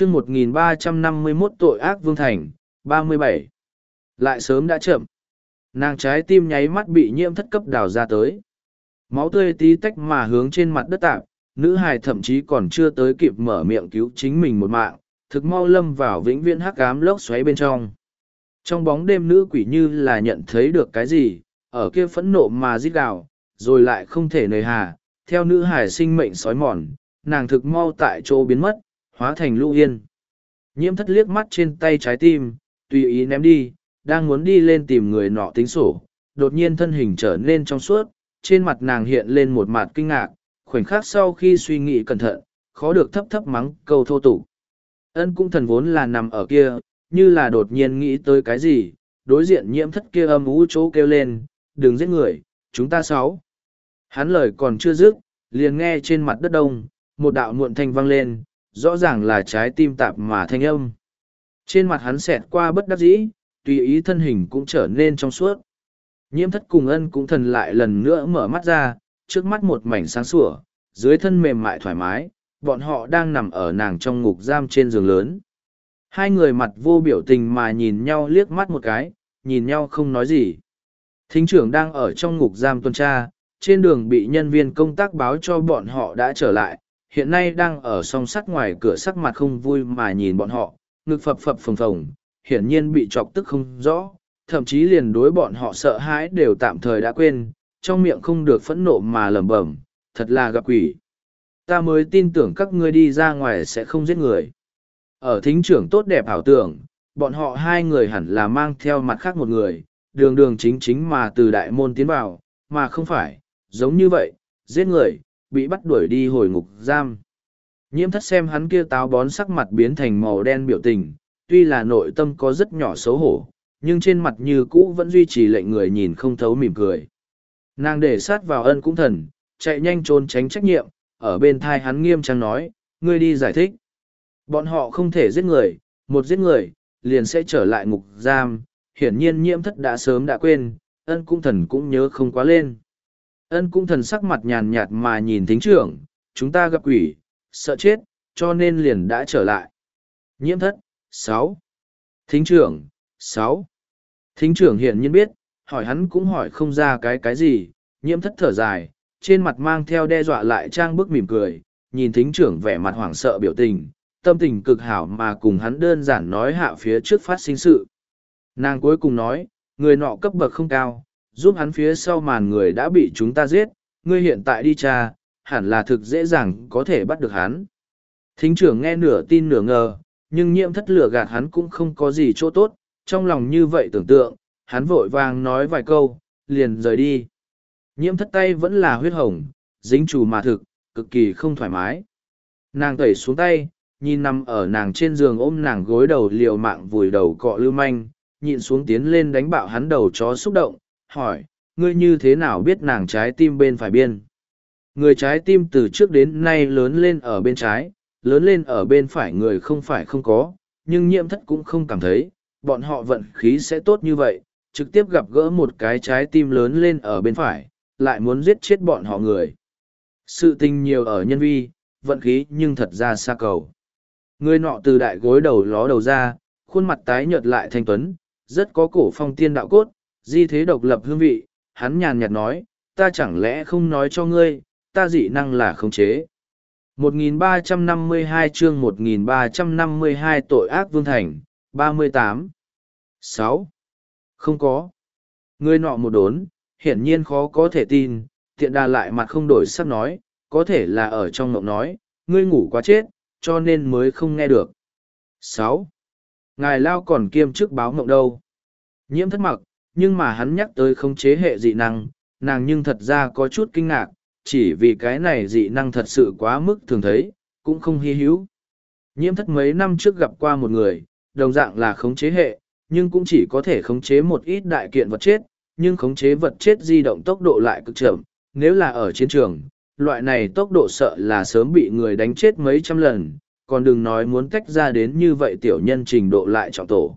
chương 1351 tội ác vương thành, 37. Lại sớm đã chậm. Nàng trái tim nháy mắt bị nhiễm thất cấp đào ra tới. Máu tươi tí tách mà hướng trên mặt đất tạp, nữ hài thậm chí còn chưa tới kịp mở miệng cứu chính mình một mạng, thực mau lâm vào vĩnh viễn hắc ám lốc xoáy bên trong. Trong bóng đêm nữ quỷ như là nhận thấy được cái gì, ở kia phẫn nộ mà rít gào, rồi lại không thể nề hà, theo nữ hải sinh mệnh sói mòn, nàng thực mau tại chỗ biến mất, hóa thành lũ yên. Nhiễm thất liếc mắt trên tay trái tim, tùy ý ném đi, đang muốn đi lên tìm người nọ tính sổ, đột nhiên thân hình trở nên trong suốt, trên mặt nàng hiện lên một mặt kinh ngạc, khoảnh khắc sau khi suy nghĩ cẩn thận, khó được thấp thấp mắng câu thô tục. Ân cũng thần vốn là nằm ở kia, như là đột nhiên nghĩ tới cái gì, đối diện nhiễm thất kia âm ú chỗ kêu lên, đừng giết người, chúng ta sáu. Hắn lời còn chưa dứt, liền nghe trên mặt đất đông, một đạo muộn thanh vang lên, rõ ràng là trái tim tạp mà thanh âm. Trên mặt hắn xẹt qua bất đắc dĩ, tùy ý thân hình cũng trở nên trong suốt. Nhiễm thất cùng ân cũng thần lại lần nữa mở mắt ra, trước mắt một mảnh sáng sủa, dưới thân mềm mại thoải mái, bọn họ đang nằm ở nàng trong ngục giam trên giường lớn. Hai người mặt vô biểu tình mà nhìn nhau liếc mắt một cái, nhìn nhau không nói gì. Thính trưởng đang ở trong ngục giam tuần tra, trên đường bị nhân viên công tác báo cho bọn họ đã trở lại, hiện nay đang ở song sắt ngoài cửa sắc mặt không vui mà nhìn bọn họ, ngực phập phập phồng phồng, hiển nhiên bị chọc tức không rõ, thậm chí liền đối bọn họ sợ hãi đều tạm thời đã quên, trong miệng không được phẫn nộ mà lẩm bẩm, thật là gặp quỷ. Ta mới tin tưởng các ngươi đi ra ngoài sẽ không giết người. Ở thính trưởng tốt đẹp ảo tưởng, bọn họ hai người hẳn là mang theo mặt khác một người, đường đường chính chính mà từ đại môn tiến vào, mà không phải, giống như vậy, giết người, bị bắt đuổi đi hồi ngục giam. Nhiễm thất xem hắn kia táo bón sắc mặt biến thành màu đen biểu tình, tuy là nội tâm có rất nhỏ xấu hổ, nhưng trên mặt như cũ vẫn duy trì lệnh người nhìn không thấu mỉm cười. Nàng để sát vào ân cũng thần, chạy nhanh trốn tránh trách nhiệm, ở bên thai hắn nghiêm trang nói, ngươi đi giải thích. Bọn họ không thể giết người, một giết người, liền sẽ trở lại ngục giam, hiển nhiên nhiễm thất đã sớm đã quên, ân cũng thần cũng nhớ không quá lên. Ân cũng thần sắc mặt nhàn nhạt mà nhìn thính trưởng, chúng ta gặp quỷ, sợ chết, cho nên liền đã trở lại. Nhiễm thất, sáu Thính trưởng, sáu Thính trưởng hiển nhiên biết, hỏi hắn cũng hỏi không ra cái cái gì, nhiễm thất thở dài, trên mặt mang theo đe dọa lại trang bức mỉm cười, nhìn thính trưởng vẻ mặt hoảng sợ biểu tình, tâm tình cực hảo mà cùng hắn đơn giản nói hạ phía trước phát sinh sự. Nàng cuối cùng nói, người nọ cấp bậc không cao, giúp hắn phía sau màn người đã bị chúng ta giết, ngươi hiện tại đi tra, hẳn là thực dễ dàng có thể bắt được hắn. Thính trưởng nghe nửa tin nửa ngờ, nhưng nhiễm thất lửa gạt hắn cũng không có gì chỗ tốt, trong lòng như vậy tưởng tượng, hắn vội vàng nói vài câu, liền rời đi. Nhiễm thất tay vẫn là huyết hồng, dính trù mà thực, cực kỳ không thoải mái. Nàng tẩy xuống tay, nhìn nằm ở nàng trên giường ôm nàng gối đầu liều mạng vùi đầu cọ lưu manh, nhịn xuống tiến lên đánh bạo hắn đầu chó xúc động, hỏi, ngươi như thế nào biết nàng trái tim bên phải biên? Người trái tim từ trước đến nay lớn lên ở bên trái, lớn lên ở bên phải người không phải không có, nhưng nhiễm thất cũng không cảm thấy, bọn họ vận khí sẽ tốt như vậy, trực tiếp gặp gỡ một cái trái tim lớn lên ở bên phải, lại muốn giết chết bọn họ người. Sự tình nhiều ở nhân vi, vận khí nhưng thật ra xa cầu. Người nọ từ đại gối đầu ló đầu ra, khuôn mặt tái nhợt lại thanh tuấn, rất có cổ phong tiên đạo cốt, di thế độc lập hương vị, hắn nhàn nhạt nói, ta chẳng lẽ không nói cho ngươi, ta dị năng là khống chế. 1352 chương 1352 tội ác vương thành, 38. 6. Không có. Ngươi nọ một đốn, hiển nhiên khó có thể tin, tiện đà lại mặt không đổi sắc nói, có thể là ở trong mộng nói, ngươi ngủ quá chết, cho nên mới không nghe được. 6. Ngài Lao còn kiêm chức báo mộng đâu. Nhiễm thất mặc, nhưng mà hắn nhắc tới khống chế hệ dị năng, nàng nhưng thật ra có chút kinh ngạc, chỉ vì cái này dị năng thật sự quá mức thường thấy, cũng không hy hữu. Nhiễm thất mấy năm trước gặp qua một người, đồng dạng là khống chế hệ, nhưng cũng chỉ có thể khống chế một ít đại kiện vật chết, nhưng khống chế vật chết di động tốc độ lại cực chậm. Nếu là ở chiến trường, loại này tốc độ sợ là sớm bị người đánh chết mấy trăm lần, còn đừng nói muốn tách ra đến như vậy tiểu nhân trình độ lại trọng tổ.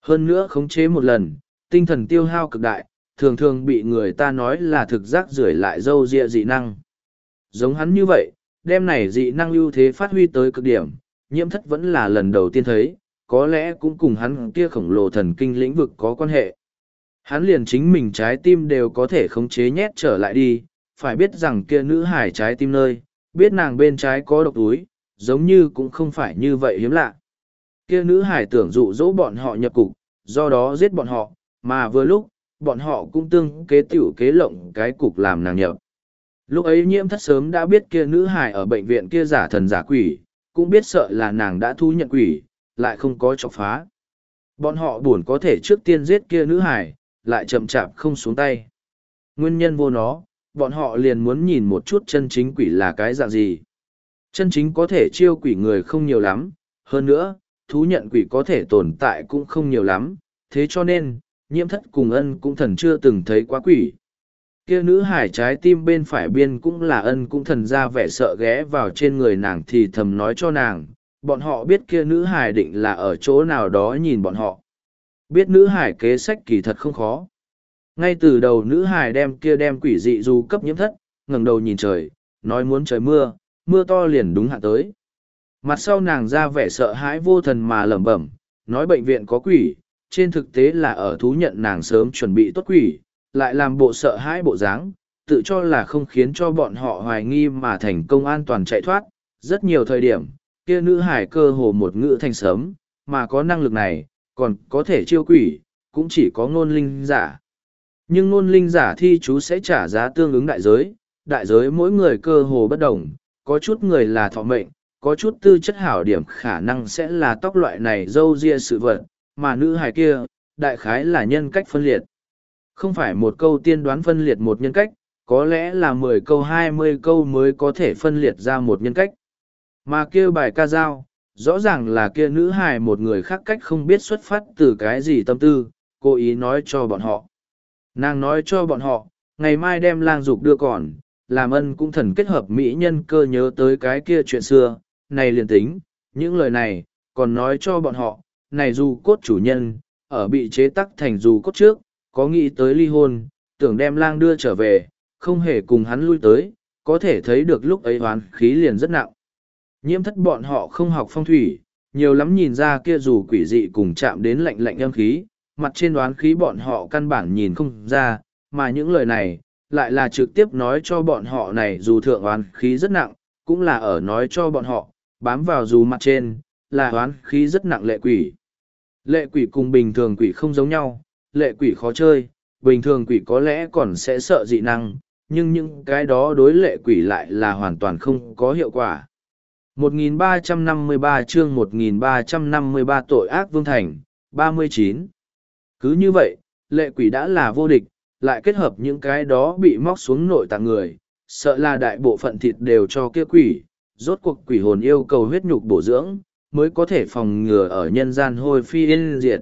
Hơn nữa khống chế một lần, tinh thần tiêu hao cực đại, thường thường bị người ta nói là thực giác rưởi lại dâu dịa dị năng. Giống hắn như vậy, đem này dị năng ưu thế phát huy tới cực điểm, nhiễm thất vẫn là lần đầu tiên thấy, có lẽ cũng cùng hắn kia khổng lồ thần kinh lĩnh vực có quan hệ. Hắn liền chính mình trái tim đều có thể khống chế nhét trở lại đi, phải biết rằng kia nữ hải trái tim nơi, biết nàng bên trái có độc túi, giống như cũng không phải như vậy hiếm lạ. Kia nữ hải tưởng dụ dỗ bọn họ nhập cục, do đó giết bọn họ, mà vừa lúc, bọn họ cũng tương kế tiểu kế lộng cái cục làm nàng nhập. Lúc ấy nhiễm thất sớm đã biết kia nữ hải ở bệnh viện kia giả thần giả quỷ, cũng biết sợ là nàng đã thu nhận quỷ, lại không có chọc phá. Bọn họ buồn có thể trước tiên giết kia nữ hải, lại chậm chạp không xuống tay. Nguyên nhân vô nó, bọn họ liền muốn nhìn một chút chân chính quỷ là cái dạng gì. Chân chính có thể chiêu quỷ người không nhiều lắm, hơn nữa, thú nhận quỷ có thể tồn tại cũng không nhiều lắm, thế cho nên, nhiễm thất cùng ân cũng thần chưa từng thấy quá quỷ. Kia nữ hải trái tim bên phải biên cũng là ân cũng thần ra vẻ sợ ghé vào trên người nàng thì thầm nói cho nàng, bọn họ biết kia nữ hải định là ở chỗ nào đó nhìn bọn họ. Biết nữ hải kế sách kỳ thật không khó. Ngay từ đầu nữ hải đem kia đem quỷ dị du cấp nhiễm thất, ngẩng đầu nhìn trời, nói muốn trời mưa, mưa to liền đúng hạ tới. Mặt sau nàng ra vẻ sợ hãi vô thần mà lẩm bẩm, nói bệnh viện có quỷ, trên thực tế là ở thú nhận nàng sớm chuẩn bị tốt quỷ, lại làm bộ sợ hãi bộ dáng, tự cho là không khiến cho bọn họ hoài nghi mà thành công an toàn chạy thoát. Rất nhiều thời điểm, kia nữ hải cơ hồ một ngữ thành sớm, mà có năng lực này, còn có thể chiêu quỷ, cũng chỉ có ngôn linh giả. Nhưng ngôn linh giả thi chú sẽ trả giá tương ứng đại giới, đại giới mỗi người cơ hồ bất đồng, có chút người là thọ mệnh, có chút tư chất hảo điểm khả năng sẽ là tóc loại này dâu ria sự vật, mà nữ hài kia, đại khái là nhân cách phân liệt. Không phải một câu tiên đoán phân liệt một nhân cách, có lẽ là mười câu hai mươi câu mới có thể phân liệt ra một nhân cách. Mà kia bài ca dao, rõ ràng là kia nữ hài một người khác cách không biết xuất phát từ cái gì tâm tư, cố ý nói cho bọn họ. Nàng nói cho bọn họ, ngày mai đem lang dục đưa còn, làm ân cũng thần kết hợp mỹ nhân cơ nhớ tới cái kia chuyện xưa, này liền tính, những lời này, còn nói cho bọn họ, này dù cốt chủ nhân, ở bị chế tắc thành dù cốt trước, có nghĩ tới ly hôn, tưởng đem lang đưa trở về, không hề cùng hắn lui tới, có thể thấy được lúc ấy hoán khí liền rất nặng. Nhiễm thất bọn họ không học phong thủy, nhiều lắm nhìn ra kia dù quỷ dị cùng chạm đến lạnh lạnh âm khí, mặt trên đoán khí bọn họ căn bản nhìn không ra, mà những lời này, lại là trực tiếp nói cho bọn họ này dù thượng oán khí rất nặng, cũng là ở nói cho bọn họ, bám vào dù mặt trên, là hoán khí rất nặng lệ quỷ. Lệ quỷ cùng bình thường quỷ không giống nhau, lệ quỷ khó chơi, bình thường quỷ có lẽ còn sẽ sợ dị năng, nhưng những cái đó đối lệ quỷ lại là hoàn toàn không có hiệu quả. 1353 chương 1353 tội ác vương thành, 39. Cứ như vậy, lệ quỷ đã là vô địch, lại kết hợp những cái đó bị móc xuống nội tạng người, sợ là đại bộ phận thịt đều cho kia quỷ, rốt cuộc quỷ hồn yêu cầu huyết nhục bổ dưỡng, mới có thể phòng ngừa ở nhân gian hôi phi yên diệt.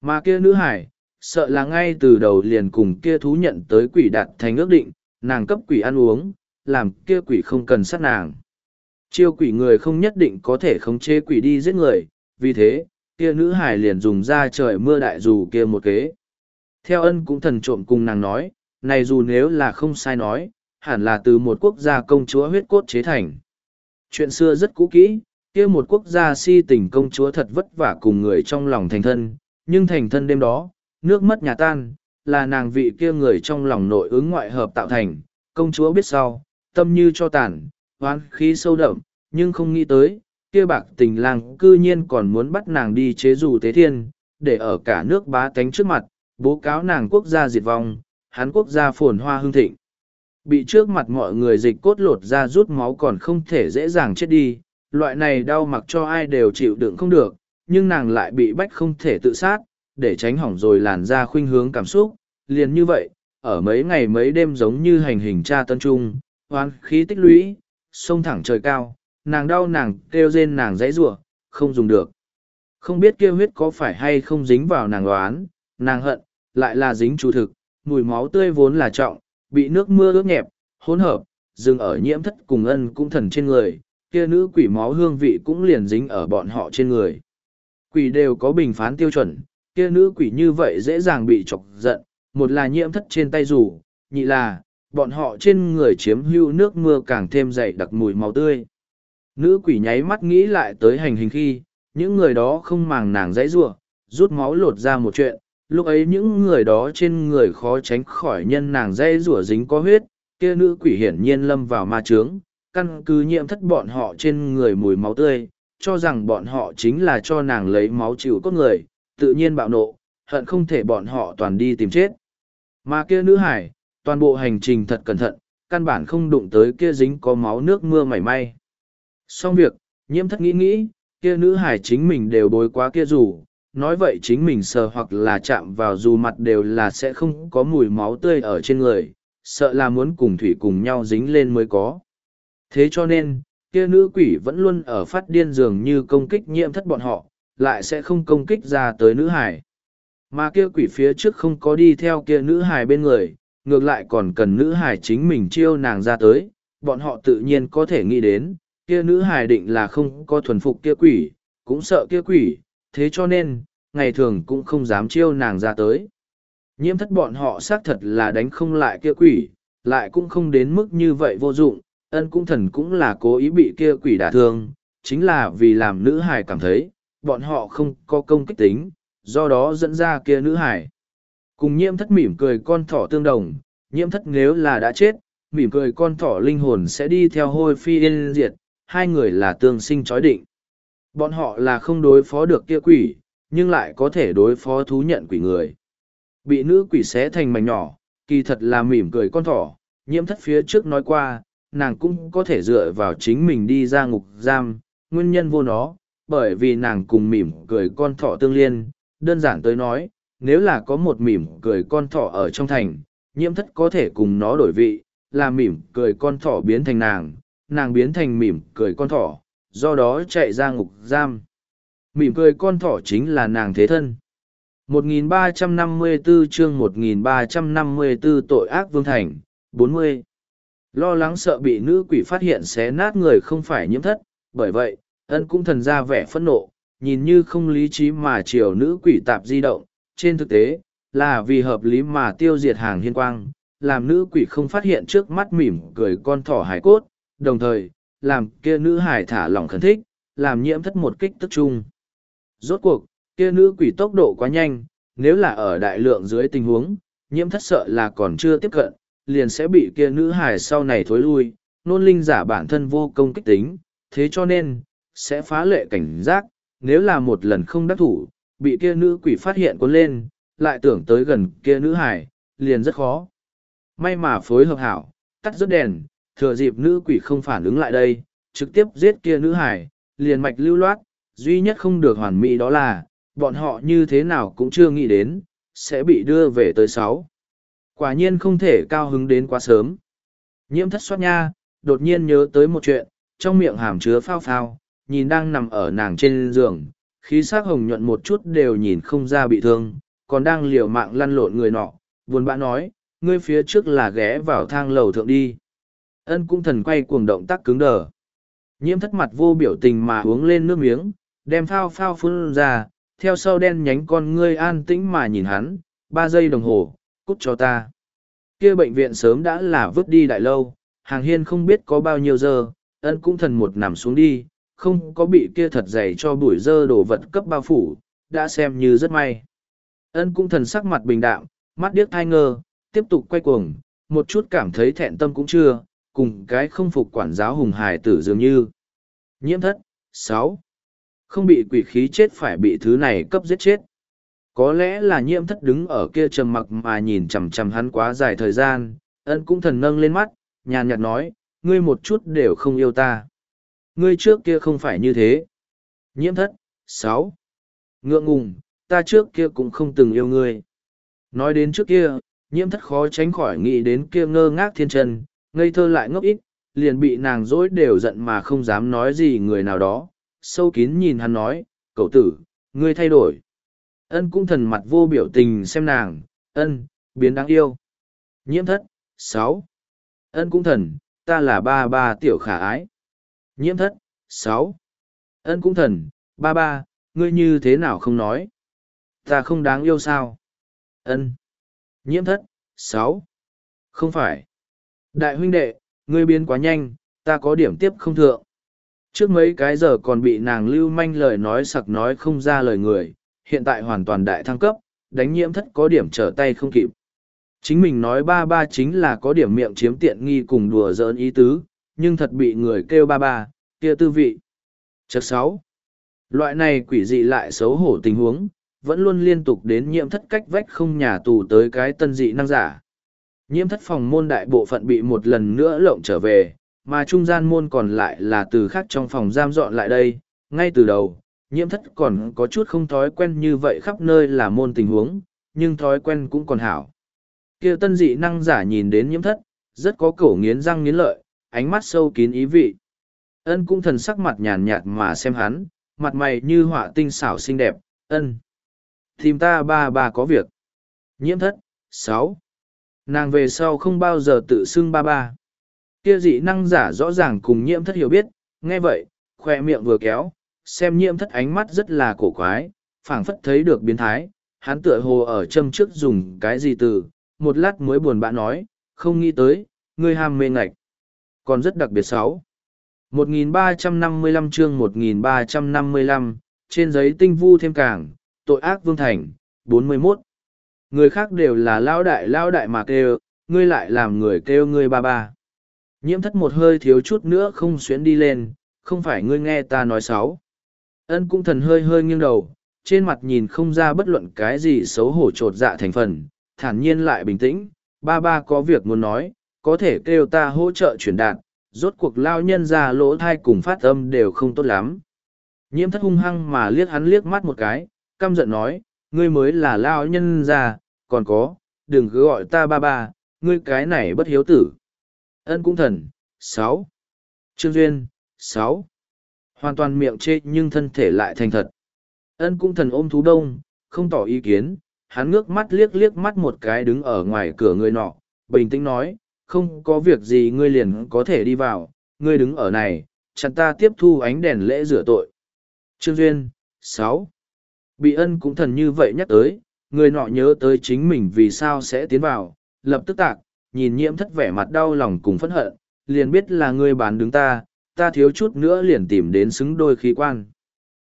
Mà kia nữ hải, sợ là ngay từ đầu liền cùng kia thú nhận tới quỷ đạt thành ước định, nàng cấp quỷ ăn uống, làm kia quỷ không cần sát nàng. Chiêu quỷ người không nhất định có thể khống chế quỷ đi giết người, vì thế, kia nữ hải liền dùng ra trời mưa đại dù kia một kế. Theo ân cũng thần trộm cùng nàng nói, này dù nếu là không sai nói, hẳn là từ một quốc gia công chúa huyết cốt chế thành. Chuyện xưa rất cũ kỹ, kia một quốc gia si tình công chúa thật vất vả cùng người trong lòng thành thân, nhưng thành thân đêm đó, nước mất nhà tan, là nàng vị kia người trong lòng nội ứng ngoại hợp tạo thành, công chúa biết sau, tâm như cho tàn, hoán khí sâu đậm, nhưng không nghĩ tới, kia bạc tình lang cư nhiên còn muốn bắt nàng đi chế dù tế thiên, để ở cả nước bá tánh trước mặt, bố cáo nàng quốc gia diệt vong, hắn quốc gia phồn hoa hương thịnh. Bị trước mặt mọi người dịch cốt lột ra rút máu còn không thể dễ dàng chết đi, loại này đau mặc cho ai đều chịu đựng không được, nhưng nàng lại bị bách không thể tự sát, để tránh hỏng rồi làn ra khuynh hướng cảm xúc, liền như vậy, ở mấy ngày mấy đêm giống như hành hình tra tân trung, hoán khí tích lũy, sông thẳng trời cao, nàng đau nàng kêu rên nàng dãy rủa không dùng được. Không biết kia huyết có phải hay không dính vào nàng đoán, nàng hận, lại là dính chủ thực, mùi máu tươi vốn là trọng, bị nước mưa ướt nhẹp, hỗn hợp, dừng ở nhiễm thất cùng ân cũng thần trên người, kia nữ quỷ máu hương vị cũng liền dính ở bọn họ trên người. Quỷ đều có bình phán tiêu chuẩn, kia nữ quỷ như vậy dễ dàng bị chọc giận, một là nhiễm thất trên tay rủ, nhị là, bọn họ trên người chiếm hưu nước mưa càng thêm dày đặc mùi máu tươi. Nữ quỷ nháy mắt nghĩ lại tới hành hình khi, những người đó không màng nàng dãy rủa rút máu lột ra một chuyện, lúc ấy những người đó trên người khó tránh khỏi nhân nàng dây rủa dính có huyết, kia nữ quỷ hiển nhiên lâm vào ma trướng, căn cứ nhiễm thất bọn họ trên người mùi máu tươi, cho rằng bọn họ chính là cho nàng lấy máu chịu cốt người, tự nhiên bạo nộ, hận không thể bọn họ toàn đi tìm chết. Mà kia nữ hải, toàn bộ hành trình thật cẩn thận, căn bản không đụng tới kia dính có máu nước mưa mảy may. Xong việc, nhiễm thất nghĩ nghĩ, kia nữ hải chính mình đều bối quá kia dù, nói vậy chính mình sờ hoặc là chạm vào dù mặt đều là sẽ không có mùi máu tươi ở trên người, sợ là muốn cùng thủy cùng nhau dính lên mới có. Thế cho nên, kia nữ quỷ vẫn luôn ở phát điên dường như công kích nhiễm thất bọn họ, lại sẽ không công kích ra tới nữ hải. Mà kia quỷ phía trước không có đi theo kia nữ hải bên người, ngược lại còn cần nữ hải chính mình chiêu nàng ra tới, bọn họ tự nhiên có thể nghĩ đến, kia nữ hải định là không có thuần phục kia quỷ, cũng sợ kia quỷ, thế cho nên, ngày thường cũng không dám chiêu nàng ra tới. Nhiễm thất bọn họ xác thật là đánh không lại kia quỷ, lại cũng không đến mức như vậy vô dụng, ân cung thần cũng là cố ý bị kia quỷ đả thương, chính là vì làm nữ hải cảm thấy, bọn họ không có công kích tính, do đó dẫn ra kia nữ hải. Cùng nhiễm thất mỉm cười con thỏ tương đồng, nhiễm thất nếu là đã chết, mỉm cười con thỏ linh hồn sẽ đi theo hôi phi yên diệt, hai người là tương sinh chói định. Bọn họ là không đối phó được kia quỷ, nhưng lại có thể đối phó thú nhận quỷ người. Bị nữ quỷ xé thành mảnh nhỏ, kỳ thật là mỉm cười con thỏ, nhiễm thất phía trước nói qua, nàng cũng có thể dựa vào chính mình đi ra ngục giam, nguyên nhân vô nó, bởi vì nàng cùng mỉm cười con thỏ tương liên, đơn giản tới nói, nếu là có một mỉm cười con thỏ ở trong thành, nhiễm thất có thể cùng nó đổi vị, là mỉm cười con thỏ biến thành nàng, nàng biến thành mỉm cười con thỏ, do đó chạy ra ngục giam. Mỉm cười con thỏ chính là nàng thế thân. 1354 chương 1354 tội ác vương thành, 40. Lo lắng sợ bị nữ quỷ phát hiện xé nát người không phải nhiễm thất, bởi vậy, ân cũng thần ra vẻ phẫn nộ, nhìn như không lý trí mà chiều nữ quỷ tạp di động, trên thực tế, là vì hợp lý mà tiêu diệt hàng hiên quang, làm nữ quỷ không phát hiện trước mắt mỉm cười con thỏ hải cốt, đồng thời, làm kia nữ hải thả lỏng khẩn thích, làm nhiễm thất một kích tức chung. Rốt cuộc, kia nữ quỷ tốc độ quá nhanh, nếu là ở đại lượng dưới tình huống, nhiễm thất sợ là còn chưa tiếp cận, liền sẽ bị kia nữ hải sau này thối lui, nôn linh giả bản thân vô công kích tính, thế cho nên, sẽ phá lệ cảnh giác, nếu là một lần không đắc thủ, bị kia nữ quỷ phát hiện cuốn lên, lại tưởng tới gần kia nữ hải, liền rất khó. May mà phối hợp hảo, tắt rớt đèn, thừa dịp nữ quỷ không phản ứng lại đây, trực tiếp giết kia nữ hải, liền mạch lưu loát, duy nhất không được hoàn mỹ đó là, bọn họ như thế nào cũng chưa nghĩ đến, sẽ bị đưa về tới sáu. Quả nhiên không thể cao hứng đến quá sớm. Nhiễm thất xoát nha, đột nhiên nhớ tới một chuyện, trong miệng hàm chứa phao phao, nhìn đang nằm ở nàng trên giường, khí sắc hồng nhuận một chút đều nhìn không ra bị thương, còn đang liều mạng lăn lộn người nọ, buồn bã nói, ngươi phía trước là ghé vào thang lầu thượng đi. Ân cũng thần quay cuồng động tác cứng đờ. Nhiễm thất mặt vô biểu tình mà uống lên nước miếng, đem phao phao phun ra, theo sau đen nhánh con ngươi an tĩnh mà nhìn hắn, ba giây đồng hồ, cút cho ta. Kia bệnh viện sớm đã là vứt đi đại lâu, hàng hiên không biết có bao nhiêu giờ, ân cũng thần một nằm xuống đi, không có bị kia thật dày cho bụi dơ đổ vật cấp bao phủ, đã xem như rất may. Ân cũng thần sắc mặt bình đạm, mắt điếc thai ngơ, tiếp tục quay cuồng, một chút cảm thấy thẹn tâm cũng chưa, cùng cái không phục quản giáo hùng hài tử dường như. Nhiễm thất, sáu Không bị quỷ khí chết phải bị thứ này cấp giết chết. Có lẽ là nhiễm thất đứng ở kia trầm mặc mà nhìn chằm chằm hắn quá dài thời gian, ân cũng thần nâng lên mắt, nhàn nhạt nói, ngươi một chút đều không yêu ta. Ngươi trước kia không phải như thế. Nhiễm thất, sáu Ngượng ngùng, ta trước kia cũng không từng yêu ngươi. Nói đến trước kia, nhiễm thất khó tránh khỏi nghĩ đến kia ngơ ngác thiên trần ngây thơ lại ngốc ít, liền bị nàng dối đều giận mà không dám nói gì người nào đó. Sâu kín nhìn hắn nói, cậu tử, ngươi thay đổi. Ân cũng thần mặt vô biểu tình xem nàng, ân, biến đáng yêu. Nhiễm thất, sáu Ân cũng thần, ta là ba ba tiểu khả ái. Nhiễm thất, sáu Ân cũng thần, ba ba, ngươi như thế nào không nói? Ta không đáng yêu sao? Ân. Nhiễm thất, sáu Không phải. Đại huynh đệ, ngươi biến quá nhanh, ta có điểm tiếp không thượng. Trước mấy cái giờ còn bị nàng lưu manh lời nói sặc nói không ra lời người, hiện tại hoàn toàn đại thăng cấp, đánh nhiễm thất có điểm trở tay không kịp. Chính mình nói ba ba chính là có điểm miệng chiếm tiện nghi cùng đùa giỡn ý tứ, nhưng thật bị người kêu ba ba, kia tư vị. Chật sáu. Loại này quỷ dị lại xấu hổ tình huống, vẫn luôn liên tục đến nhiễm thất cách vách không nhà tù tới cái tân dị năng giả. Nhiễm thất phòng môn đại bộ phận bị một lần nữa lộng trở về, mà trung gian môn còn lại là từ khác trong phòng giam dọn lại đây. Ngay từ đầu, nhiễm thất còn có chút không thói quen như vậy khắp nơi là môn tình huống, nhưng thói quen cũng còn hảo. kia tân dị năng giả nhìn đến nhiễm thất, rất có cổ nghiến răng nghiến lợi, ánh mắt sâu kín ý vị. Ân cũng thần sắc mặt nhàn nhạt mà xem hắn, mặt mày như họa tinh xảo xinh đẹp, ân. Tìm ta ba ba có việc. Nhiễm thất, sáu. Nàng về sau không bao giờ tự xưng ba ba. Kia dị năng giả rõ ràng cùng nhiễm thất hiểu biết, nghe vậy, khoe miệng vừa kéo, xem nhiễm thất ánh mắt rất là cổ quái, phảng phất thấy được biến thái. Hắn tựa hồ ở châm trước dùng cái gì từ, một lát mới buồn bã nói, không nghĩ tới, ngươi ham mê ngạch. Còn rất đặc biệt sáu. 1355 chương 1355, trên giấy tinh vu thêm càng, tội ác vương thành, 41. Người khác đều là lao đại lao đại mà kêu, ngươi lại làm người kêu ngươi ba ba. Nhiễm thất một hơi thiếu chút nữa không xuyến đi lên, không phải ngươi nghe ta nói sáu. Ân cũng thần hơi hơi nghiêng đầu, trên mặt nhìn không ra bất luận cái gì xấu hổ trột dạ thành phần, thản nhiên lại bình tĩnh, ba ba có việc muốn nói, có thể kêu ta hỗ trợ truyền đạt, rốt cuộc lao nhân ra lỗ thai cùng phát âm đều không tốt lắm. Nhiễm thất hung hăng mà liếc hắn liếc mắt một cái, căm giận nói, ngươi mới là lao nhân ra, còn có, đừng cứ gọi ta ba ba, ngươi cái này bất hiếu tử. Ân cũng thần, sáu Trương Duyên, sáu Hoàn toàn miệng chê nhưng thân thể lại thành thật. Ân cũng thần ôm thú đông, không tỏ ý kiến, hắn ngước mắt liếc liếc mắt một cái đứng ở ngoài cửa người nọ, bình tĩnh nói, không có việc gì ngươi liền có thể đi vào, ngươi đứng ở này, chặn ta tiếp thu ánh đèn lễ rửa tội. Trương Duyên, sáu Bị ân cũng thần như vậy nhắc tới, người nọ nhớ tới chính mình vì sao sẽ tiến vào, lập tức tạc, nhìn nhiễm thất vẻ mặt đau lòng cùng phẫn hận, liền biết là ngươi bán đứng ta, ta thiếu chút nữa liền tìm đến xứng đôi khí quan.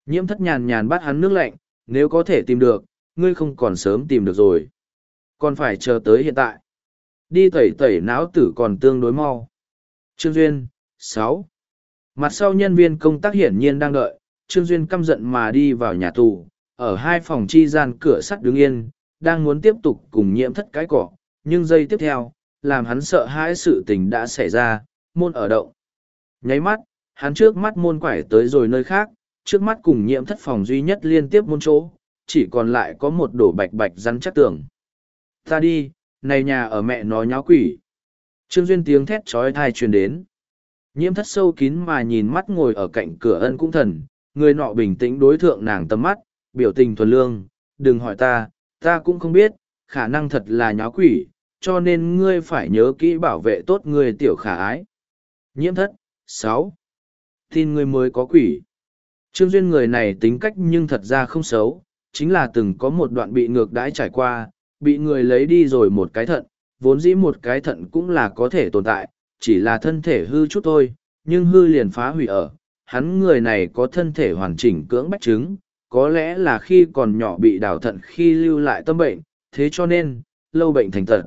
Nhiễm thất nhàn nhàn bắt hắn nước lạnh, nếu có thể tìm được, ngươi không còn sớm tìm được rồi. Còn phải chờ tới hiện tại. Đi tẩy tẩy não tử còn tương đối mau. Trương Duyên, sáu Mặt sau nhân viên công tác hiển nhiên đang đợi, Trương Duyên căm giận mà đi vào nhà tù, ở hai phòng chi gian cửa sắt đứng yên, đang muốn tiếp tục cùng nhiễm thất cái cỏ, nhưng giây tiếp theo, làm hắn sợ hãi sự tình đã xảy ra, môn ở động. Nháy mắt, hắn trước mắt môn quải tới rồi nơi khác, trước mắt cùng nhiễm thất phòng duy nhất liên tiếp môn chỗ, chỉ còn lại có một đổ bạch bạch rắn chắc tường. Ta đi, này nhà ở mẹ nó nháo quỷ. Trương Duyên tiếng thét trói thai truyền đến. Nhiễm thất sâu kín mà nhìn mắt ngồi ở cạnh cửa ân cung thần, người nọ bình tĩnh đối thượng nàng tầm mắt, biểu tình thuần lương, đừng hỏi ta, ta cũng không biết, khả năng thật là nháo quỷ, cho nên ngươi phải nhớ kỹ bảo vệ tốt người tiểu khả ái. Nhiễm thất, sáu Tin ngươi mới có quỷ. Trương Duyên người này tính cách nhưng thật ra không xấu, chính là từng có một đoạn bị ngược đãi trải qua, bị người lấy đi rồi một cái thận, vốn dĩ một cái thận cũng là có thể tồn tại, chỉ là thân thể hư chút thôi, nhưng hư liền phá hủy ở. Hắn người này có thân thể hoàn chỉnh cưỡng bách chứng, có lẽ là khi còn nhỏ bị đào thận khi lưu lại tâm bệnh, thế cho nên, lâu bệnh thành tật.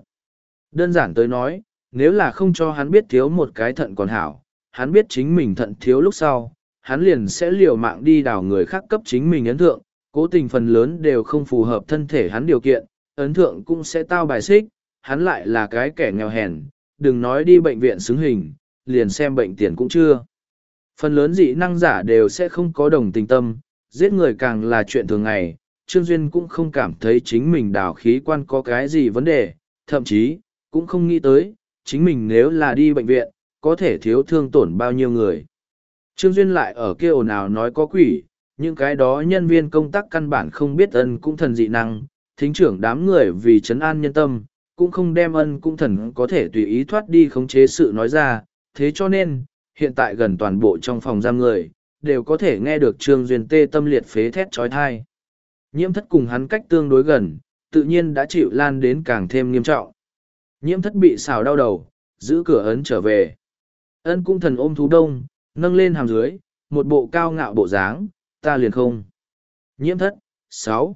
Đơn giản tới nói, nếu là không cho hắn biết thiếu một cái thận còn hảo, hắn biết chính mình thận thiếu lúc sau, hắn liền sẽ liều mạng đi đào người khác cấp chính mình ấn thượng, cố tình phần lớn đều không phù hợp thân thể hắn điều kiện, ấn thượng cũng sẽ tao bài xích, hắn lại là cái kẻ nghèo hèn, đừng nói đi bệnh viện xứng hình, liền xem bệnh tiền cũng chưa. Phần lớn dị năng giả đều sẽ không có đồng tình tâm, giết người càng là chuyện thường ngày, Trương Duyên cũng không cảm thấy chính mình đào khí quan có cái gì vấn đề, thậm chí, cũng không nghĩ tới, chính mình nếu là đi bệnh viện, có thể thiếu thương tổn bao nhiêu người. Trương Duyên lại ở kia ồn ào nói có quỷ, những cái đó nhân viên công tác căn bản không biết ân cũng thần dị năng, thính trưởng đám người vì chấn an nhân tâm, cũng không đem ân cũng thần có thể tùy ý thoát đi khống chế sự nói ra, thế cho nên, hiện tại gần toàn bộ trong phòng giam người, đều có thể nghe được Trương Duyên tê tâm liệt phế thét trói thai. Nhiễm thất cùng hắn cách tương đối gần, tự nhiên đã chịu lan đến càng thêm nghiêm trọng. Nhiễm thất bị xào đau đầu, giữ cửa ấn trở về. Ân cung thần ôm thú đông, nâng lên hàm dưới, một bộ cao ngạo bộ dáng, ta liền không. Nhiễm thất, sáu.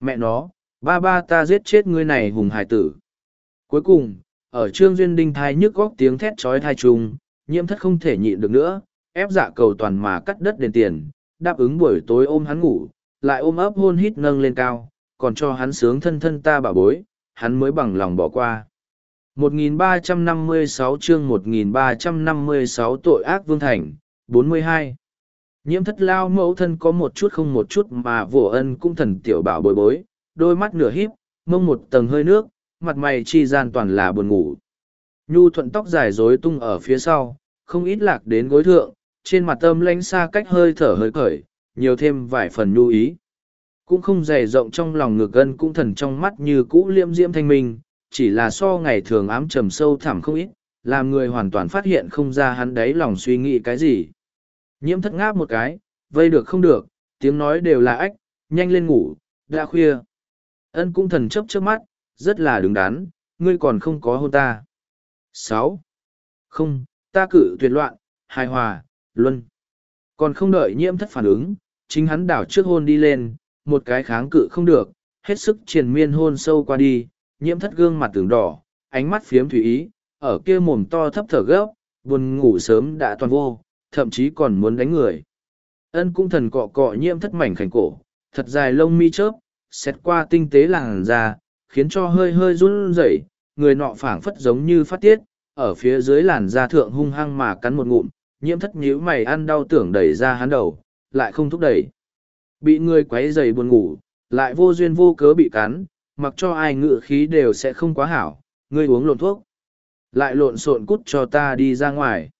Mẹ nó, ba ba ta giết chết ngươi này hùng hải tử. Cuối cùng, ở trương duyên đinh thai nhức góc tiếng thét trói thai trùng, nhiễm thất không thể nhịn được nữa, ép dạ cầu toàn mà cắt đất đền tiền, đáp ứng buổi tối ôm hắn ngủ, lại ôm ấp hôn hít nâng lên cao, còn cho hắn sướng thân thân ta bà bối, hắn mới bằng lòng bỏ qua. 1356 chương 1356 tội ác vương thành, 42. Nhiễm thất lao mẫu thân có một chút không một chút mà vỗ ân cũng thần tiểu bảo bồi bối, đôi mắt nửa híp, mông một tầng hơi nước, mặt mày chi gian toàn là buồn ngủ. Nhu thuận tóc dài rối tung ở phía sau, không ít lạc đến gối thượng, trên mặt tâm lánh xa cách hơi thở hơi khởi, nhiều thêm vài phần nhu ý. Cũng không dày rộng trong lòng ngược gân cũng thần trong mắt như cũ liêm diễm thanh minh, chỉ là so ngày thường ám trầm sâu thẳm không ít, làm người hoàn toàn phát hiện không ra hắn đấy lòng suy nghĩ cái gì. Nhiễm thất ngáp một cái, vây được không được, tiếng nói đều là ách, nhanh lên ngủ, đã khuya. Ân cũng thần chấp trước mắt, rất là đứng đắn, ngươi còn không có hôn ta. sáu Không, ta cử tuyệt loạn, hài hòa, luân. Còn không đợi nhiễm thất phản ứng, chính hắn đảo trước hôn đi lên, một cái kháng cự không được, hết sức triền miên hôn sâu qua đi, nhiễm thất gương mặt tường đỏ, ánh mắt phiếm thủy ý, ở kia mồm to thấp thở gấp, buồn ngủ sớm đã toàn vô, thậm chí còn muốn đánh người. Ân cung thần cọ cọ nhiễm thất mảnh khảnh cổ, thật dài lông mi chớp, xét qua tinh tế làn da, khiến cho hơi hơi run rẩy, người nọ phảng phất giống như phát tiết, ở phía dưới làn da thượng hung hăng mà cắn một ngụm, nhiễm thất nhíu mày ăn đau tưởng đẩy ra hắn đầu, lại không thúc đẩy. Bị người quấy dày buồn ngủ, lại vô duyên vô cớ bị cắn, mặc cho ai ngự khí đều sẽ không quá hảo, ngươi uống lộn thuốc. Lại lộn xộn cút cho ta đi ra ngoài.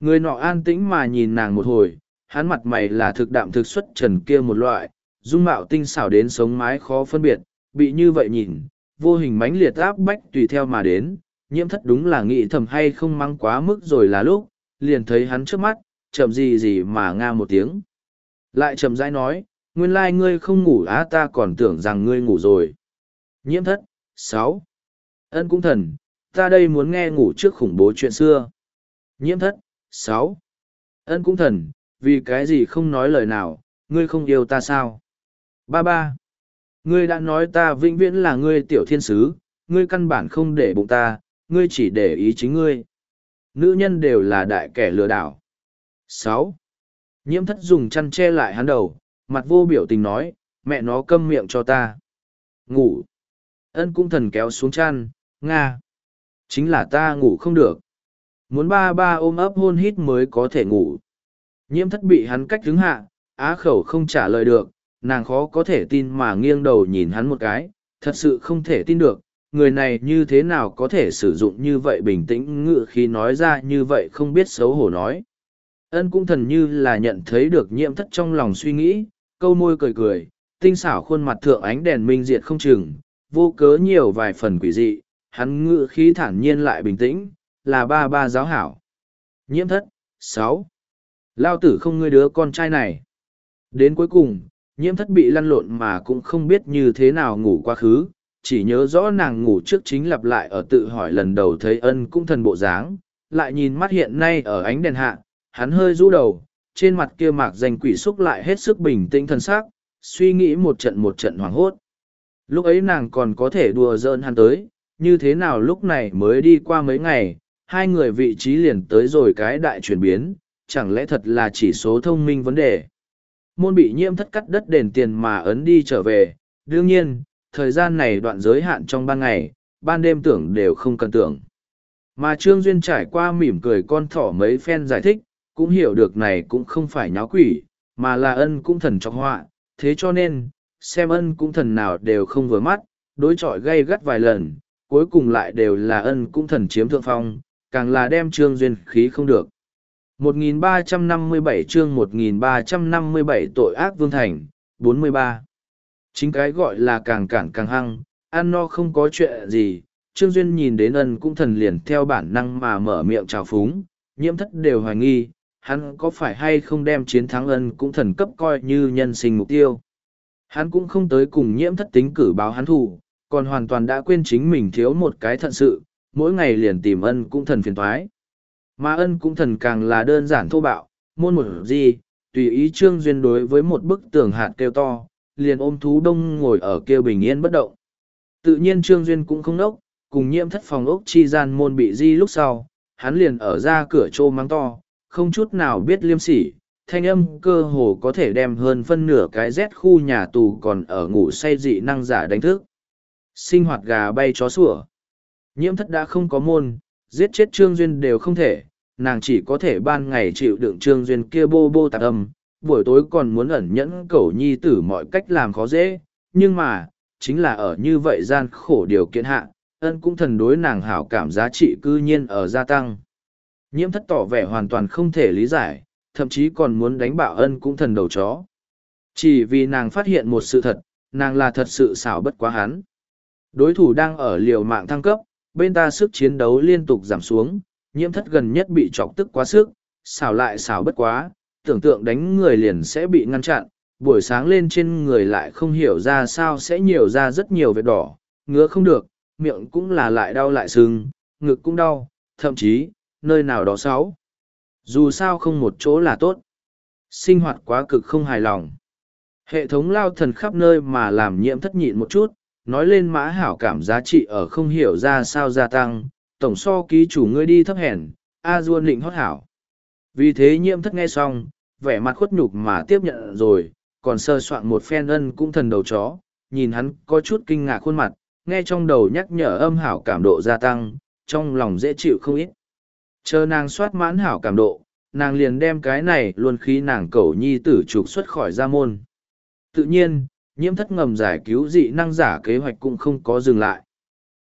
Người nọ an tĩnh mà nhìn nàng một hồi, hắn mặt mày là thực đạm thực xuất trần kia một loại, dung mạo tinh xảo đến sống mái khó phân biệt, bị như vậy nhìn, vô hình mãnh liệt áp bách tùy theo mà đến, nhiễm thất đúng là nghĩ thầm hay không mang quá mức rồi là lúc, liền thấy hắn trước mắt, chậm gì gì mà nga một tiếng. Lại chậm rãi nói, nguyên lai ngươi không ngủ á ta còn tưởng rằng ngươi ngủ rồi. Nhiễm thất, sáu Ân cung thần, ta đây muốn nghe ngủ trước khủng bố chuyện xưa. Nhiễm thất, sáu Ân cung thần, vì cái gì không nói lời nào, ngươi không yêu ta sao? Ba ba. Ngươi đã nói ta vĩnh viễn là ngươi tiểu thiên sứ, ngươi căn bản không để bụng ta, ngươi chỉ để ý chính ngươi. Nữ nhân đều là đại kẻ lừa đảo. sáu Nhiễm thất dùng chăn che lại hắn đầu, mặt vô biểu tình nói, mẹ nó câm miệng cho ta. Ngủ. Ân cung thần kéo xuống chăn, Nga. Chính là ta ngủ không được. Muốn ba ba ôm ấp hôn hít mới có thể ngủ. Nhiễm thất bị hắn cách đứng hạ, á khẩu không trả lời được, nàng khó có thể tin mà nghiêng đầu nhìn hắn một cái, thật sự không thể tin được, người này như thế nào có thể sử dụng như vậy bình tĩnh ngự khi nói ra như vậy không biết xấu hổ nói. Ân cung thần như là nhận thấy được nhiễm thất trong lòng suy nghĩ, câu môi cười cười, tinh xảo khuôn mặt thượng ánh đèn minh diệt không chừng, vô cớ nhiều vài phần quỷ dị, hắn ngự khí thản nhiên lại bình tĩnh, là ba ba giáo hảo. Nhiễm thất, sáu Lao tử không ngươi đứa con trai này. Đến cuối cùng, nhiễm thất bị lăn lộn mà cũng không biết như thế nào ngủ quá khứ, chỉ nhớ rõ nàng ngủ trước chính lặp lại ở tự hỏi lần đầu thấy ân cũng thần bộ dáng, lại nhìn mắt hiện nay ở ánh đèn hạ, hắn hơi rũ đầu, trên mặt kia mạc danh quỷ xúc lại hết sức bình tĩnh thân xác, suy nghĩ một trận một trận hoảng hốt. Lúc ấy nàng còn có thể đùa giỡn hắn tới, như thế nào lúc này mới đi qua mấy ngày, hai người vị trí liền tới rồi cái đại chuyển biến, chẳng lẽ thật là chỉ số thông minh vấn đề. Môn bị nhiễm thất cắt đất đền tiền mà ấn đi trở về, đương nhiên, thời gian này đoạn giới hạn trong ban ngày, ban đêm tưởng đều không cần tưởng. Mà Trương Duyên trải qua mỉm cười con thỏ mấy phen giải thích, cũng hiểu được này cũng không phải nháo quỷ, mà là ân cũng thần trọng họa, thế cho nên, xem ân cũng thần nào đều không vừa mắt, đối chọi gây gắt vài lần, cuối cùng lại đều là ân cũng thần chiếm thượng phong, càng là đem Trương Duyên khí không được. 1357 chương 1357 tội ác vương thành, 43. Chính cái gọi là càng cản càng hăng, ăn no không có chuyện gì, Trương Duyên nhìn đến ân cũng thần liền theo bản năng mà mở miệng chào phúng, nhiễm thất đều hoài nghi, hắn có phải hay không đem chiến thắng ân cũng thần cấp coi như nhân sinh mục tiêu. Hắn cũng không tới cùng nhiễm thất tính cử báo hắn thủ, còn hoàn toàn đã quên chính mình thiếu một cái thận sự, mỗi ngày liền tìm ân cũng thần phiền thoái. Mà ân cũng thần càng là đơn giản thô bạo, môn một gì, tùy ý Trương Duyên đối với một bức tường hạt kêu to, liền ôm thú đông ngồi ở kêu bình yên bất động. Tự nhiên Trương Duyên cũng không nốc, cùng nhiễm thất phòng ốc chi gian môn bị di lúc sau, hắn liền ở ra cửa trô mắng to, không chút nào biết liêm sỉ, thanh âm cơ hồ có thể đem hơn phân nửa cái rét khu nhà tù còn ở ngủ say dị năng giả đánh thức. Sinh hoạt gà bay chó sủa. Nhiễm thất đã không có môn, giết chết Trương Duyên đều không thể, nàng chỉ có thể ban ngày chịu đựng Trương Duyên kia bô bô tạc âm, buổi tối còn muốn ẩn nhẫn cẩu nhi tử mọi cách làm khó dễ, nhưng mà, chính là ở như vậy gian khổ điều kiện hạ, ân cũng thần đối nàng hảo cảm giá trị cư nhiên ở gia tăng. Nhiễm thất tỏ vẻ hoàn toàn không thể lý giải, thậm chí còn muốn đánh bạo ân cũng thần đầu chó. Chỉ vì nàng phát hiện một sự thật, nàng là thật sự xảo bất quá hắn. Đối thủ đang ở liều mạng thăng cấp, bên ta sức chiến đấu liên tục giảm xuống, nhiễm thất gần nhất bị chọc tức quá sức, xảo lại xảo bất quá, tưởng tượng đánh người liền sẽ bị ngăn chặn, buổi sáng lên trên người lại không hiểu ra sao sẽ nhiều ra rất nhiều vết đỏ, ngứa không được, miệng cũng là lại đau lại sưng, ngực cũng đau, thậm chí, nơi nào đó xấu. Dù sao không một chỗ là tốt. Sinh hoạt quá cực không hài lòng. Hệ thống lao thần khắp nơi mà làm nhiễm thất nhịn một chút, nói lên mã hảo cảm giá trị ở không hiểu ra sao gia tăng, tổng so ký chủ ngươi đi thấp hèn, a duôn định hót hảo. Vì thế nhiễm thất nghe xong, vẻ mặt khuất nhục mà tiếp nhận rồi, còn sơ soạn một phen ân cũng thần đầu chó, nhìn hắn có chút kinh ngạc khuôn mặt, nghe trong đầu nhắc nhở âm hảo cảm độ gia tăng, trong lòng dễ chịu không ít. Chờ nàng soát mãn hảo cảm độ, nàng liền đem cái này luôn khí nàng cầu nhi tử trục xuất khỏi gia môn. Tự nhiên, nhiễm thất ngầm giải cứu dị năng giả kế hoạch cũng không có dừng lại.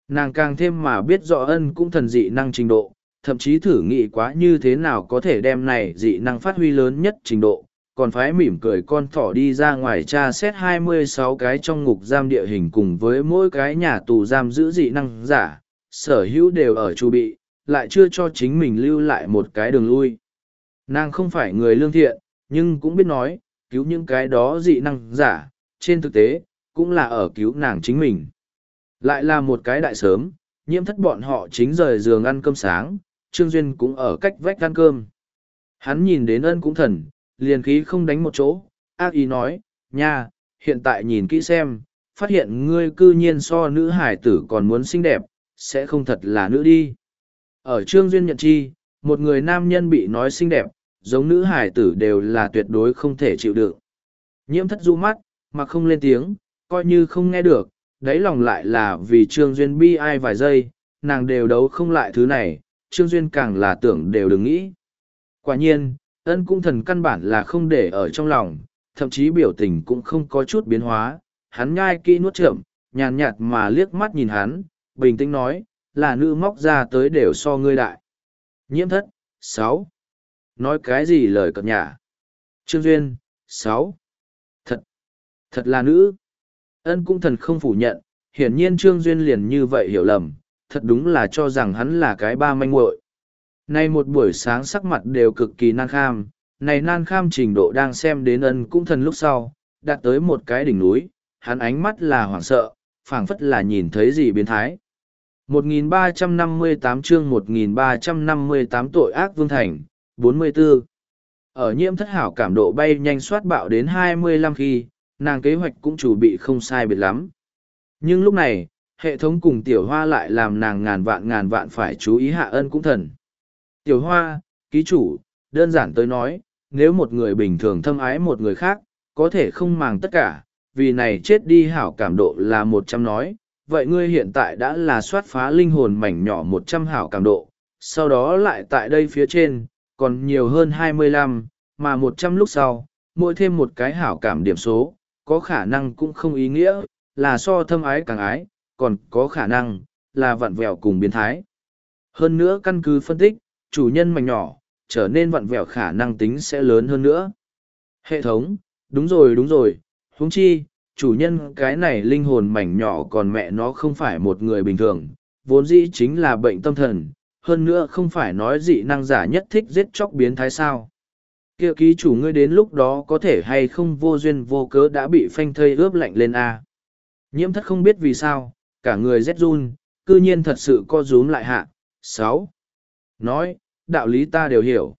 Nàng càng thêm mà biết rõ ân cũng thần dị năng trình độ, thậm chí thử nghĩ quá như thế nào có thể đem này dị năng phát huy lớn nhất trình độ, còn phái mỉm cười con thỏ đi ra ngoài tra xét 26 cái trong ngục giam địa hình cùng với mỗi cái nhà tù giam giữ dị năng giả, sở hữu đều ở chu bị, lại chưa cho chính mình lưu lại một cái đường lui. Nàng không phải người lương thiện, nhưng cũng biết nói, cứu những cái đó dị năng giả, trên thực tế, cũng là ở cứu nàng chính mình. Lại là một cái đại sớm, nhiễm thất bọn họ chính rời giường ăn cơm sáng, Trương Duyên cũng ở cách vách ăn cơm. Hắn nhìn đến ân cũng thần, liền khí không đánh một chỗ, ác ý nói, nha, hiện tại nhìn kỹ xem, phát hiện ngươi cư nhiên so nữ hải tử còn muốn xinh đẹp, sẽ không thật là nữ đi. Ở Trương Duyên nhận chi, một người nam nhân bị nói xinh đẹp, giống nữ hải tử đều là tuyệt đối không thể chịu đựng. Nhiễm thất du mắt, mà không lên tiếng, coi như không nghe được, đáy lòng lại là vì Trương Duyên bi ai vài giây, nàng đều đấu không lại thứ này, Trương Duyên càng là tưởng đều đừng nghĩ. Quả nhiên, ân cung thần căn bản là không để ở trong lòng, thậm chí biểu tình cũng không có chút biến hóa, hắn nhai kỹ nuốt chậm, nhàn nhạt mà liếc mắt nhìn hắn, bình tĩnh nói, là nữ móc ra tới đều so ngươi đại. Nhiễm thất, sáu Nói cái gì lời cập nhả? Trương Duyên, sáu Thật, thật là nữ. Ân cung thần không phủ nhận, hiển nhiên Trương Duyên liền như vậy hiểu lầm, thật đúng là cho rằng hắn là cái ba manh muội. Nay một buổi sáng sắc mặt đều cực kỳ nan kham, này nan kham trình độ đang xem đến ân cung thần lúc sau, đạt tới một cái đỉnh núi, hắn ánh mắt là hoảng sợ, phảng phất là nhìn thấy gì biến thái. 1358 chương 1358 tội ác vương thành, 44. Ở nhiễm thất hảo cảm độ bay nhanh soát bạo đến 25 khi, nàng kế hoạch cũng chủ bị không sai biệt lắm. Nhưng lúc này, hệ thống cùng tiểu hoa lại làm nàng ngàn vạn ngàn vạn phải chú ý hạ ân cũng thần. Tiểu hoa, ký chủ, đơn giản tới nói, nếu một người bình thường thâm ái một người khác, có thể không màng tất cả, vì này chết đi hảo cảm độ là một trăm nói, vậy ngươi hiện tại đã là soát phá linh hồn mảnh nhỏ một trăm hảo cảm độ, sau đó lại tại đây phía trên, còn nhiều hơn hai mươi lăm, mà một trăm lúc sau, mỗi thêm một cái hảo cảm điểm số, có khả năng cũng không ý nghĩa, là so thâm ái càng ái, còn có khả năng, là vặn vẹo cùng biến thái. Hơn nữa căn cứ phân tích, chủ nhân mảnh nhỏ, trở nên vặn vẹo khả năng tính sẽ lớn hơn nữa. Hệ thống, đúng rồi đúng rồi, huống chi, chủ nhân cái này linh hồn mảnh nhỏ còn mẹ nó không phải một người bình thường, vốn dĩ chính là bệnh tâm thần, hơn nữa không phải nói dị năng giả nhất thích giết chóc biến thái sao. Kia ký chủ ngươi đến lúc đó có thể hay không vô duyên vô cớ đã bị phanh thây ướp lạnh lên A. Nhiễm thất không biết vì sao, cả người rét run, cư nhiên thật sự co rúm lại hạ. sáu Nói, đạo lý ta đều hiểu.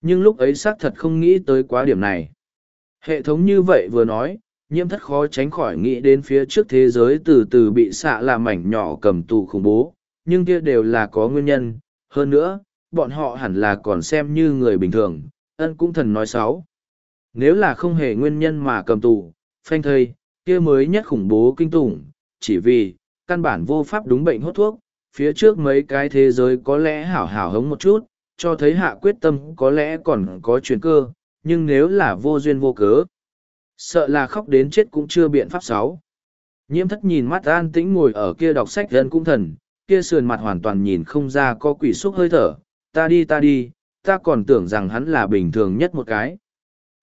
Nhưng lúc ấy xác thật không nghĩ tới quá điểm này. Hệ thống như vậy vừa nói, nhiễm thất khó tránh khỏi nghĩ đến phía trước thế giới từ từ bị xạ là mảnh nhỏ cầm tù khủng bố, nhưng kia đều là có nguyên nhân. Hơn nữa, bọn họ hẳn là còn xem như người bình thường, ân cũng thần nói xấu. Nếu là không hề nguyên nhân mà cầm tù, phanh thây, kia mới nhất khủng bố kinh tủng, chỉ vì, căn bản vô pháp đúng bệnh hốt thuốc, phía trước mấy cái thế giới có lẽ hảo hảo hống một chút, cho thấy hạ quyết tâm có lẽ còn có chuyện cơ, nhưng nếu là vô duyên vô cớ, sợ là khóc đến chết cũng chưa biện pháp sáu. Nhiễm thất nhìn mắt an tĩnh ngồi ở kia đọc sách dân cung thần, kia sườn mặt hoàn toàn nhìn không ra có quỷ xúc hơi thở, ta đi ta đi, ta còn tưởng rằng hắn là bình thường nhất một cái.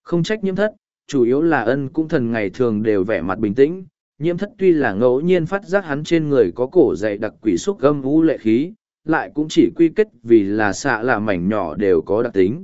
Không trách nhiễm thất, chủ yếu là ân cung thần ngày thường đều vẻ mặt bình tĩnh, nhiễm thất tuy là ngẫu nhiên phát giác hắn trên người có cổ dày đặc quỷ xúc gâm vũ lệ khí, lại cũng chỉ quy kết vì là xạ là mảnh nhỏ đều có đặc tính.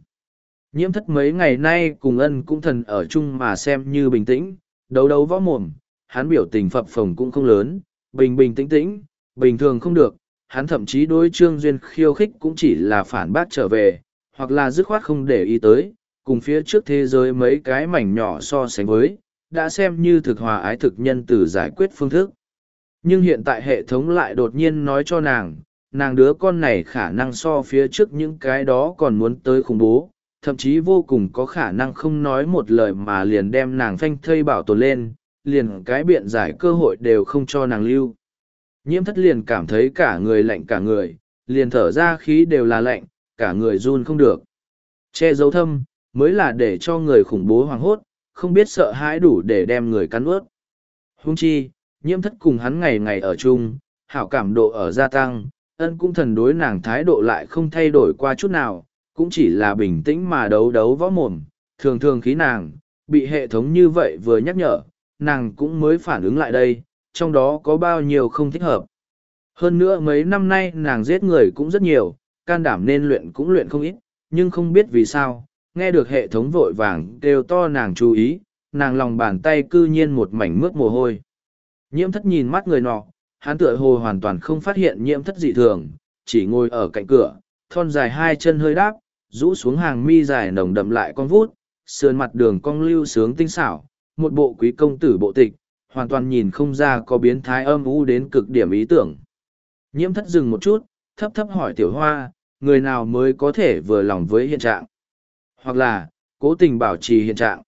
Nhiễm thất mấy ngày nay cùng ân cũng thần ở chung mà xem như bình tĩnh, đấu đấu võ mồm, hắn biểu tình phập phồng cũng không lớn, bình bình tĩnh tĩnh, bình thường không được, hắn thậm chí đối trương duyên khiêu khích cũng chỉ là phản bác trở về, hoặc là dứt khoát không để ý tới, cùng phía trước thế giới mấy cái mảnh nhỏ so sánh với, đã xem như thực hòa ái thực nhân từ giải quyết phương thức. Nhưng hiện tại hệ thống lại đột nhiên nói cho nàng, nàng đứa con này khả năng so phía trước những cái đó còn muốn tới khủng bố, thậm chí vô cùng có khả năng không nói một lời mà liền đem nàng phanh thây bảo tồn lên, liền cái biện giải cơ hội đều không cho nàng lưu. Nhiễm thất liền cảm thấy cả người lạnh cả người, liền thở ra khí đều là lạnh, cả người run không được. Che giấu thâm, mới là để cho người khủng bố hoàng hốt, không biết sợ hãi đủ để đem người cắn ướt. Hung chi, nhiễm thất cùng hắn ngày ngày ở chung, hảo cảm độ ở gia tăng, ân cũng thần đối nàng thái độ lại không thay đổi qua chút nào, cũng chỉ là bình tĩnh mà đấu đấu võ mồm, thường thường khí nàng, bị hệ thống như vậy vừa nhắc nhở, nàng cũng mới phản ứng lại đây, trong đó có bao nhiêu không thích hợp. Hơn nữa mấy năm nay nàng giết người cũng rất nhiều, can đảm nên luyện cũng luyện không ít, nhưng không biết vì sao, nghe được hệ thống vội vàng đều to nàng chú ý, nàng lòng bàn tay cư nhiên một mảnh mướt mồ hôi. Nhiễm thất nhìn mắt người nọ, hắn tựa hồ hoàn toàn không phát hiện nhiễm thất dị thường, chỉ ngồi ở cạnh cửa, thon dài hai chân hơi đáp, rũ xuống hàng mi dài nồng đậm lại con vút, sườn mặt đường cong lưu sướng tinh xảo, một bộ quý công tử bộ tịch, hoàn toàn nhìn không ra có biến thái âm u đến cực điểm ý tưởng. Nhiễm thất dừng một chút, thấp thấp hỏi tiểu hoa, người nào mới có thể vừa lòng với hiện trạng? Hoặc là, cố tình bảo trì hiện trạng.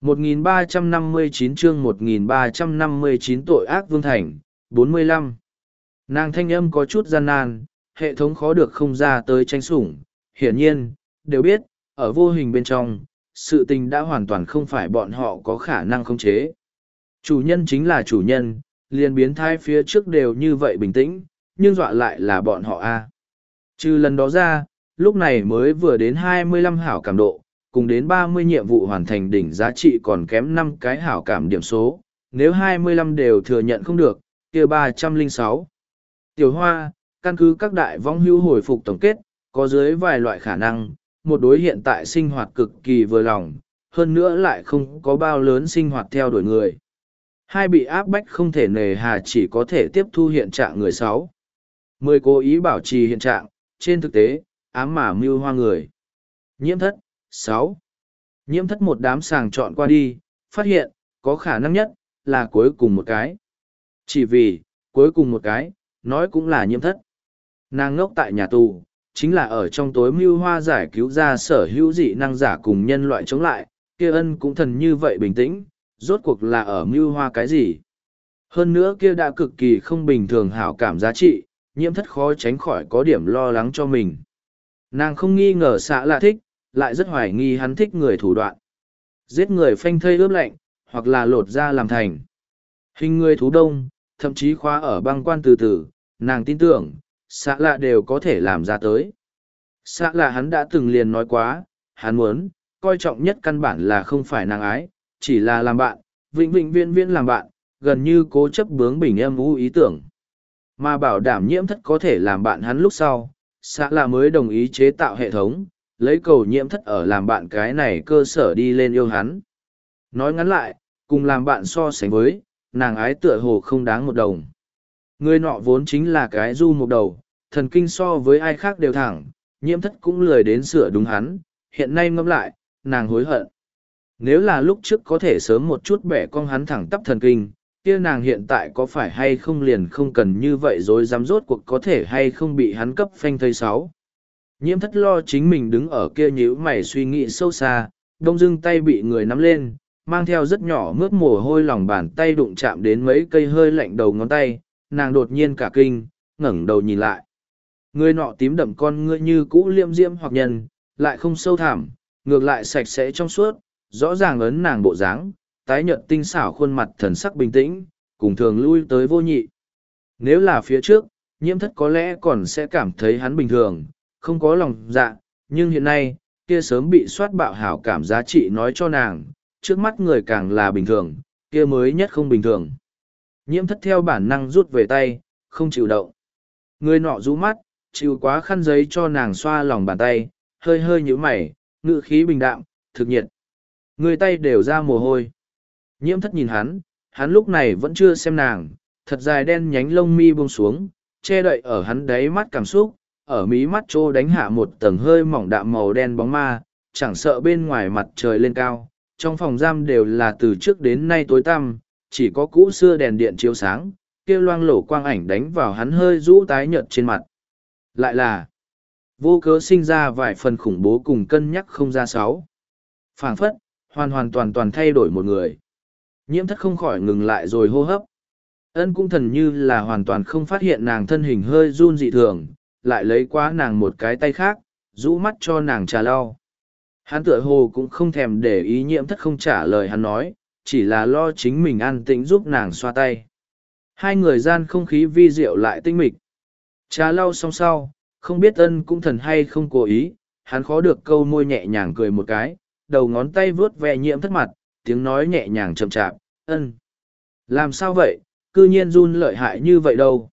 1359 chương 1359 tội ác vương thành, 45. Nàng thanh âm có chút gian nan, hệ thống khó được không ra tới tranh sủng, hiển nhiên, đều biết, ở vô hình bên trong, sự tình đã hoàn toàn không phải bọn họ có khả năng khống chế. Chủ nhân chính là chủ nhân, liền biến thai phía trước đều như vậy bình tĩnh, nhưng dọa lại là bọn họ a. Trừ lần đó ra, lúc này mới vừa đến 25 hảo cảm độ, cùng đến 30 nhiệm vụ hoàn thành đỉnh giá trị còn kém 5 cái hảo cảm điểm số, nếu 25 đều thừa nhận không được, kia 306. Tiểu Hoa, căn cứ các đại vong hưu hồi phục tổng kết, có dưới vài loại khả năng, một đối hiện tại sinh hoạt cực kỳ vừa lòng, hơn nữa lại không có bao lớn sinh hoạt theo đuổi người. Hai bị áp bách không thể nề hà chỉ có thể tiếp thu hiện trạng người sáu. Mười cố ý bảo trì hiện trạng, trên thực tế, ám mà mưu hoa người. Nhiễm thất, sáu. Nhiễm thất một đám sàng chọn qua đi, phát hiện, có khả năng nhất, là cuối cùng một cái. Chỉ vì, cuối cùng một cái, nói cũng là nhiễm thất. Nàng ngốc tại nhà tù, chính là ở trong tối mưu hoa giải cứu ra sở hữu dị năng giả cùng nhân loại chống lại, kia ân cũng thần như vậy bình tĩnh, rốt cuộc là ở mưu hoa cái gì. Hơn nữa kia đã cực kỳ không bình thường hảo cảm giá trị, nhiễm thất khó tránh khỏi có điểm lo lắng cho mình. Nàng không nghi ngờ xạ là thích, lại rất hoài nghi hắn thích người thủ đoạn. Giết người phanh thây ướp lạnh, hoặc là lột ra làm thành. Hình người thú đông, thậm chí khóa ở băng quan từ từ, nàng tin tưởng, xạ lạ đều có thể làm ra tới. Xạ lạ hắn đã từng liền nói quá, hắn muốn, coi trọng nhất căn bản là không phải nàng ái, chỉ là làm bạn, vĩnh vĩnh viên viên làm bạn, gần như cố chấp bướng bình em u ý tưởng. Mà bảo đảm nhiễm thất có thể làm bạn hắn lúc sau, xạ lạ mới đồng ý chế tạo hệ thống, lấy cầu nhiễm thất ở làm bạn cái này cơ sở đi lên yêu hắn. Nói ngắn lại, cùng làm bạn so sánh với, nàng ái tựa hồ không đáng một đồng. Người nọ vốn chính là cái du một đầu, thần kinh so với ai khác đều thẳng, nhiễm thất cũng lười đến sửa đúng hắn, hiện nay ngâm lại, nàng hối hận. Nếu là lúc trước có thể sớm một chút bẻ con hắn thẳng tắp thần kinh, kia nàng hiện tại có phải hay không liền không cần như vậy rồi dám rốt cuộc có thể hay không bị hắn cấp phanh thây sáu. Nhiễm thất lo chính mình đứng ở kia nhíu mày suy nghĩ sâu xa, đông dưng tay bị người nắm lên, mang theo rất nhỏ mướt mồ hôi lòng bàn tay đụng chạm đến mấy cây hơi lạnh đầu ngón tay, nàng đột nhiên cả kinh, ngẩng đầu nhìn lại. Người nọ tím đậm con ngươi như cũ liêm diễm hoặc nhân, lại không sâu thẳm, ngược lại sạch sẽ trong suốt, rõ ràng ấn nàng bộ dáng, tái nhợt tinh xảo khuôn mặt thần sắc bình tĩnh, cùng thường lui tới vô nhị. Nếu là phía trước, nhiễm thất có lẽ còn sẽ cảm thấy hắn bình thường, không có lòng dạ, nhưng hiện nay, kia sớm bị soát bạo hảo cảm giá trị nói cho nàng, trước mắt người càng là bình thường, kia mới nhất không bình thường. Nhiễm thất theo bản năng rút về tay, không chịu động. Người nọ rũ mắt, chịu quá khăn giấy cho nàng xoa lòng bàn tay, hơi hơi nhíu mày, ngự khí bình đạm, thực nhiệt. Người tay đều ra mồ hôi. Nhiễm thất nhìn hắn, hắn lúc này vẫn chưa xem nàng, thật dài đen nhánh lông mi buông xuống, che đậy ở hắn đáy mắt cảm xúc, ở mí mắt trô đánh hạ một tầng hơi mỏng đạm màu đen bóng ma, chẳng sợ bên ngoài mặt trời lên cao, trong phòng giam đều là từ trước đến nay tối tăm, chỉ có cũ xưa đèn điện chiếu sáng, kia loang lổ quang ảnh đánh vào hắn hơi rũ tái nhợt trên mặt. Lại là, vô cớ sinh ra vài phần khủng bố cùng cân nhắc không ra sáu. phảng phất, hoàn hoàn toàn toàn thay đổi một người. Nhiễm thất không khỏi ngừng lại rồi hô hấp. Ân cũng thần như là hoàn toàn không phát hiện nàng thân hình hơi run dị thường, lại lấy quá nàng một cái tay khác, rũ mắt cho nàng trà lau. Hắn tựa hồ cũng không thèm để ý nhiễm thất không trả lời hắn nói, chỉ là lo chính mình an tĩnh giúp nàng xoa tay. Hai người gian không khí vi diệu lại tinh mịch. Trà lau xong sau, không biết ân cũng thần hay không cố ý, hắn khó được câu môi nhẹ nhàng cười một cái, đầu ngón tay vướt ve nhiễm thất mặt, tiếng nói nhẹ nhàng chậm chạp, ân. Làm sao vậy, cư nhiên run lợi hại như vậy đâu.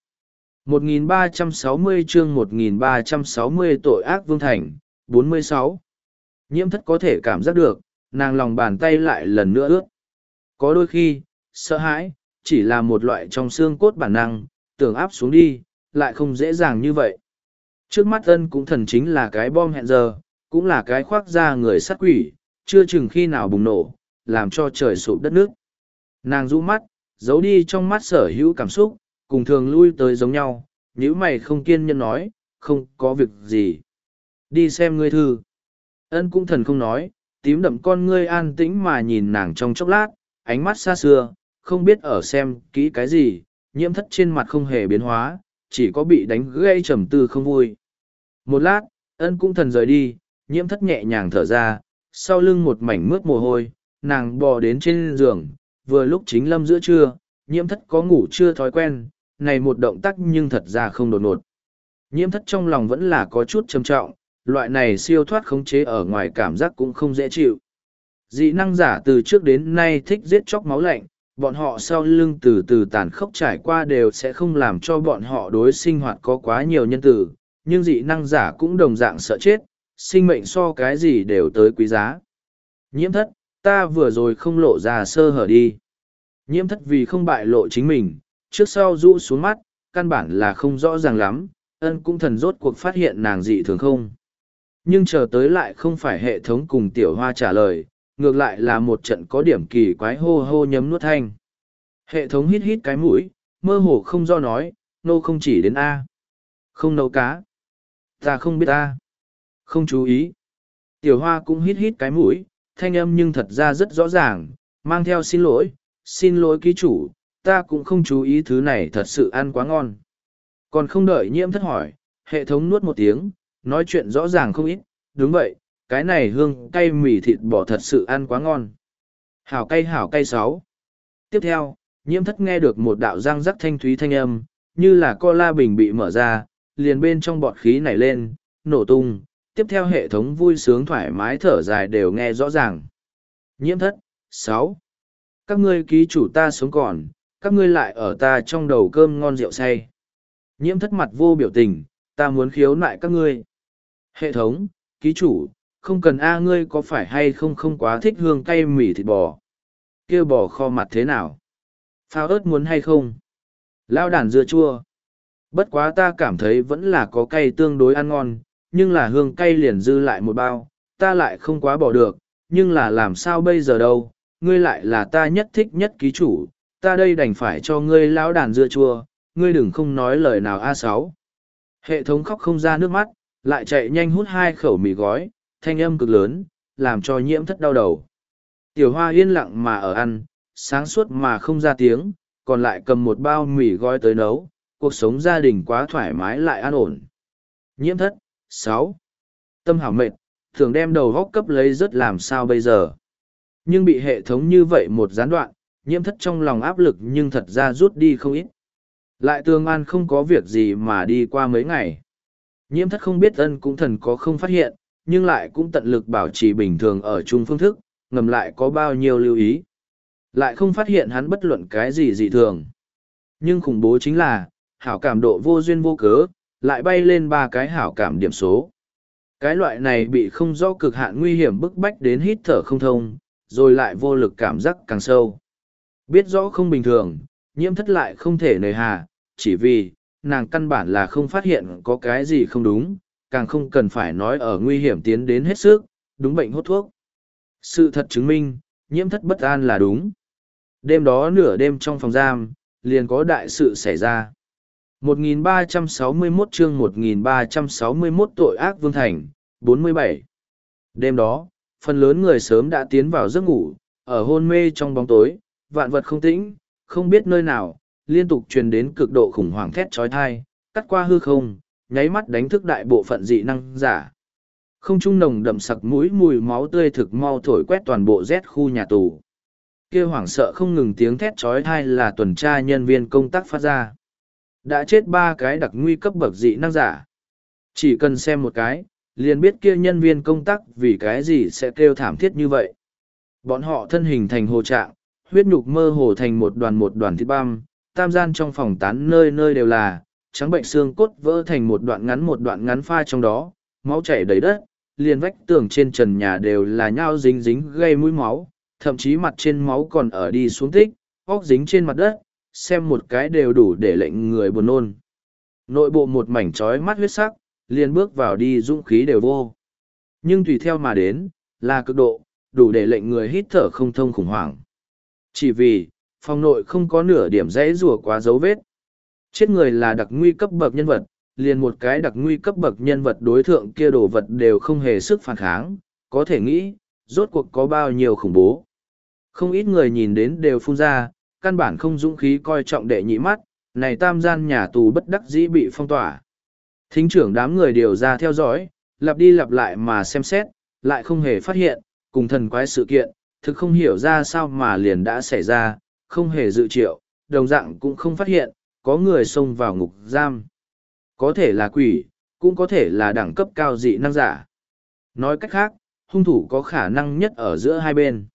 1360 chương 1360 tội ác vương thành, 46. Nhiễm thất có thể cảm giác được, nàng lòng bàn tay lại lần nữa ướt. Có đôi khi, sợ hãi, chỉ là một loại trong xương cốt bản năng, tưởng áp xuống đi, lại không dễ dàng như vậy. Trước mắt ân cũng thần chính là cái bom hẹn giờ, cũng là cái khoác ra người sắt quỷ, chưa chừng khi nào bùng nổ, làm cho trời sụp đất nước. Nàng rũ mắt, giấu đi trong mắt sở hữu cảm xúc, cùng thường lui tới giống nhau, nếu mày không kiên nhẫn nói, không có việc gì. Đi xem ngươi thư. Ân cũng thần không nói, tím đậm con ngươi an tĩnh mà nhìn nàng trong chốc lát, ánh mắt xa xưa, không biết ở xem kỹ cái gì, nhiễm thất trên mặt không hề biến hóa, chỉ có bị đánh gây trầm tư không vui. Một lát, ân cũng thần rời đi, nhiễm thất nhẹ nhàng thở ra, sau lưng một mảnh mướt mồ hôi, nàng bò đến trên giường, vừa lúc chính lâm giữa trưa, nhiễm thất có ngủ chưa thói quen, này một động tác nhưng thật ra không đột ngột. Nhiễm thất trong lòng vẫn là có chút trầm trọng, loại này siêu thoát khống chế ở ngoài cảm giác cũng không dễ chịu. Dị năng giả từ trước đến nay thích giết chóc máu lạnh, bọn họ sau lưng từ từ tàn khốc trải qua đều sẽ không làm cho bọn họ đối sinh hoạt có quá nhiều nhân tử, nhưng dị năng giả cũng đồng dạng sợ chết, sinh mệnh so cái gì đều tới quý giá. Nhiễm thất, ta vừa rồi không lộ ra sơ hở đi. Nhiễm thất vì không bại lộ chính mình, trước sau rũ xuống mắt, căn bản là không rõ ràng lắm, ân cũng thần rốt cuộc phát hiện nàng dị thường không. Nhưng chờ tới lại không phải hệ thống cùng tiểu hoa trả lời, ngược lại là một trận có điểm kỳ quái hô hô nhấm nuốt thanh. Hệ thống hít hít cái mũi, mơ hồ không do nói, nô không chỉ đến A. Không nấu cá. Ta không biết A. Không chú ý. Tiểu hoa cũng hít hít cái mũi, thanh âm nhưng thật ra rất rõ ràng, mang theo xin lỗi, xin lỗi ký chủ, ta cũng không chú ý thứ này thật sự ăn quá ngon. Còn không đợi nhiễm thất hỏi, hệ thống nuốt một tiếng, nói chuyện rõ ràng không ít, đúng vậy, cái này hương cay mì thịt bò thật sự ăn quá ngon. Hảo cay hảo cay sáu. Tiếp theo, nhiễm thất nghe được một đạo răng rắc thanh thúy thanh âm, như là co la bình bị mở ra, liền bên trong bọt khí nảy lên, nổ tung, tiếp theo hệ thống vui sướng thoải mái thở dài đều nghe rõ ràng. Nhiễm thất, sáu. Các ngươi ký chủ ta sống còn, các ngươi lại ở ta trong đầu cơm ngon rượu say. Nhiễm thất mặt vô biểu tình, ta muốn khiếu nại các ngươi. Hệ thống, ký chủ, không cần a ngươi có phải hay không không quá thích hương cay mì thịt bò. kia bò kho mặt thế nào? Phao ớt muốn hay không? Lao đàn dưa chua. Bất quá ta cảm thấy vẫn là có cay tương đối ăn ngon, nhưng là hương cay liền dư lại một bao, ta lại không quá bỏ được, nhưng là làm sao bây giờ đâu, ngươi lại là ta nhất thích nhất ký chủ, ta đây đành phải cho ngươi lão đàn dưa chua, ngươi đừng không nói lời nào a sáu. Hệ thống khóc không ra nước mắt, lại chạy nhanh hút hai khẩu mì gói, thanh âm cực lớn, làm cho nhiễm thất đau đầu. Tiểu hoa yên lặng mà ở ăn, sáng suốt mà không ra tiếng, còn lại cầm một bao mì gói tới nấu, cuộc sống gia đình quá thoải mái lại an ổn. Nhiễm thất, sáu Tâm hảo mệt, thường đem đầu góc cấp lấy rất làm sao bây giờ. Nhưng bị hệ thống như vậy một gián đoạn, nhiễm thất trong lòng áp lực nhưng thật ra rút đi không ít. Lại tương an không có việc gì mà đi qua mấy ngày. Nhiễm thất không biết ân cũng thần có không phát hiện, nhưng lại cũng tận lực bảo trì bình thường ở chung phương thức, ngầm lại có bao nhiêu lưu ý. Lại không phát hiện hắn bất luận cái gì dị thường. Nhưng khủng bố chính là, hảo cảm độ vô duyên vô cớ, lại bay lên ba cái hảo cảm điểm số. Cái loại này bị không rõ cực hạn nguy hiểm bức bách đến hít thở không thông, rồi lại vô lực cảm giác càng sâu. Biết rõ không bình thường, nhiễm thất lại không thể nề hà, chỉ vì, nàng căn bản là không phát hiện có cái gì không đúng, càng không cần phải nói ở nguy hiểm tiến đến hết sức, đúng bệnh hốt thuốc. Sự thật chứng minh, nhiễm thất bất an là đúng. Đêm đó nửa đêm trong phòng giam, liền có đại sự xảy ra. 1361 chương 1361 tội ác vương thành, 47. Đêm đó, phần lớn người sớm đã tiến vào giấc ngủ, ở hôn mê trong bóng tối, vạn vật không tĩnh, không biết nơi nào, liên tục truyền đến cực độ khủng hoảng thét trói thai, cắt qua hư không, nháy mắt đánh thức đại bộ phận dị năng giả. Không trung nồng đậm sặc mũi mùi máu tươi thực mau thổi quét toàn bộ rét khu nhà tù. Kia hoảng sợ không ngừng tiếng thét trói thai là tuần tra nhân viên công tác phát ra. Đã chết ba cái đặc nguy cấp bậc dị năng giả. Chỉ cần xem một cái, liền biết kia nhân viên công tác vì cái gì sẽ kêu thảm thiết như vậy. Bọn họ thân hình thành hồ trạng, huyết nhục mơ hồ thành một đoàn một đoàn thịt băm, tam gian trong phòng tán nơi nơi đều là, trắng bệnh xương cốt vỡ thành một đoạn ngắn một đoạn ngắn pha trong đó, máu chảy đầy đất, liền vách tường trên trần nhà đều là nhao dính dính gây mũi máu, thậm chí mặt trên máu còn ở đi xuống tích, óc dính trên mặt đất, xem một cái đều đủ để lệnh người buồn nôn. Nội bộ một mảnh trói mắt huyết sắc, liền bước vào đi dũng khí đều vô. Nhưng tùy theo mà đến, là cực độ, đủ để lệnh người hít thở không thông khủng hoảng. Chỉ vì, phòng nội không có nửa điểm dãy rùa quá dấu vết. Chết người là đặc nguy cấp bậc nhân vật, liền một cái đặc nguy cấp bậc nhân vật đối thượng kia đồ vật đều không hề sức phản kháng, có thể nghĩ, rốt cuộc có bao nhiêu khủng bố. Không ít người nhìn đến đều phun ra, căn bản không dũng khí coi trọng đệ nhị mắt, này tam gian nhà tù bất đắc dĩ bị phong tỏa. Thính trưởng đám người điều ra theo dõi, lặp đi lặp lại mà xem xét, lại không hề phát hiện, cùng thần quái sự kiện, thực không hiểu ra sao mà liền đã xảy ra, không hề dự triệu, đồng dạng cũng không phát hiện, có người xông vào ngục giam. Có thể là quỷ, cũng có thể là đẳng cấp cao dị năng giả. Nói cách khác, hung thủ có khả năng nhất ở giữa hai bên.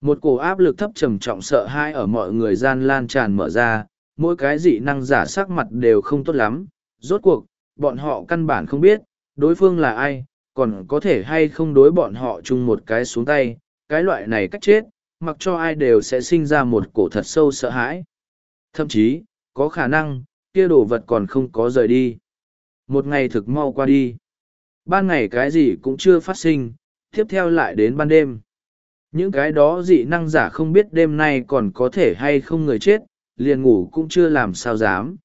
Một cổ áp lực thấp trầm trọng sợ hãi ở mọi người gian lan tràn mở ra, mỗi cái dị năng giả sắc mặt đều không tốt lắm. Rốt cuộc, bọn họ căn bản không biết, đối phương là ai, còn có thể hay không đối bọn họ chung một cái xuống tay, cái loại này cách chết, mặc cho ai đều sẽ sinh ra một cổ thật sâu sợ hãi. Thậm chí, có khả năng, kia đồ vật còn không có rời đi. Một ngày thực mau qua đi. Ban ngày cái gì cũng chưa phát sinh, tiếp theo lại đến ban đêm. Những cái đó dị năng giả không biết đêm nay còn có thể hay không người chết, liền ngủ cũng chưa làm sao dám.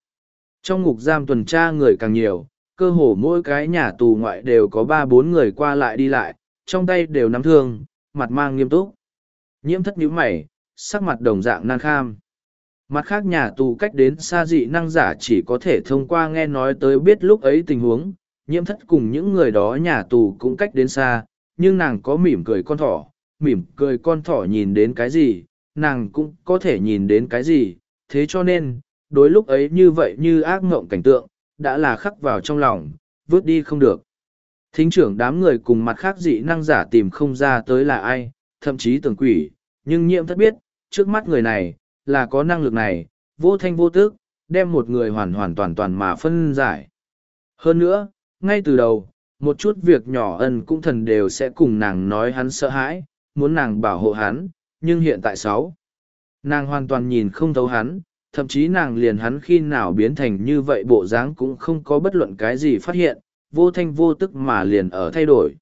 Trong ngục giam tuần tra người càng nhiều, cơ hồ mỗi cái nhà tù ngoại đều có ba bốn người qua lại đi lại, trong tay đều nắm thương, mặt mang nghiêm túc. Nhiễm thất nhíu mày, sắc mặt đồng dạng nan kham. Mặt khác nhà tù cách đến xa dị năng giả chỉ có thể thông qua nghe nói tới biết lúc ấy tình huống, nhiễm thất cùng những người đó nhà tù cũng cách đến xa, nhưng nàng có mỉm cười con thỏ, mỉm cười con thỏ nhìn đến cái gì, nàng cũng có thể nhìn đến cái gì, thế cho nên, đối lúc ấy như vậy như ác ngộng cảnh tượng, đã là khắc vào trong lòng, vứt đi không được. Thính trưởng đám người cùng mặt khác dị năng giả tìm không ra tới là ai, thậm chí tưởng quỷ, nhưng nhiễm thất biết, trước mắt người này, là có năng lực này, vô thanh vô tức, đem một người hoàn hoàn toàn toàn mà phân giải. Hơn nữa, ngay từ đầu, một chút việc nhỏ ân cũng thần đều sẽ cùng nàng nói hắn sợ hãi, muốn nàng bảo hộ hắn, nhưng hiện tại sáu. Nàng hoàn toàn nhìn không thấu hắn, thậm chí nàng liền hắn khi nào biến thành như vậy bộ dáng cũng không có bất luận cái gì phát hiện, vô thanh vô tức mà liền ở thay đổi.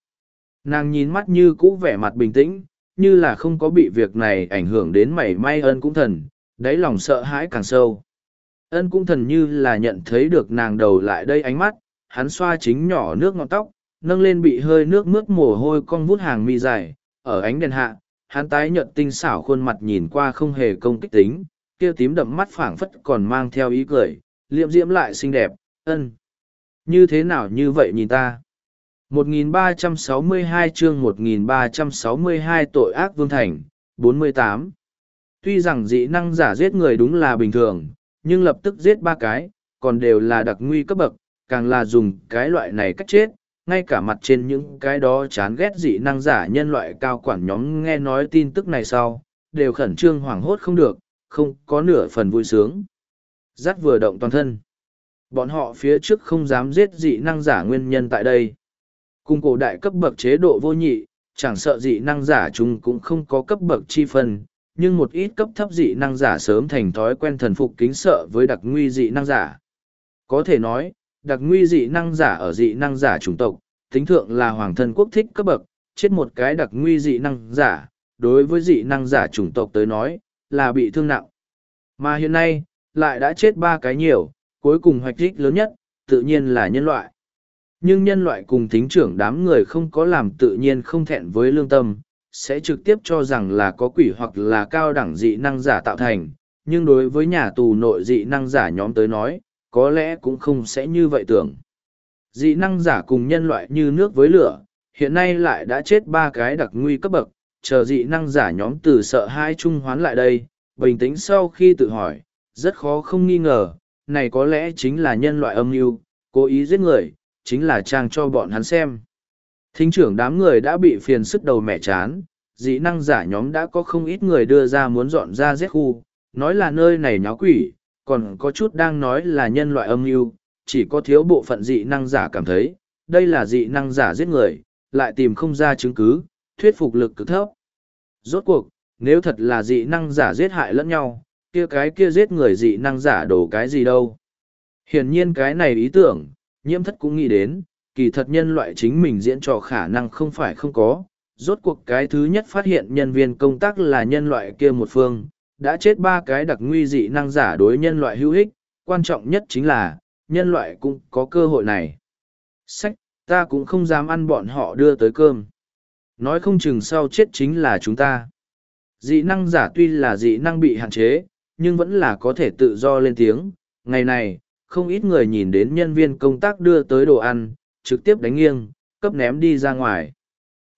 nàng nhìn mắt như cũ vẻ mặt bình tĩnh như là không có bị việc này ảnh hưởng đến mảy may ân cũng thần đáy lòng sợ hãi càng sâu. Ân cũng thần như là nhận thấy được nàng đầu lại đây ánh mắt, hắn xoa chính nhỏ nước ngọn tóc, nâng lên bị hơi nước mướt mồ hôi cong vút hàng mi dài, ở ánh đèn hạ, hắn tái nhợt tinh xảo khuôn mặt nhìn qua không hề công kích tính, kia tím đậm mắt phảng phất còn mang theo ý cười, liệm diễm lại xinh đẹp, ân, như thế nào như vậy nhìn ta? 1362 chương 1362 tội ác vương thành 48 tuy rằng dị năng giả giết người đúng là bình thường, nhưng lập tức giết ba cái, còn đều là đặc nguy cấp bậc, càng là dùng cái loại này cách chết, ngay cả mặt trên những cái đó chán ghét dị năng giả nhân loại cao quản nhóm nghe nói tin tức này sau, đều khẩn trương hoảng hốt không được, không có nửa phần vui sướng dắt vừa động toàn thân bọn họ phía trước không dám giết dị năng giả nguyên nhân tại đây cùng cổ đại cấp bậc chế độ vô nhị, chẳng sợ dị năng giả chúng cũng không có cấp bậc chi phần nhưng một ít cấp thấp dị năng giả sớm thành thói quen thần phục kính sợ với đặc nguy dị năng giả. Có thể nói, đặc nguy dị năng giả ở dị năng giả chủng tộc tính thượng là hoàng thân quốc thích cấp bậc, chết một cái đặc nguy dị năng giả, đối với dị năng giả chủng tộc tới nói, là bị thương nặng. Mà hiện nay, lại đã chết ba cái nhiều, cuối cùng hoạch thích lớn nhất, tự nhiên là nhân loại. Nhưng nhân loại cùng thính trưởng đám người không có làm tự nhiên không thẹn với lương tâm sẽ trực tiếp cho rằng là có quỷ hoặc là cao đẳng dị năng giả tạo thành, nhưng đối với nhà tù nội dị năng giả nhóm tới nói, có lẽ cũng không sẽ như vậy tưởng. Dị năng giả cùng nhân loại như nước với lửa, hiện nay lại đã chết ba cái đặc nguy cấp bậc, chờ dị năng giả nhóm từ sợ hai trung hoán lại đây, bình tĩnh sau khi tự hỏi, rất khó không nghi ngờ, này có lẽ chính là nhân loại âm mưu, cố ý giết người, chính là trang cho bọn hắn xem thính trưởng đám người đã bị phiền sức đầu mẻ chán, dị năng giả nhóm đã có không ít người đưa ra muốn dọn ra giết khu, nói là nơi này nháo quỷ, còn có chút đang nói là nhân loại âm mưu, chỉ có thiếu bộ phận dị năng giả cảm thấy, đây là dị năng giả giết người, lại tìm không ra chứng cứ, thuyết phục lực cực thấp. Rốt cuộc, nếu thật là dị năng giả giết hại lẫn nhau, kia cái kia giết người dị năng giả đổ cái gì đâu? Hiển nhiên cái này ý tưởng, nhiễm thất cũng nghĩ đến kỳ thật nhân loại chính mình diễn trò khả năng không phải không có. Rốt cuộc cái thứ nhất phát hiện nhân viên công tác là nhân loại kia một phương, đã chết ba cái đặc nguy dị năng giả đối nhân loại hữu ích. Quan trọng nhất chính là, nhân loại cũng có cơ hội này. Sách, ta cũng không dám ăn bọn họ đưa tới cơm. Nói không chừng sau chết chính là chúng ta. Dị năng giả tuy là dị năng bị hạn chế, nhưng vẫn là có thể tự do lên tiếng. Ngày này, không ít người nhìn đến nhân viên công tác đưa tới đồ ăn trực tiếp đánh nghiêng cấp ném đi ra ngoài.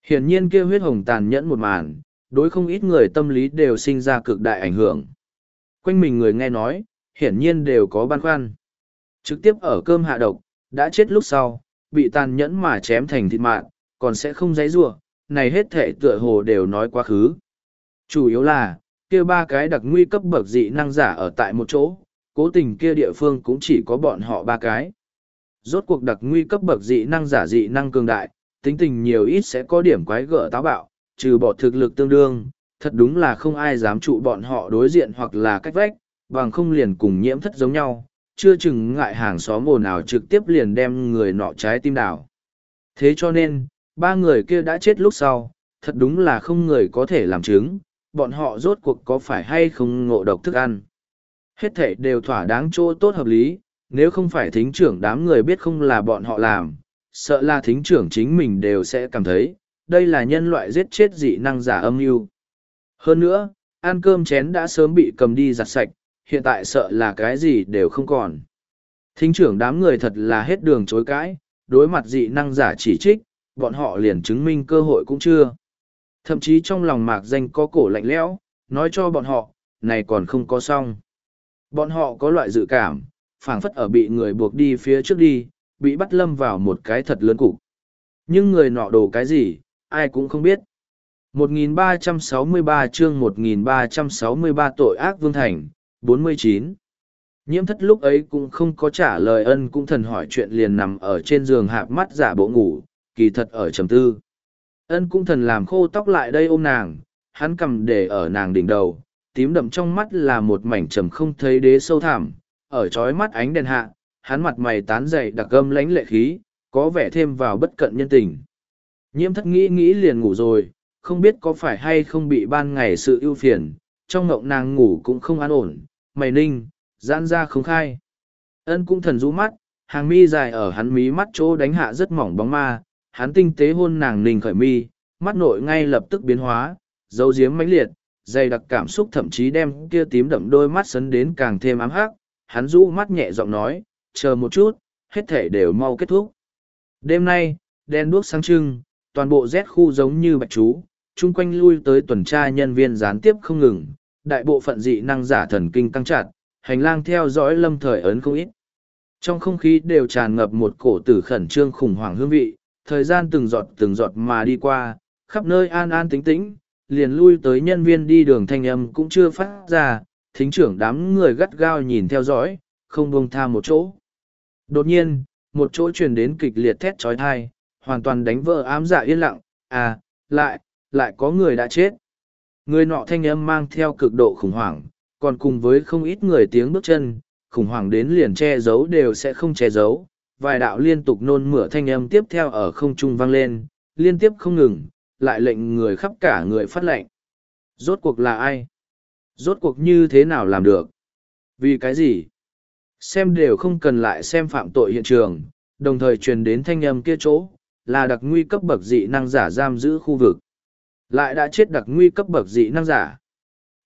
Hiển nhiên kia huyết hồng tàn nhẫn một màn đối không ít người tâm lý đều sinh ra cực đại ảnh hưởng. Quanh mình người nghe nói hiển nhiên đều có băn khoăn. Trực tiếp ở cơm hạ độc đã chết lúc sau bị tàn nhẫn mà chém thành thịt mạng còn sẽ không giấy rua, này hết thể tựa hồ đều nói quá khứ. Chủ yếu là kia ba cái đặc nguy cấp bậc dị năng giả ở tại một chỗ cố tình kia địa phương cũng chỉ có bọn họ ba cái rốt cuộc đặc nguy cấp bậc dị năng giả dị năng cường đại, tính tình nhiều ít sẽ có điểm quái gở táo bạo, trừ bỏ thực lực tương đương, thật đúng là không ai dám trụ bọn họ đối diện hoặc là cách vách, bằng không liền cùng nhiễm thất giống nhau, chưa chừng ngại hàng xóm ồn nào trực tiếp liền đem người nọ trái tim đảo. Thế cho nên, ba người kia đã chết lúc sau, thật đúng là không người có thể làm chứng, bọn họ rốt cuộc có phải hay không ngộ độc thức ăn. Hết thể đều thỏa đáng chỗ tốt hợp lý nếu không phải thính trưởng đám người biết không là bọn họ làm, sợ là thính trưởng chính mình đều sẽ cảm thấy, đây là nhân loại giết chết dị năng giả âm mưu. Hơn nữa, ăn cơm chén đã sớm bị cầm đi giặt sạch, hiện tại sợ là cái gì đều không còn. Thính trưởng đám người thật là hết đường chối cãi, đối mặt dị năng giả chỉ trích, bọn họ liền chứng minh cơ hội cũng chưa. Thậm chí trong lòng mạc danh có cổ lạnh lẽo, nói cho bọn họ, này còn không có xong. Bọn họ có loại dự cảm phảng phất ở bị người buộc đi phía trước đi, bị bắt lâm vào một cái thật lớn cục. Nhưng người nọ đồ cái gì, ai cũng không biết. 1363 chương 1363 tội ác vương thành 49 nhiễm thất lúc ấy cũng không có trả lời ân cũng thần hỏi chuyện liền nằm ở trên giường hạp mắt giả bộ ngủ, kỳ thật ở trầm tư. Ân cũng thần làm khô tóc lại đây ôm nàng, hắn cầm để ở nàng đỉnh đầu, tím đậm trong mắt là một mảnh trầm không thấy đế sâu thẳm ở trói mắt ánh đèn hạ hắn mặt mày tán dày đặc gâm lánh lệ khí có vẻ thêm vào bất cận nhân tình Nhiễm thất nghĩ nghĩ liền ngủ rồi, không biết có phải hay không bị ban ngày sự ưu phiền, trong ngộng nàng ngủ cũng không an ổn, mày ninh, giãn ra không khai. Ân cũng thần rũ mắt, hàng mi dài ở hắn mí mắt chỗ đánh hạ rất mỏng bóng ma, hắn tinh tế hôn nàng ninh khởi mi, mắt nội ngay lập tức biến hóa, dấu diếm mãnh liệt, dày đặc cảm xúc thậm chí đem kia tím đậm đôi mắt sấn đến càng thêm ám hắc, hắn rũ mắt nhẹ giọng nói, chờ một chút, hết thể đều mau kết thúc. Đêm nay, đen đuốc sáng trưng, toàn bộ Z khu giống như bạch chú, chung quanh lui tới tuần tra nhân viên gián tiếp không ngừng, đại bộ phận dị năng giả thần kinh căng chặt, hành lang theo dõi lâm thời ấn không ít. Trong không khí đều tràn ngập một cổ tử khẩn trương khủng hoảng hương vị, thời gian từng giọt từng giọt mà đi qua, khắp nơi an an tĩnh tĩnh, liền lui tới nhân viên đi đường thanh âm cũng chưa phát ra, thính trưởng đám người gắt gao nhìn theo dõi, không buông tha một chỗ. Đột nhiên, một chỗ truyền đến kịch liệt thét trói thai, hoàn toàn đánh vỡ ám dạ yên lặng, à, lại, lại có người đã chết. Người nọ thanh âm mang theo cực độ khủng hoảng, còn cùng với không ít người tiếng bước chân, khủng hoảng đến liền che giấu đều sẽ không che giấu. Vài đạo liên tục nôn mửa thanh âm tiếp theo ở không trung vang lên, liên tiếp không ngừng, lại lệnh người khắp cả người phát lệnh. Rốt cuộc là ai? Rốt cuộc như thế nào làm được? Vì cái gì? Xem đều không cần lại xem phạm tội hiện trường, đồng thời truyền đến thanh âm kia chỗ, là đặc nguy cấp bậc dị năng giả giam giữ khu vực. Lại đã chết đặc nguy cấp bậc dị năng giả.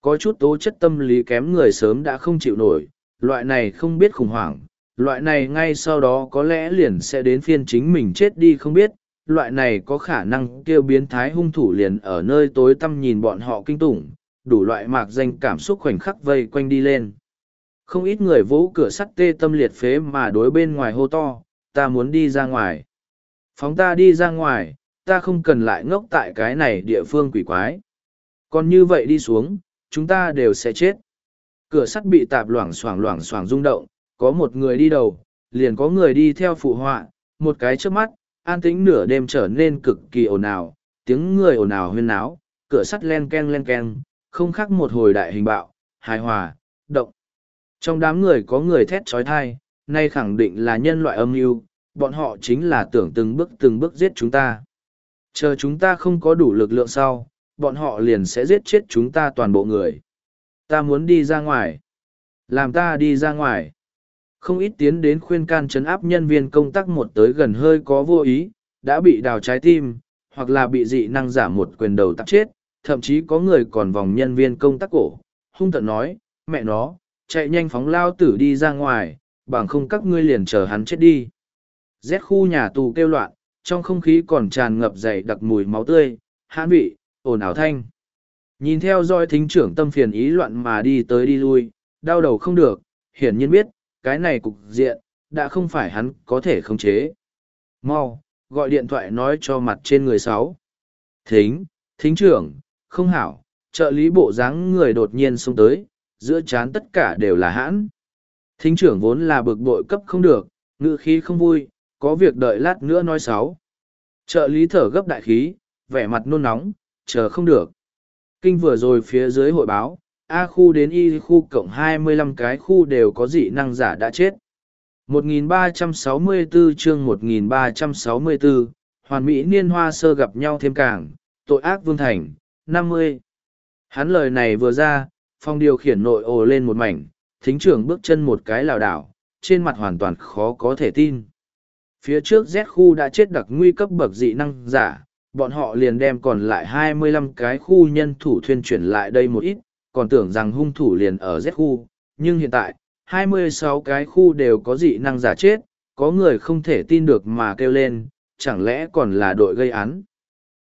Có chút tố chất tâm lý kém người sớm đã không chịu nổi, loại này không biết khủng hoảng, loại này ngay sau đó có lẽ liền sẽ đến phiên chính mình chết đi không biết, loại này có khả năng kêu biến thái hung thủ liền ở nơi tối tăm nhìn bọn họ kinh tủng, đủ loại mạc danh cảm xúc khoảnh khắc vây quanh đi lên. Không ít người vỗ cửa sắt tê tâm liệt phế mà đối bên ngoài hô to, ta muốn đi ra ngoài. Phóng ta đi ra ngoài, ta không cần lại ngốc tại cái này địa phương quỷ quái. Còn như vậy đi xuống, chúng ta đều sẽ chết. Cửa sắt bị tạp loảng xoảng loảng xoảng rung động, có một người đi đầu, liền có người đi theo phụ họa, một cái trước mắt, an tĩnh nửa đêm trở nên cực kỳ ồn ào, tiếng người ồn ào huyên náo, cửa sắt len ken len ken, không khác một hồi đại hình bạo, hài hòa, động. Trong đám người có người thét trói thai, nay khẳng định là nhân loại âm mưu bọn họ chính là tưởng từng bước từng bước giết chúng ta. Chờ chúng ta không có đủ lực lượng sau, bọn họ liền sẽ giết chết chúng ta toàn bộ người. Ta muốn đi ra ngoài. Làm ta đi ra ngoài. Không ít tiến đến khuyên can chấn áp nhân viên công tác một tới gần hơi có vô ý, đã bị đào trái tim, hoặc là bị dị năng giả một quyền đầu tắt chết, thậm chí có người còn vòng nhân viên công tác cổ. Hung tận nói, mẹ nó, chạy nhanh phóng lao tử đi ra ngoài, bằng không các ngươi liền chờ hắn chết đi. Rét khu nhà tù kêu loạn, trong không khí còn tràn ngập dày đặc mùi máu tươi, hãn vị, ồn ào thanh. Nhìn theo dõi thính trưởng tâm phiền ý loạn mà đi tới đi lui, đau đầu không được, hiển nhiên biết, cái này cục diện, đã không phải hắn có thể khống chế. Mau, gọi điện thoại nói cho mặt trên người sáu. Thính, thính trưởng, không hảo, trợ lý bộ dáng người đột nhiên xông tới, giữa chán tất cả đều là hãn. Thính trưởng vốn là bực bội cấp không được, ngự khí không vui, có việc đợi lát nữa nói sáu. Trợ lý thở gấp đại khí, vẻ mặt nôn nóng, chờ không được. Kinh vừa rồi phía dưới hội báo, A khu đến Y khu cộng 25 cái khu đều có dị năng giả đã chết. 1364 chương 1364, Hoàn Mỹ Niên Hoa Sơ gặp nhau thêm càng, tội ác Vương Thành, 50. Hắn lời này vừa ra, phong điều khiển nội ồ lên một mảnh, thính trưởng bước chân một cái lảo đảo, trên mặt hoàn toàn khó có thể tin. Phía trước Z khu đã chết đặc nguy cấp bậc dị năng giả, bọn họ liền đem còn lại 25 cái khu nhân thủ thuyên chuyển lại đây một ít, còn tưởng rằng hung thủ liền ở Z khu, nhưng hiện tại, 26 cái khu đều có dị năng giả chết, có người không thể tin được mà kêu lên, chẳng lẽ còn là đội gây án.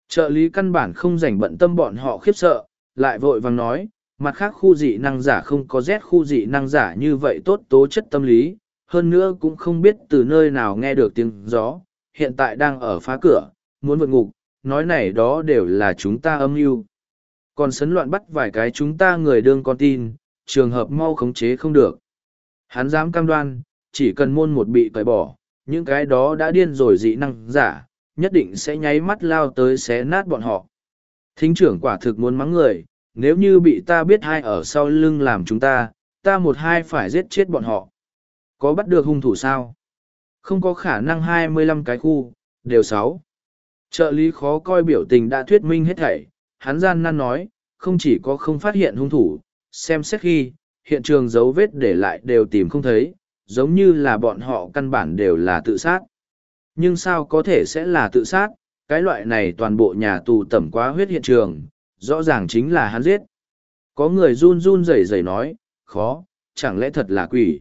Trợ lý căn bản không rảnh bận tâm bọn họ khiếp sợ, lại vội vàng nói, mặt khác khu dị năng giả không có Z khu dị năng giả như vậy tốt tố chất tâm lý, hơn nữa cũng không biết từ nơi nào nghe được tiếng gió, hiện tại đang ở phá cửa, muốn vượt ngục, nói này đó đều là chúng ta âm mưu. Còn sấn loạn bắt vài cái chúng ta người đương con tin trường hợp mau khống chế không được. Hắn dám cam đoan chỉ cần môn một bị cởi bỏ những cái đó đã điên rồi dị năng giả nhất định sẽ nháy mắt lao tới xé nát bọn họ. Thính trưởng quả thực muốn mắng người nếu như bị ta biết hai ở sau lưng làm chúng ta ta một hai phải giết chết bọn họ. Có bắt được hung thủ sao? Không có khả năng hai mươi lăm cái khu đều sáu. Trợ lý khó coi biểu tình đã thuyết minh hết thảy, hắn gian nan nói, không chỉ có không phát hiện hung thủ, xem xét khi, hiện trường dấu vết để lại đều tìm không thấy, giống như là bọn họ căn bản đều là tự sát. Nhưng sao có thể sẽ là tự sát, cái loại này toàn bộ nhà tù tẩm quá huyết hiện trường, rõ ràng chính là hắn giết. Có người run run rẩy rẩy nói, khó, chẳng lẽ thật là quỷ.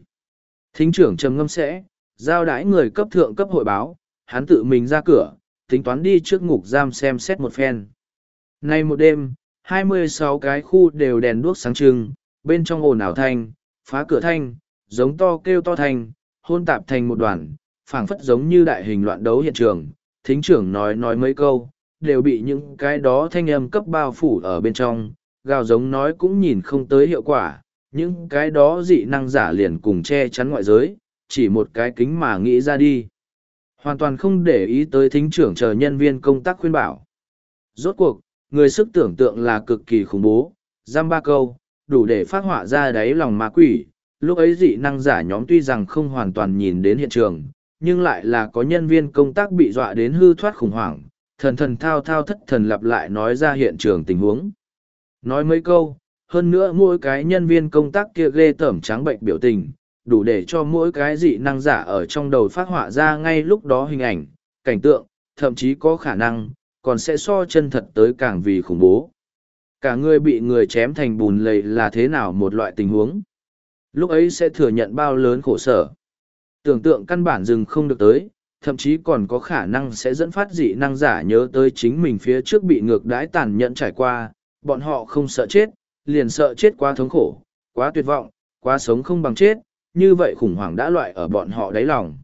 Thính trưởng trầm ngâm sẽ, giao đãi người cấp thượng cấp hội báo, hắn tự mình ra cửa, tính toán đi trước ngục giam xem xét một phen. Nay một đêm, 26 cái khu đều đèn đuốc sáng trưng, bên trong ồn ào thanh, phá cửa thanh, giống to kêu to thanh, hôn tạp thành một đoàn, phảng phất giống như đại hình loạn đấu hiện trường. Thính trưởng nói nói mấy câu, đều bị những cái đó thanh âm cấp bao phủ ở bên trong, gào giống nói cũng nhìn không tới hiệu quả, những cái đó dị năng giả liền cùng che chắn ngoại giới, chỉ một cái kính mà nghĩ ra đi. Hoàn toàn không để ý tới thính trưởng chờ nhân viên công tác khuyên bảo. Rốt cuộc, người sức tưởng tượng là cực kỳ khủng bố, giam ba câu, đủ để phát họa ra đáy lòng ma quỷ. Lúc ấy dị năng giả nhóm tuy rằng không hoàn toàn nhìn đến hiện trường, nhưng lại là có nhân viên công tác bị dọa đến hư thoát khủng hoảng, thần thần thao thao thất thần lặp lại nói ra hiện trường tình huống. Nói mấy câu, hơn nữa mỗi cái nhân viên công tác kia ghê tởm trắng bệnh biểu tình, đủ để cho mỗi cái dị năng giả ở trong đầu phát họa ra ngay lúc đó hình ảnh, cảnh tượng, thậm chí có khả năng, còn sẽ so chân thật tới càng vì khủng bố. Cả người bị người chém thành bùn lầy là thế nào một loại tình huống. Lúc ấy sẽ thừa nhận bao lớn khổ sở. Tưởng tượng căn bản dừng không được tới, thậm chí còn có khả năng sẽ dẫn phát dị năng giả nhớ tới chính mình phía trước bị ngược đãi tàn nhẫn trải qua, bọn họ không sợ chết, liền sợ chết quá thống khổ, quá tuyệt vọng, quá sống không bằng chết, như vậy khủng hoảng đã loại ở bọn họ đáy lòng.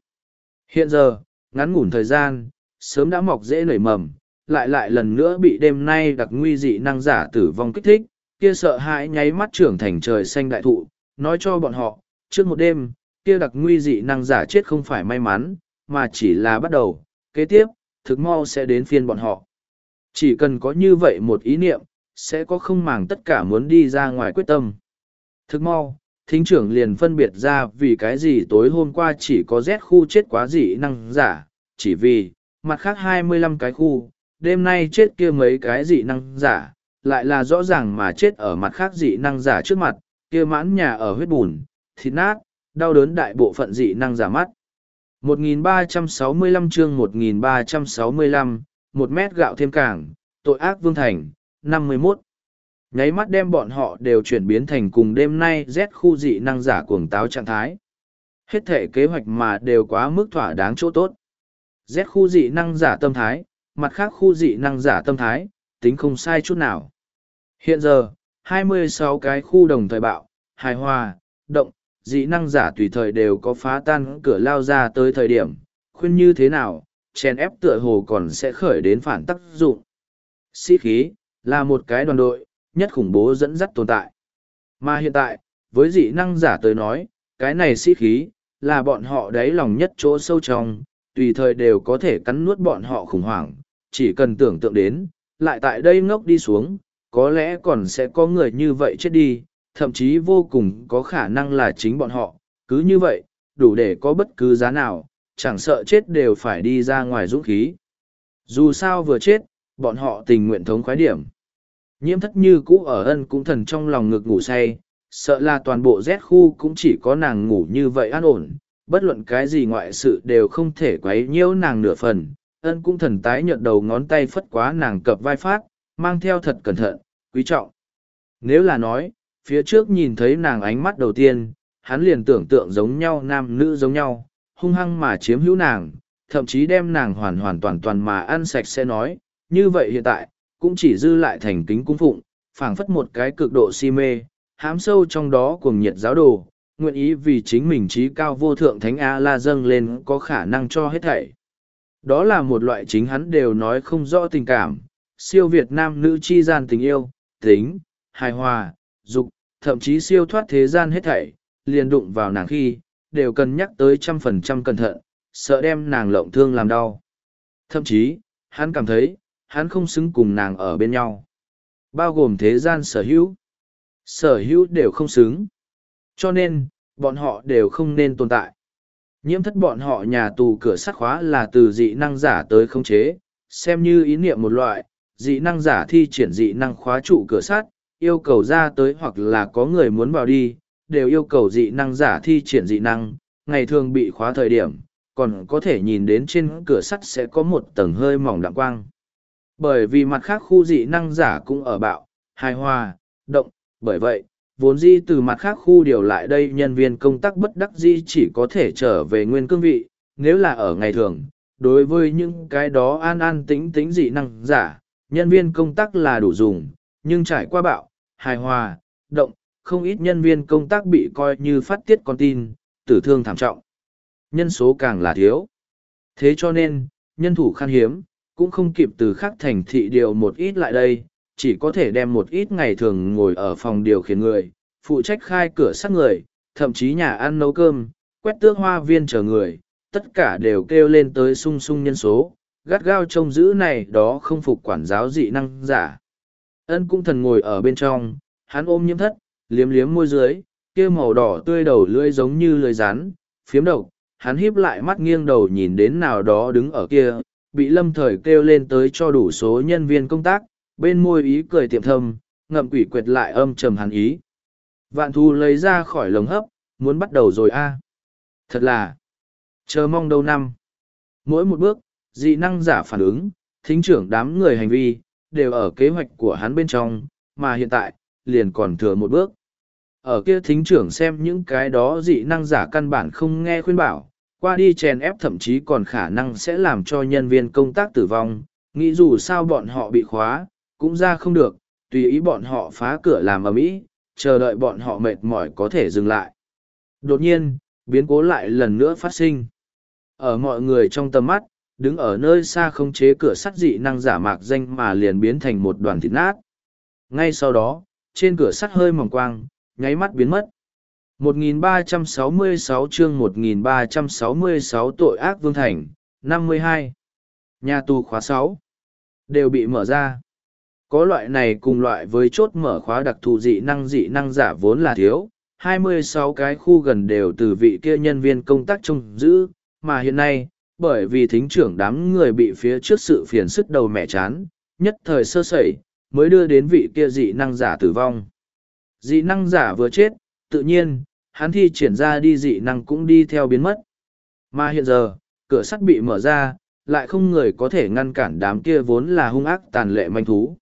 Hiện giờ, ngắn ngủn thời gian, sớm đã mọc dễ nảy mầm, lại lại lần nữa bị đêm nay đặc nguy dị năng giả tử vong kích thích, kia sợ hãi nháy mắt trưởng thành trời xanh đại thụ, nói cho bọn họ, trước một đêm, kia đặc nguy dị năng giả chết không phải may mắn, mà chỉ là bắt đầu, kế tiếp, thực mau sẽ đến phiên bọn họ. Chỉ cần có như vậy một ý niệm, sẽ có không màng tất cả muốn đi ra ngoài quyết tâm. Thực mau, thính trưởng liền phân biệt ra vì cái gì tối hôm qua chỉ có Z khu chết quá dị năng giả, chỉ vì, mặt khác 25 cái khu, đêm nay chết kia mấy cái dị năng giả, lại là rõ ràng mà chết ở mặt khác dị năng giả trước mặt, kia mãn nhà ở huyết bùn, thịt nát, đau đớn đại bộ phận dị năng giả mắt. 1365 chương 1365, một mét gạo thêm cảng, tội ác vương thành, 51. Nháy mắt đem bọn họ đều chuyển biến thành cùng đêm nay Z khu dị năng giả cuồng táo trạng thái. Hết thể kế hoạch mà đều quá mức thỏa đáng chỗ tốt. Z khu dị năng giả tâm thái, mặt khác khu dị năng giả tâm thái, tính không sai chút nào. Hiện giờ, 26 cái khu đồng thời bạo, hài hòa, động, dị năng giả tùy thời đều có phá tan cửa lao ra tới thời điểm, khuyên như thế nào, chèn ép tựa hồ còn sẽ khởi đến phản tác dụng. Sĩ khí, là một cái đoàn đội, nhất khủng bố dẫn dắt tồn tại. Mà hiện tại, với dị năng giả tới nói, cái này sĩ khí, là bọn họ đáy lòng nhất chỗ sâu trong, tùy thời đều có thể cắn nuốt bọn họ khủng hoảng, chỉ cần tưởng tượng đến, lại tại đây ngốc đi xuống, có lẽ còn sẽ có người như vậy chết đi, thậm chí vô cùng có khả năng là chính bọn họ, cứ như vậy, đủ để có bất cứ giá nào, chẳng sợ chết đều phải đi ra ngoài dũng khí. Dù sao vừa chết, bọn họ tình nguyện thống khoái điểm. Nhiễm thất như cũ ở ân cũng thần trong lòng ngực ngủ say, sợ là toàn bộ Z khu cũng chỉ có nàng ngủ như vậy an ổn, bất luận cái gì ngoại sự đều không thể quấy nhiễu nàng nửa phần. Ân cũng thần tái nhợt đầu ngón tay phất quá nàng cập vai phát, mang theo thật cẩn thận, quý trọng. Nếu là nói, phía trước nhìn thấy nàng ánh mắt đầu tiên, hắn liền tưởng tượng giống nhau nam nữ giống nhau, hung hăng mà chiếm hữu nàng, thậm chí đem nàng hoàn hoàn toàn toàn mà ăn sạch sẽ nói, như vậy hiện tại, cũng chỉ dư lại thành kính cung phụng, phảng phất một cái cực độ si mê, hám sâu trong đó cuồng nhiệt giáo đồ, nguyện ý vì chính mình trí cao vô thượng thánh A-la dâng lên có khả năng cho hết thảy. Đó là một loại chính hắn đều nói không rõ tình cảm, siêu Việt Nam nữ chi gian tình yêu, tính, hài hòa, dục, thậm chí siêu thoát thế gian hết thảy, liền đụng vào nàng khi, đều cần nhắc tới trăm phần trăm cẩn thận, sợ đem nàng lộng thương làm đau. Thậm chí, hắn cảm thấy, hắn không xứng cùng nàng ở bên nhau. Bao gồm thế gian sở hữu. Sở hữu đều không xứng. Cho nên, bọn họ đều không nên tồn tại. Nhiễm thất bọn họ nhà tù cửa sắt khóa là từ dị năng giả tới khống chế, xem như ý niệm một loại, dị năng giả thi triển dị năng khóa trụ cửa sắt, yêu cầu ra tới hoặc là có người muốn vào đi, đều yêu cầu dị năng giả thi triển dị năng, ngày thường bị khóa thời điểm, còn có thể nhìn đến trên cửa sắt sẽ có một tầng hơi mỏng đạm quang. Bởi vì mặt khác khu dị năng giả cũng ở bạo, hài hòa, động, bởi vậy, vốn di từ mặt khác khu điều lại đây nhân viên công tác bất đắc di chỉ có thể trở về nguyên cương vị, nếu là ở ngày thường, đối với những cái đó an an tĩnh tĩnh dị năng giả, nhân viên công tác là đủ dùng, nhưng trải qua bạo, hài hòa, động, không ít nhân viên công tác bị coi như phát tiết con tin, tử thương thảm trọng. Nhân số càng là thiếu. Thế cho nên, nhân thủ khan hiếm, cũng không kịp từ khắc thành thị điều một ít lại đây, chỉ có thể đem một ít ngày thường ngồi ở phòng điều khiển người, phụ trách khai cửa sát người, thậm chí nhà ăn nấu cơm, quét tước hoa viên chờ người, tất cả đều kêu lên tới sung sung nhân số, gắt gao trông giữ này đó không phục quản giáo dị năng giả. Ân cung thần ngồi ở bên trong, hắn ôm nhiễm thất, liếm liếm môi dưới, kia màu đỏ tươi đầu lưỡi giống như lưỡi rắn, phiếm độc, hắn híp lại mắt nghiêng đầu nhìn đến nào đó đứng ở kia, bị lâm thời kêu lên tới cho đủ số nhân viên công tác, bên môi ý cười tiệm thâm, ngậm quỷ quyệt lại âm trầm hắn ý. Vạn thu lấy ra khỏi lồng hấp, muốn bắt đầu rồi a à. Thật là, chờ mong đâu năm. Mỗi một bước, dị năng giả phản ứng, thính trưởng đám người hành vi, đều ở kế hoạch của hắn bên trong, mà hiện tại, liền còn thừa một bước. Ở kia thính trưởng xem những cái đó dị năng giả căn bản không nghe khuyên bảo, qua đi chèn ép thậm chí còn khả năng sẽ làm cho nhân viên công tác tử vong, nghĩ dù sao bọn họ bị khóa, cũng ra không được, tùy ý bọn họ phá cửa làm ở mỹ, chờ đợi bọn họ mệt mỏi có thể dừng lại. Đột nhiên, biến cố lại lần nữa phát sinh. Ở mọi người trong tầm mắt, đứng ở nơi xa không chế cửa sắt dị năng giả mạc danh mà liền biến thành một đoàn thịt nát. Ngay sau đó, trên cửa sắt hơi mỏng quang, nháy mắt biến mất. 1366 chương 1366 tội ác vương thành, 52. Nhà tù khóa 6. Đều bị mở ra. Có loại này cùng loại với chốt mở khóa đặc thù dị năng dị năng giả vốn là thiếu. 26 cái khu gần đều từ vị kia nhân viên công tác trông giữ, mà hiện nay, bởi vì thính trưởng đám người bị phía trước sự phiền sức đầu mẹ chán, nhất thời sơ sẩy, mới đưa đến vị kia dị năng giả tử vong. Dị năng giả vừa chết, tự nhiên, hắn thi triển ra đi dị năng cũng đi theo biến mất. Mà hiện giờ, cửa sắt bị mở ra, lại không người có thể ngăn cản đám kia vốn là hung ác tàn lệ manh thú.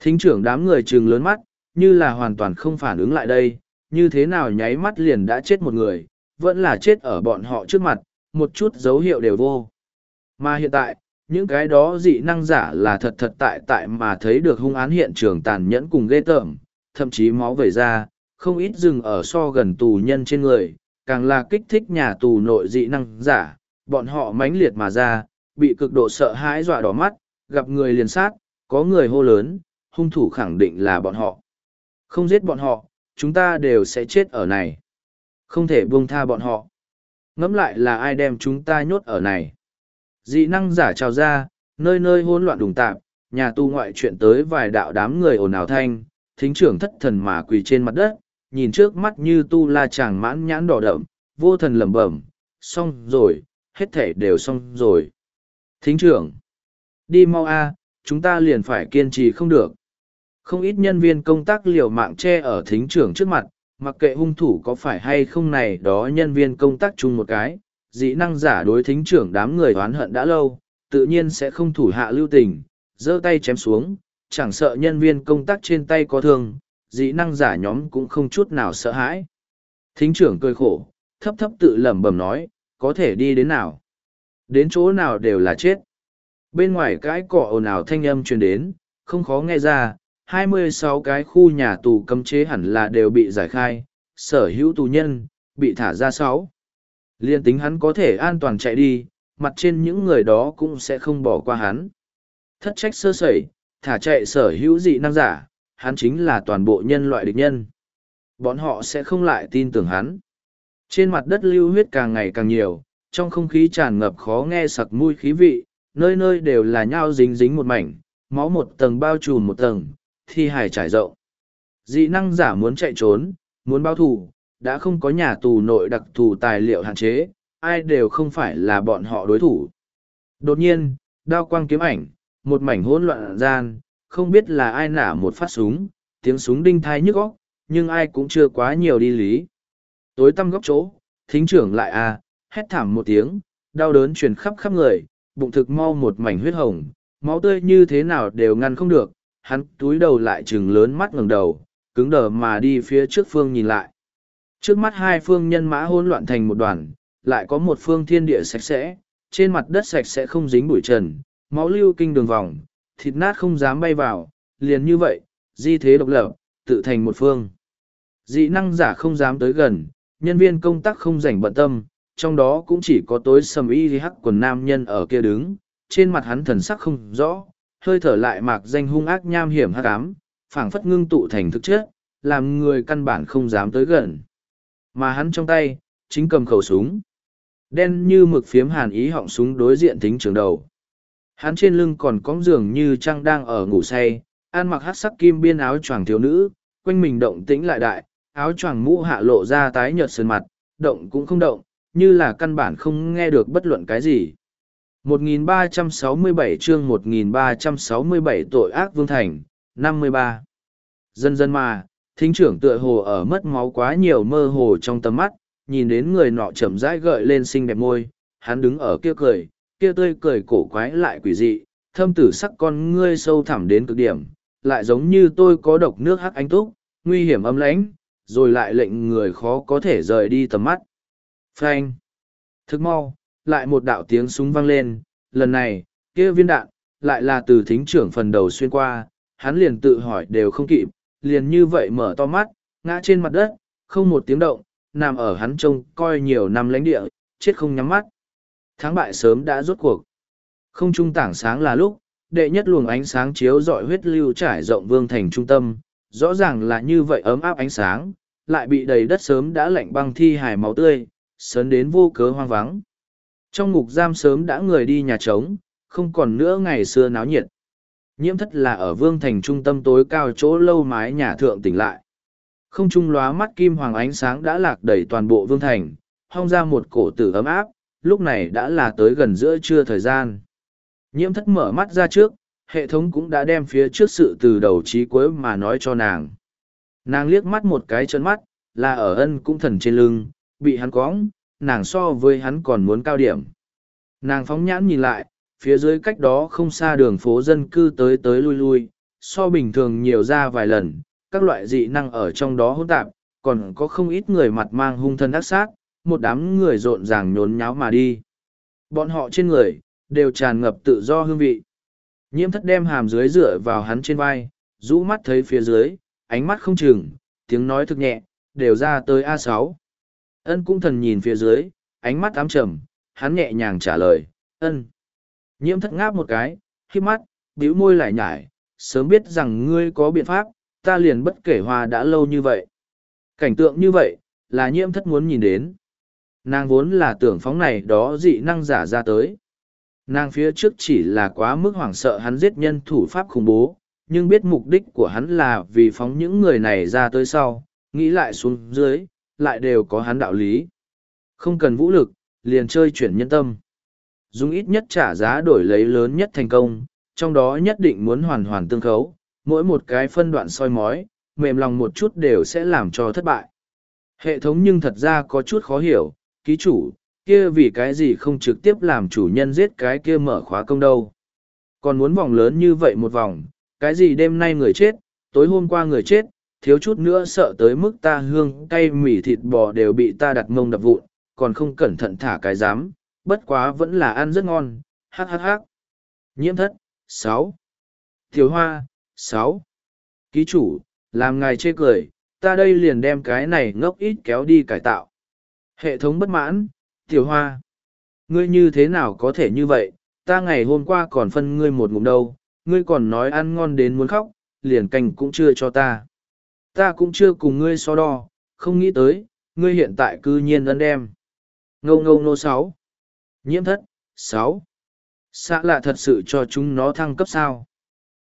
Thính trưởng đám người trừng lớn mắt, như là hoàn toàn không phản ứng lại đây, như thế nào nháy mắt liền đã chết một người, vẫn là chết ở bọn họ trước mặt, một chút dấu hiệu đều vô. Mà hiện tại, những cái đó dị năng giả là thật thật tại tại mà thấy được hung án hiện trường tàn nhẫn cùng ghê tởm, thậm chí máu vẩy ra, không ít dừng ở so gần tù nhân trên người, càng là kích thích nhà tù nội dị năng giả, bọn họ mãnh liệt mà ra, bị cực độ sợ hãi dọa đỏ mắt, gặp người liền sát, có người hô lớn, hung thủ khẳng định là bọn họ. Không giết bọn họ, chúng ta đều sẽ chết ở này. Không thể buông tha bọn họ. Ngẫm lại là ai đem chúng ta nhốt ở này. Dị năng giả trào ra, nơi nơi hỗn loạn đùng tạp, nhà tu ngoại chuyện tới vài đạo đám người ồn ào thanh, thính trưởng thất thần mà quỳ trên mặt đất, nhìn trước mắt như tu la chàng mãn nhãn đỏ đậm, vô thần lẩm bẩm, xong rồi, hết thể đều xong rồi. Thính trưởng, đi mau a, chúng ta liền phải kiên trì không được. Không ít nhân viên công tác liều mạng che ở thính trưởng trước mặt, mặc kệ hung thủ có phải hay không này đó nhân viên công tác chung một cái, dĩ năng giả đối thính trưởng đám người oán hận đã lâu, tự nhiên sẽ không thủ hạ lưu tình, giơ tay chém xuống, chẳng sợ nhân viên công tác trên tay có thương, dĩ năng giả nhóm cũng không chút nào sợ hãi. Thính trưởng cười khổ, thấp thấp tự lẩm bẩm nói, có thể đi đến nào. Đến chỗ nào đều là chết. Bên ngoài cái cọ ồn ào thanh âm truyền đến, không khó nghe ra, 26 cái khu nhà tù cấm chế hẳn là đều bị giải khai, sở hữu tù nhân, bị thả ra sáu. Liên tính hắn có thể an toàn chạy đi, mặt trên những người đó cũng sẽ không bỏ qua hắn. Thất trách sơ sẩy, thả chạy sở hữu dị năng giả, hắn chính là toàn bộ nhân loại địch nhân. Bọn họ sẽ không lại tin tưởng hắn. Trên mặt đất lưu huyết càng ngày càng nhiều, trong không khí tràn ngập khó nghe sặc mùi khí vị, nơi nơi đều là nhao dính dính một mảnh, máu một tầng bao trùm một tầng, thi hài trải rộng. Dị năng giả muốn chạy trốn, muốn báo thù, đã không có nhà tù nội đặc thù tài liệu hạn chế, ai đều không phải là bọn họ đối thủ. Đột nhiên, đao quang kiếm ảnh, một mảnh hỗn loạn gian, không biết là ai nả một phát súng, tiếng súng đinh thai nhức óc, nhưng ai cũng chưa quá nhiều đi lý. Tối tăm góc chỗ, thính trưởng lại à, hét thảm một tiếng, đau đớn truyền khắp khắp người, bụng thực mau một mảnh huyết hồng, máu tươi như thế nào đều ngăn không được, hắn túi đầu lại chừng lớn mắt ngẩng đầu, cứng đờ mà đi phía trước phương nhìn lại. Trước mắt hai phương nhân mã hỗn loạn thành một đoàn, lại có một phương thiên địa sạch sẽ, trên mặt đất sạch sẽ không dính bụi trần, máu lưu kinh đường vòng, thịt nát không dám bay vào, liền như vậy, di thế độc lập, tự thành một phương. Dị năng giả không dám tới gần, nhân viên công tác không rảnh bận tâm, trong đó cũng chỉ có tối sầm y hắc quần nam nhân ở kia đứng, trên mặt hắn thần sắc không rõ, hơi thở lại mạc danh hung ác nham hiểm hắc ám, phảng phất ngưng tụ thành thực chất, làm người căn bản không dám tới gần. Mà hắn trong tay, chính cầm khẩu súng. Đen như mực phiếm hàn ý họng súng đối diện tính trường đầu. Hắn trên lưng còn cóng giường như trăng đang ở ngủ say, ăn mặc hát sắc kim biên áo choàng thiếu nữ, quanh mình động tĩnh lại đại, áo choàng mũ hạ lộ ra tái nhợt sườn mặt, động cũng không động, như là căn bản không nghe được bất luận cái gì. 1367 chương 1367 tội ác vương thành, 53. Dần dần mà, thính trưởng tựa hồ ở mất máu quá nhiều mơ hồ trong tầm mắt, nhìn đến người nọ chậm rãi gợi lên xinh đẹp môi, hắn đứng ở kia cười, kia tươi cười cổ quái lại quỷ dị, thâm tử sắc con ngươi sâu thẳm đến cực điểm, lại giống như tôi có độc nước hắc anh túc, nguy hiểm âm lãnh, rồi lại lệnh người khó có thể rời đi tầm mắt. Phanh! Thức mau, lại một đạo tiếng súng vang lên, lần này, kia viên đạn, lại là từ thính trưởng phần đầu xuyên qua, hắn liền tự hỏi đều không kịp, liền như vậy mở to mắt, ngã trên mặt đất, không một tiếng động, nằm ở hắn trông coi nhiều năm lãnh địa, chết không nhắm mắt. Thắng bại sớm đã rốt cuộc. Không trung tảng sáng là lúc, đệ nhất luồng ánh sáng chiếu dọi huyết lưu trải rộng vương thành trung tâm, rõ ràng là như vậy ấm áp ánh sáng, lại bị đầy đất sớm đã lạnh băng thi hài máu tươi, sớm đến vô cớ hoang vắng. Trong ngục giam sớm đã người đi nhà trống, không còn nữa ngày xưa náo nhiệt. Nhiễm thất là ở vương thành trung tâm tối cao chỗ lâu mái nhà thượng tỉnh lại. Không trung lóa mắt kim hoàng ánh sáng đã lạc đầy toàn bộ vương thành, hong ra một cổ tử ấm áp, lúc này đã là tới gần giữa trưa thời gian. Nhiễm thất mở mắt ra trước, hệ thống cũng đã đem phía trước sự từ đầu chí cuối mà nói cho nàng. Nàng liếc mắt một cái chân mắt, là ở ân cũng thần trên lưng, bị hắn cóng, nàng so với hắn còn muốn cao điểm. Nàng phóng nhãn nhìn lại, phía dưới cách đó không xa đường phố dân cư tới tới lui lui, so bình thường nhiều ra vài lần, các loại dị năng ở trong đó hỗn tạp, còn có không ít người mặt mang hung thân ác sát, một đám người rộn ràng nhốn nháo mà đi. Bọn họ trên người, đều tràn ngập tự do hương vị. Nhiễm thất đem hàm dưới dựa vào hắn trên vai, rũ mắt thấy phía dưới, ánh mắt không chừng, tiếng nói thực nhẹ, đều ra tới a sáu. Ân cung thần nhìn phía dưới, ánh mắt ám trầm, hắn nhẹ nhàng trả lời, ân. Nhiễm thất ngáp một cái, khi mắt, bĩu môi lại nhải, sớm biết rằng ngươi có biện pháp, ta liền bất kể hoa đã lâu như vậy. Cảnh tượng như vậy, là nhiễm thất muốn nhìn đến. Nàng vốn là tưởng phóng này đó dị năng giả ra tới. Nàng phía trước chỉ là quá mức hoảng sợ hắn giết nhân thủ pháp khủng bố, nhưng biết mục đích của hắn là vì phóng những người này ra tới sau, nghĩ lại xuống dưới, lại đều có hắn đạo lý. Không cần vũ lực, liền chơi chuyển nhân tâm. Dùng ít nhất trả giá đổi lấy lớn nhất thành công, trong đó nhất định muốn hoàn hoàn tương khấu, mỗi một cái phân đoạn soi mói, mềm lòng một chút đều sẽ làm cho thất bại. Hệ thống nhưng thật ra có chút khó hiểu, ký chủ, kia vì cái gì không trực tiếp làm chủ nhân giết cái kia mở khóa công đâu. Còn muốn vòng lớn như vậy một vòng, cái gì đêm nay người chết, tối hôm qua người chết, thiếu chút nữa sợ tới mức ta hương cay mỉ thịt bò đều bị ta đặt mông đập vụn, còn không cẩn thận thả cái giám, bất quá vẫn là ăn rất ngon, hắc hắc hắc. Nhiễm thất, sáu Tiểu hoa, sáu Ký chủ, làm ngài chê cười, ta đây liền đem cái này ngốc ít kéo đi cải tạo. Hệ thống bất mãn, tiểu hoa. Ngươi như thế nào có thể như vậy, ta ngày hôm qua còn phân ngươi một ngụm đâu, ngươi còn nói ăn ngon đến muốn khóc, liền canh cũng chưa cho ta. Ta cũng chưa cùng ngươi so đo, không nghĩ tới, ngươi hiện tại cư nhiên ân đem. Ngâu ngâu nô sáu Nhiễm thất, sáu Xã lạ thật sự cho chúng nó thăng cấp sao.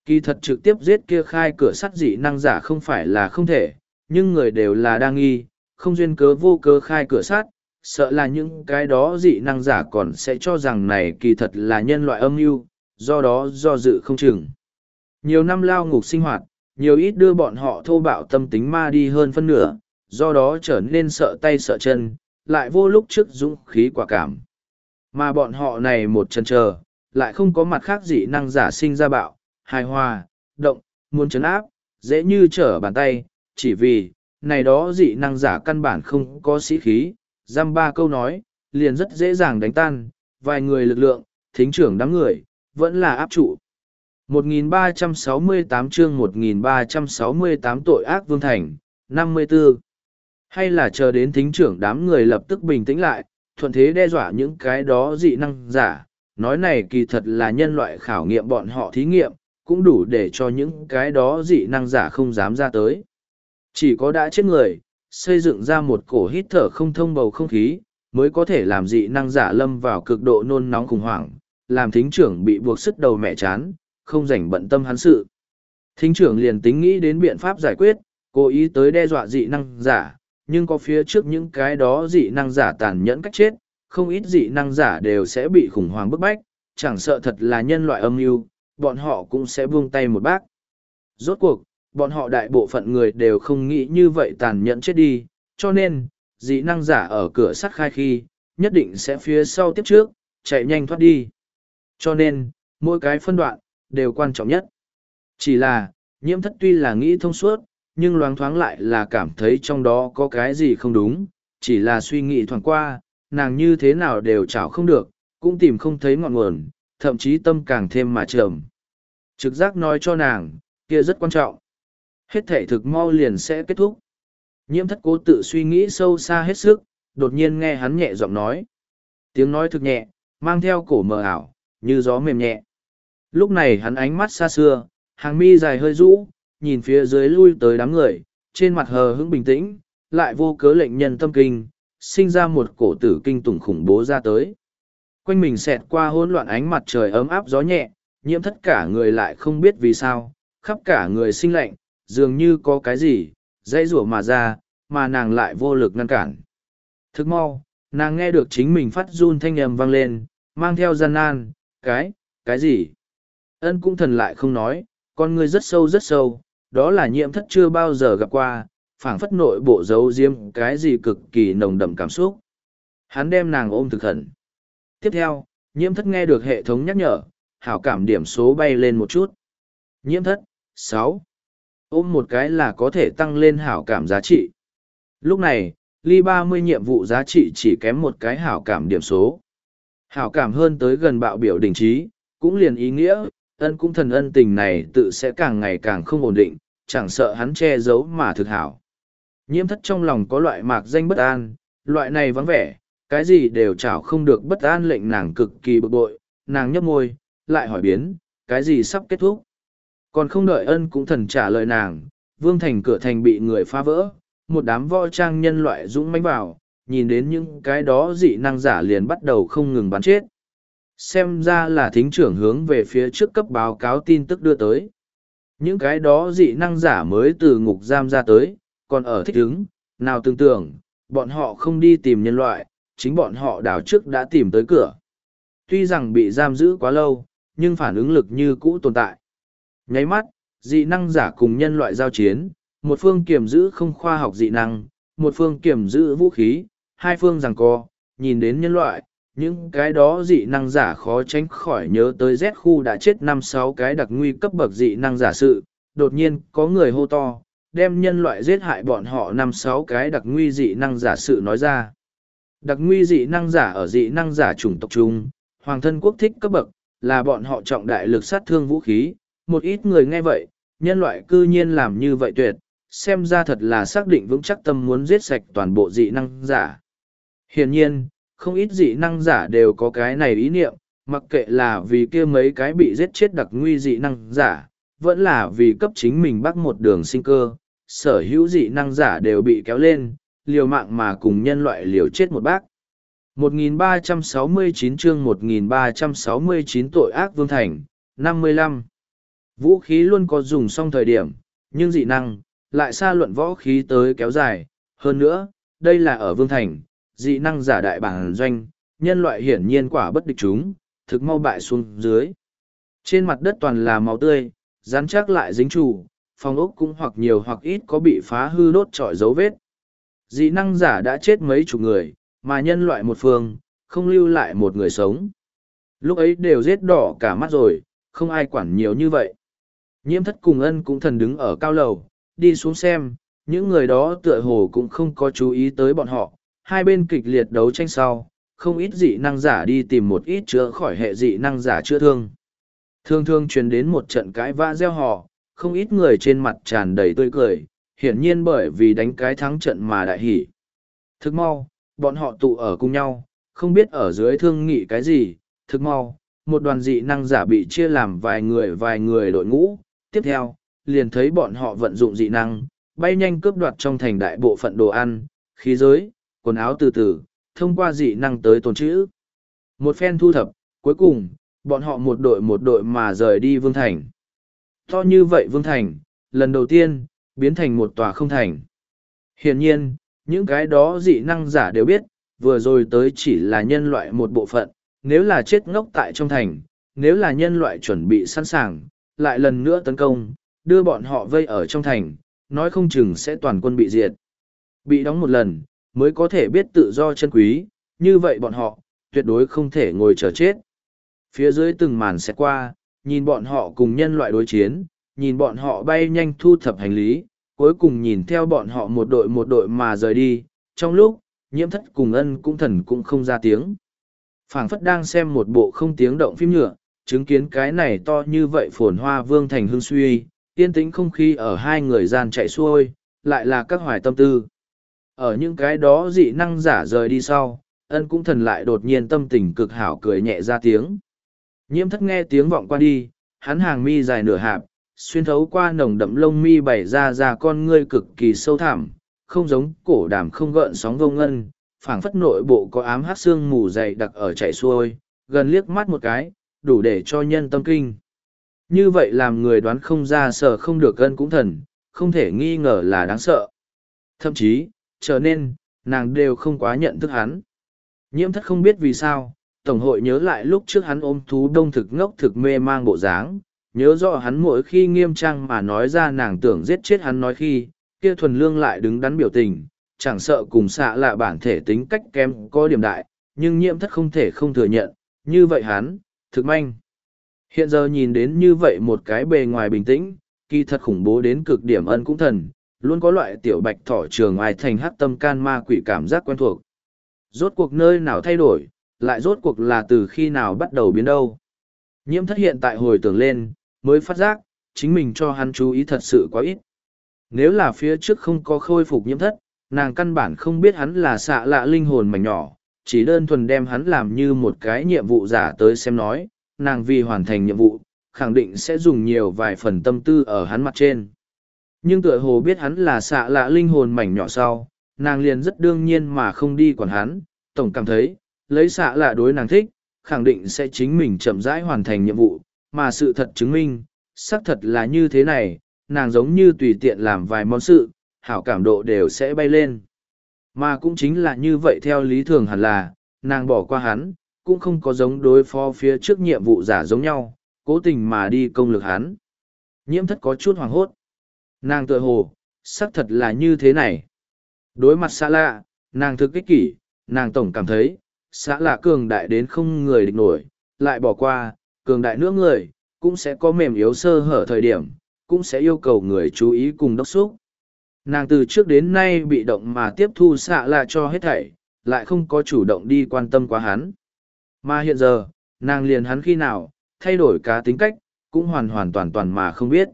Kỳ thật trực tiếp giết kia khai cửa sắt dị năng giả không phải là không thể, nhưng người đều là đang nghi, không duyên cớ vô cớ khai cửa sắt, sợ là những cái đó dị năng giả còn sẽ cho rằng này kỳ thật là nhân loại âm mưu do đó do dự không chừng. Nhiều năm lao ngục sinh hoạt, nhiều ít đưa bọn họ thô bạo tâm tính ma đi hơn phân nửa, do đó trở nên sợ tay sợ chân, lại vô lúc trước dũng khí quả cảm. Mà bọn họ này một chân chờ, lại không có mặt khác dị năng giả sinh ra bạo, hài hòa, động, muốn chấn áp, dễ như trở bàn tay, chỉ vì, này đó dị năng giả căn bản không có sĩ khí, giam ba câu nói, liền rất dễ dàng đánh tan, vài người lực lượng, thính trưởng đám người, vẫn là áp trụ. 1368 chương 1368 tội ác vương thành, 54. Hay là chờ đến thính trưởng đám người lập tức bình tĩnh lại, thuận thế đe dọa những cái đó dị năng giả, nói này kỳ thật là nhân loại khảo nghiệm bọn họ thí nghiệm, cũng đủ để cho những cái đó dị năng giả không dám ra tới. Chỉ có đã chết người, xây dựng ra một cổ hít thở không thông bầu không khí, mới có thể làm dị năng giả lâm vào cực độ nôn nóng khủng hoảng, làm thính trưởng bị buộc sức đầu mẹ chán, không rảnh bận tâm hắn sự. Thính trưởng liền tính nghĩ đến biện pháp giải quyết, cố ý tới đe dọa dị năng giả, nhưng có phía trước những cái đó dị năng giả tàn nhẫn cách chết, không ít dị năng giả đều sẽ bị khủng hoảng bức bách, chẳng sợ thật là nhân loại âm mưu, bọn họ cũng sẽ buông tay một bác. Rốt cuộc, bọn họ đại bộ phận người đều không nghĩ như vậy tàn nhẫn chết đi, cho nên, dị năng giả ở cửa sắt khai khi, nhất định sẽ phía sau tiếp trước, chạy nhanh thoát đi. Cho nên, mỗi cái phân đoạn, đều quan trọng nhất. Chỉ là, nhiễm thất tuy là nghĩ thông suốt, nhưng loáng thoáng lại là cảm thấy trong đó có cái gì không đúng, chỉ là suy nghĩ thoáng qua, nàng như thế nào đều chảo không được, cũng tìm không thấy ngọn nguồn, thậm chí tâm càng thêm mà trầm. Trực giác nói cho nàng, kia rất quan trọng. Hết thể thực mau liền sẽ kết thúc. Nhiễm thất cố tự suy nghĩ sâu xa hết sức, đột nhiên nghe hắn nhẹ giọng nói. Tiếng nói thực nhẹ, mang theo cổ mờ ảo, như gió mềm nhẹ. Lúc này hắn ánh mắt xa xưa, hàng mi dài hơi rũ, nhìn phía dưới lui tới đám người, trên mặt hờ hững bình tĩnh, lại vô cớ lệnh nhân tâm kinh, sinh ra một cổ tử kinh tủng khủng bố ra tới. Quanh mình xẹt qua hỗn loạn ánh mặt trời ấm áp gió nhẹ, nhiễm thất cả người lại không biết vì sao, khắp cả người sinh lạnh, dường như có cái gì, dãy rủa mà ra, mà nàng lại vô lực ngăn cản. Thức mau, nàng nghe được chính mình phát run thanh âm vang lên, mang theo gian nan, cái, cái gì? Ân cũng thần lại không nói, con ngươi rất sâu rất sâu, đó là nhiễm thất chưa bao giờ gặp qua, phảng phất nội bộ giấu diêm cái gì cực kỳ nồng đậm cảm xúc. Hắn đem nàng ôm thực khẩn. Tiếp theo, nhiễm thất nghe được hệ thống nhắc nhở, hảo cảm điểm số bay lên một chút. Nhiễm thất, sáu Ôm một cái là có thể tăng lên hảo cảm giá trị. Lúc này, ly ba mươi nhiệm vụ giá trị chỉ kém một cái hảo cảm điểm số. Hảo cảm hơn tới gần bạo biểu đỉnh trí, cũng liền ý nghĩa, ân cũng thần ân tình này tự sẽ càng ngày càng không ổn định, chẳng sợ hắn che giấu mà thực hảo. Nhiễm thất trong lòng có loại mạc danh bất an, loại này vắng vẻ, cái gì đều chảo không được bất an lệnh nàng cực kỳ bực bội, nàng nhấp môi, lại hỏi biến, cái gì sắp kết thúc. Còn không đợi ân cũng thần trả lời nàng, vương thành cửa thành bị người phá vỡ, một đám võ trang nhân loại dũng mãnh vào, nhìn đến những cái đó dị năng giả liền bắt đầu không ngừng bắn chết. Xem ra là thính trưởng hướng về phía trước cấp báo cáo tin tức đưa tới. Những cái đó dị năng giả mới từ ngục giam ra tới, còn ở thích ứng, nào tưởng tưởng, bọn họ không đi tìm nhân loại, chính bọn họ đảo trước đã tìm tới cửa. Tuy rằng bị giam giữ quá lâu, nhưng phản ứng lực như cũ tồn tại. Nháy mắt, dị năng giả cùng nhân loại giao chiến, một phương kiềm giữ không khoa học dị năng, một phương kiềm giữ vũ khí, hai phương rằng co, nhìn đến nhân loại, những cái đó dị năng giả khó tránh khỏi nhớ tới Z khu đã chết năm sáu cái đặc nguy cấp bậc dị năng giả sự, đột nhiên có người hô to, đem nhân loại giết hại bọn họ năm sáu cái đặc nguy dị năng giả sự nói ra. Đặc nguy dị năng giả ở dị năng giả chủng tộc chung hoàng thân quốc thích cấp bậc, là bọn họ trọng đại lực sát thương vũ khí, một ít người nghe vậy, nhân loại cư nhiên làm như vậy tuyệt, xem ra thật là xác định vững chắc tâm muốn giết sạch toàn bộ dị năng giả. Hiển nhiên, không ít dị năng giả đều có cái này ý niệm, mặc kệ là vì kia mấy cái bị giết chết đặc nguy dị năng giả, vẫn là vì cấp chính mình bắt một đường sinh cơ, sở hữu dị năng giả đều bị kéo lên, liều mạng mà cùng nhân loại liều chết một bác. 1369 chương 1369 tội ác vương thành, 55. Vũ khí luôn có dùng xong thời điểm, nhưng dị năng, lại xa luận võ khí tới kéo dài. Hơn nữa, đây là ở vương thành, dị năng giả đại bản doanh, nhân loại hiển nhiên quả bất địch chúng, thực mau bại xuống dưới. Trên mặt đất toàn là máu tươi, rắn chắc lại dính chủ, phòng ốc cũng hoặc nhiều hoặc ít có bị phá hư đốt trọi dấu vết. Dị năng giả đã chết mấy chục người, mà nhân loại một phương, không lưu lại một người sống. Lúc ấy đều giết đỏ cả mắt rồi, không ai quản nhiều như vậy. Nhiễm thất cùng ân cũng thần đứng ở cao lầu, đi xuống xem, những người đó tựa hồ cũng không có chú ý tới bọn họ. Hai bên kịch liệt đấu tranh sau, không ít dị năng giả đi tìm một ít chữa khỏi hệ dị năng giả chữa thương. Thương thương truyền đến một trận cãi vã gieo họ, không ít người trên mặt tràn đầy tươi cười, hiển nhiên bởi vì đánh cái thắng trận mà đại hỉ. Thức mau, bọn họ tụ ở cùng nhau, không biết ở dưới thương nghị cái gì, thức mau, một đoàn dị năng giả bị chia làm vài người vài người đội ngũ, tiếp theo, liền thấy bọn họ vận dụng dị năng, bay nhanh cướp đoạt trong thành đại bộ phận đồ ăn, khí giới, quần áo từ từ, thông qua dị năng tới tồn trữ. Một phen thu thập, cuối cùng, bọn họ một đội một đội mà rời đi Vương Thành. To như vậy Vương Thành, lần đầu tiên, biến thành một tòa không thành. Hiển nhiên, những cái đó dị năng giả đều biết, vừa rồi tới chỉ là nhân loại một bộ phận, nếu là chết ngốc tại trong thành, nếu là nhân loại chuẩn bị sẵn sàng, lại lần nữa tấn công, đưa bọn họ vây ở trong thành, nói không chừng sẽ toàn quân bị diệt. Bị đóng một lần, mới có thể biết tự do chân quý, như vậy bọn họ, tuyệt đối không thể ngồi chờ chết. Phía dưới từng màn sẽ qua, nhìn bọn họ cùng nhân loại đối chiến, nhìn bọn họ bay nhanh thu thập hành lý, cuối cùng nhìn theo bọn họ một đội một đội mà rời đi, trong lúc, nhiễm thất cùng ân cũng thần cũng không ra tiếng. phảng phất đang xem một bộ không tiếng động phim nhựa, chứng kiến cái này to như vậy phồn hoa vương thành hương suy, yên tĩnh không khí ở hai người gian chạy xuôi, lại là các hoài tâm tư. Ở những cái đó dị năng giả rời đi sau, ân cũng thần lại đột nhiên tâm tình cực hảo cười nhẹ ra tiếng. Nhiễm thất nghe tiếng vọng qua đi, hắn hàng mi dài nửa hạp, xuyên thấu qua nồng đậm lông mi bày ra ra con ngươi cực kỳ sâu thẳm, không giống cổ đàm không gợn sóng vô ngân, phảng phất nội bộ có ám hát xương mù dày đặc ở chảy xuôi, gần liếc mắt một cái, đủ để cho nhân tâm kinh. Như vậy làm người đoán không ra sợ không được gân cũng thần, không thể nghi ngờ là đáng sợ. Thậm chí, trở nên, nàng đều không quá nhận thức hắn. Nhiễm thất không biết vì sao, Tổng hội nhớ lại lúc trước hắn ôm thú đông thực ngốc thực mê mang bộ dáng, nhớ rõ hắn mỗi khi nghiêm trang mà nói ra nàng tưởng giết chết hắn nói khi, kia thuần lương lại đứng đắn biểu tình, chẳng sợ cùng xạ là bản thể tính cách kém có điểm đại, nhưng nhiễm thất không thể không thừa nhận, như vậy hắn, thực manh. Hiện giờ nhìn đến như vậy một cái bề ngoài bình tĩnh, kỳ thật khủng bố đến cực điểm ân cũng thần, luôn có loại tiểu bạch thỏ trường ai thành hắc tâm can ma quỷ cảm giác quen thuộc. Rốt cuộc nơi nào thay đổi, lại rốt cuộc là từ khi nào bắt đầu biến đâu. Nhiễm thất hiện tại hồi tưởng lên, mới phát giác, chính mình cho hắn chú ý thật sự quá ít. Nếu là phía trước không có khôi phục nhiễm thất, nàng căn bản không biết hắn là xạ lạ linh hồn mảnh nhỏ, chỉ đơn thuần đem hắn làm như một cái nhiệm vụ giả tới xem nói, nàng vì hoàn thành nhiệm vụ, khẳng định sẽ dùng nhiều vài phần tâm tư ở hắn mặt trên. Nhưng tựa hồ biết hắn là xạ lạ linh hồn mảnh nhỏ sau, nàng liền rất đương nhiên mà không đi quản hắn, tổng cảm thấy, lấy xạ lạ đối nàng thích, khẳng định sẽ chính mình chậm rãi hoàn thành nhiệm vụ, mà sự thật chứng minh, xác thật là như thế này, nàng giống như tùy tiện làm vài món sự, hảo cảm độ đều sẽ bay lên. Mà cũng chính là như vậy theo lý thường hẳn là, nàng bỏ qua hắn, cũng không có giống đối phó phía trước nhiệm vụ giả giống nhau, cố tình mà đi công lực hắn. Nhiễm thất có chút hoảng hốt. Nàng tự hồ, xác thật là như thế này. Đối mặt xã lạ, nàng thực kích kỷ, nàng tổng cảm thấy, xã lạ cường đại đến không người địch nổi, lại bỏ qua, cường đại nữa người, cũng sẽ có mềm yếu sơ hở thời điểm, cũng sẽ yêu cầu người chú ý cùng đốc xúc. Nàng từ trước đến nay bị động mà tiếp thu xạ lạ cho hết thảy, lại không có chủ động đi quan tâm quá hắn. Mà hiện giờ, nàng liền hắn khi nào, thay đổi cá tính cách, cũng hoàn hoàn toàn toàn mà không biết.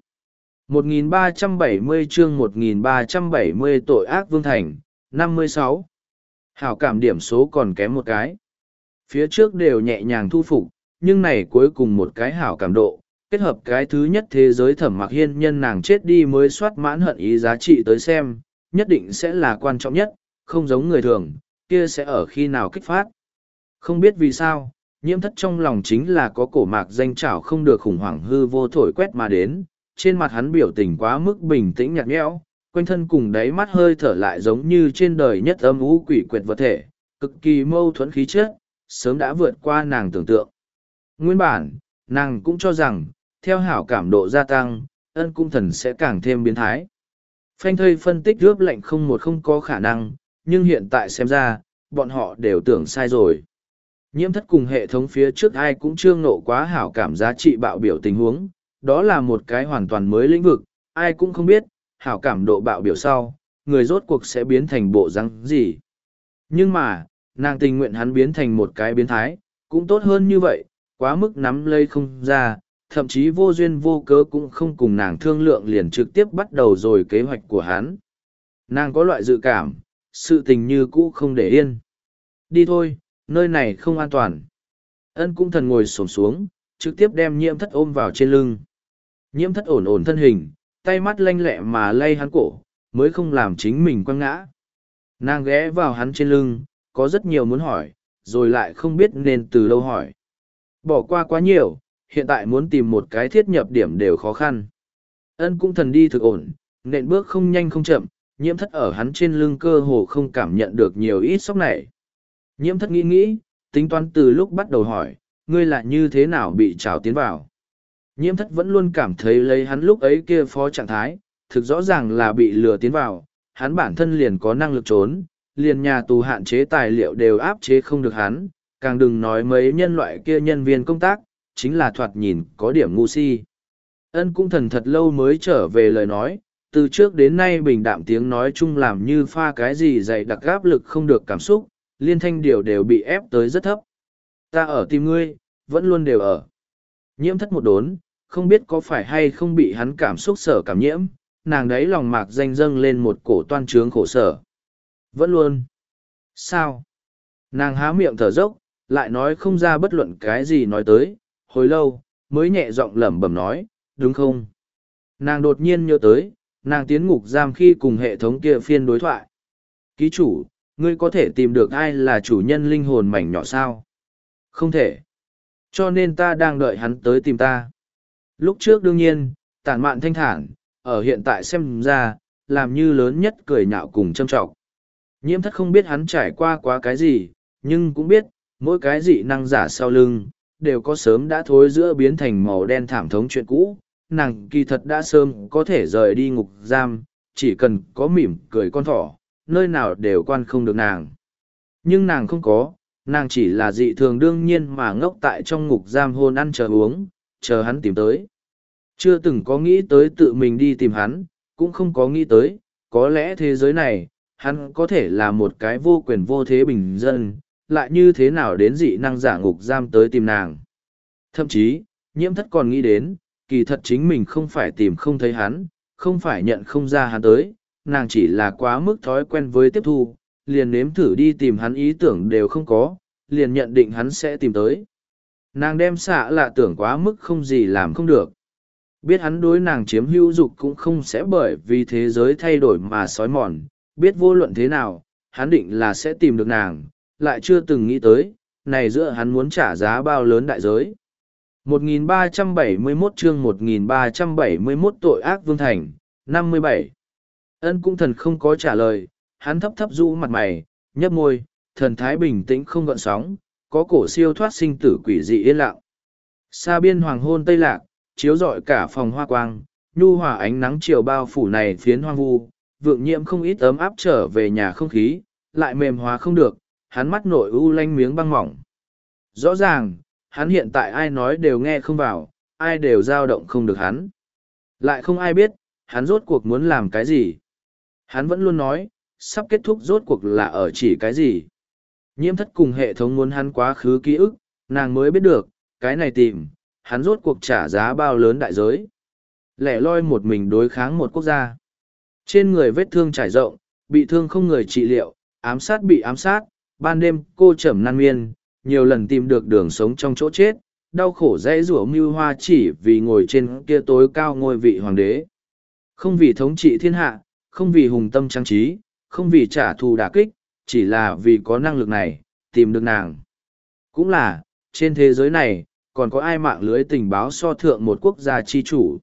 1370 chương 1370 tội ác vương thành, 56. Hảo cảm điểm số còn kém một cái. Phía trước đều nhẹ nhàng thu phục, nhưng này cuối cùng một cái hảo cảm độ, kết hợp cái thứ nhất thế giới thẩm mặc hiên nhân nàng chết đi mới soát mãn hận ý giá trị tới xem, nhất định sẽ là quan trọng nhất, không giống người thường, kia sẽ ở khi nào kích phát. Không biết vì sao, nhiễm thất trong lòng chính là có cổ mạc danh trảo không được khủng hoảng hư vô thổi quét mà đến, trên mặt hắn biểu tình quá mức bình tĩnh nhạt nhẽo, quanh thân cùng đáy mắt hơi thở lại giống như trên đời nhất âm ú quỷ quyệt vật thể, cực kỳ mâu thuẫn khí chất, sớm đã vượt qua nàng tưởng tượng. Nguyên bản, nàng cũng cho rằng, theo hảo cảm độ gia tăng, ân cung thần sẽ càng thêm biến thái. Phanh thây phân tích ướp lệnh không một không có khả năng, nhưng hiện tại xem ra, bọn họ đều tưởng sai rồi. Nhiễm thất cùng hệ thống phía trước ai cũng chưa nộ quá hảo cảm giá trị bạo biểu tình huống, đó là một cái hoàn toàn mới lĩnh vực, ai cũng không biết, hảo cảm độ bạo biểu sau, người rốt cuộc sẽ biến thành bộ răng gì. Nhưng mà, nàng tình nguyện hắn biến thành một cái biến thái, cũng tốt hơn như vậy, quá mức nắm lây không ra, thậm chí vô duyên vô cớ cũng không cùng nàng thương lượng liền trực tiếp bắt đầu rồi kế hoạch của hắn. Nàng có loại dự cảm, sự tình như cũ không để yên. Đi thôi, nơi này không an toàn. Ân cũng thần ngồi xổm xuống, trực tiếp đem nhiễm thất ôm vào trên lưng. Nhiễm thất ổn ổn thân hình, tay mắt lanh lẹ mà lay hắn cổ, mới không làm chính mình quăng ngã. Nàng ghé vào hắn trên lưng, có rất nhiều muốn hỏi, rồi lại không biết nên từ lâu hỏi. Bỏ qua quá nhiều, hiện tại muốn tìm một cái thiết nhập điểm đều khó khăn. Ân cũng thần đi thực ổn, nện bước không nhanh không chậm, nhiễm thất ở hắn trên lưng cơ hồ không cảm nhận được nhiều ít sốc này. Nhiễm thất nghĩ nghĩ, tính toán từ lúc bắt đầu hỏi, ngươi là như thế nào bị trào tiến vào. Nhiễm thất vẫn luôn cảm thấy lấy hắn lúc ấy kia phó trạng thái, thực rõ ràng là bị lừa tiến vào, hắn bản thân liền có năng lực trốn, liền nhà tù hạn chế tài liệu đều áp chế không được hắn, càng đừng nói mấy nhân loại kia nhân viên công tác, chính là thoạt nhìn có điểm ngu si. Ân cũng thần thật lâu mới trở về lời nói, từ trước đến nay bình đạm tiếng nói chung làm như pha cái gì dày đặc gáp lực không được cảm xúc, liên thanh điều đều bị ép tới rất thấp. Ta ở tìm ngươi, vẫn luôn đều ở. Nhiễm thất một đốn, không biết có phải hay không bị hắn cảm xúc sở cảm nhiễm, nàng đấy lòng mạc danh dâng lên một cổ toan trướng khổ sở. Vẫn luôn. Sao? Nàng há miệng thở dốc, lại nói không ra bất luận cái gì nói tới, hồi lâu, mới nhẹ giọng lẩm bẩm nói, đúng không? Nàng đột nhiên nhớ tới, nàng tiến ngục giam khi cùng hệ thống kia phiên đối thoại. Ký chủ, ngươi có thể tìm được ai là chủ nhân linh hồn mảnh nhỏ sao? Không thể. Cho nên ta đang đợi hắn tới tìm ta. Lúc trước đương nhiên, tản mạn thanh thản, ở hiện tại xem ra, làm như lớn nhất cười nhạo cùng châm trọng. Nhiễm thất không biết hắn trải qua quá cái gì, nhưng cũng biết, mỗi cái dị năng giả sau lưng, đều có sớm đã thối giữa biến thành màu đen thảm thống chuyện cũ. Nàng kỳ thật đã sớm có thể rời đi ngục giam, chỉ cần có mỉm cười con thỏ, nơi nào đều quan không được nàng. Nhưng nàng không có, nàng chỉ là dị thường đương nhiên mà ngốc tại trong ngục giam hôn ăn chờ uống, chờ hắn tìm tới. Chưa từng có nghĩ tới tự mình đi tìm hắn, cũng không có nghĩ tới, có lẽ thế giới này, hắn có thể là một cái vô quyền vô thế bình dân, lại như thế nào đến dị năng giả ngục giam tới tìm nàng. Thậm chí, nhiễm thất còn nghĩ đến, kỳ thật chính mình không phải tìm không thấy hắn, không phải nhận không ra hắn tới, nàng chỉ là quá mức thói quen với tiếp thu, liền nếm thử đi tìm hắn ý tưởng đều không có, liền nhận định hắn sẽ tìm tới. Nàng đem xạ lạ tưởng quá mức không gì làm không được. Biết hắn đối nàng chiếm hữu dục cũng không sẽ bởi vì thế giới thay đổi mà sói mòn, biết vô luận thế nào, hắn định là sẽ tìm được nàng, lại chưa từng nghĩ tới, này giữa hắn muốn trả giá bao lớn đại giới. 1371 chương 1371 tội ác vương thành, 57. Ân cung thần không có trả lời, hắn thấp thấp rũ mặt mày, nhấp môi, thần thái bình tĩnh không gợn sóng, có cổ siêu thoát sinh tử quỷ dị yên lặng. Xa biên hoàng hôn tây lạc, chiếu rọi cả phòng hoa quang, nhu hòa ánh nắng chiều bao phủ này phiến hoang vu, vượng nhiễm không ít ấm áp trở về nhà không khí, lại mềm hóa không được, hắn mắt nội u lanh miếng băng mỏng. Rõ ràng, hắn hiện tại ai nói đều nghe không vào, ai đều dao động không được hắn. Lại không ai biết, hắn rốt cuộc muốn làm cái gì. Hắn vẫn luôn nói, sắp kết thúc rốt cuộc là ở chỉ cái gì. Nhiễm thất cùng hệ thống muốn hắn quá khứ ký ức, nàng mới biết được, cái này tìm, hắn rốt cuộc trả giá bao lớn đại giới. Lẻ loi một mình đối kháng một quốc gia. Trên người vết thương trải rộng, bị thương không người trị liệu, ám sát bị ám sát, ban đêm cô trầm nan miên, nhiều lần tìm được đường sống trong chỗ chết, đau khổ dễ rủa mưu hoa chỉ vì ngồi trên kia tối cao ngôi vị hoàng đế. Không vì thống trị thiên hạ, không vì hùng tâm trang trí, không vì trả thù đả kích, chỉ là vì có năng lực này, tìm được nàng. Cũng là, trên thế giới này, còn có ai mạng lưới tình báo so thượng một quốc gia chi chủ.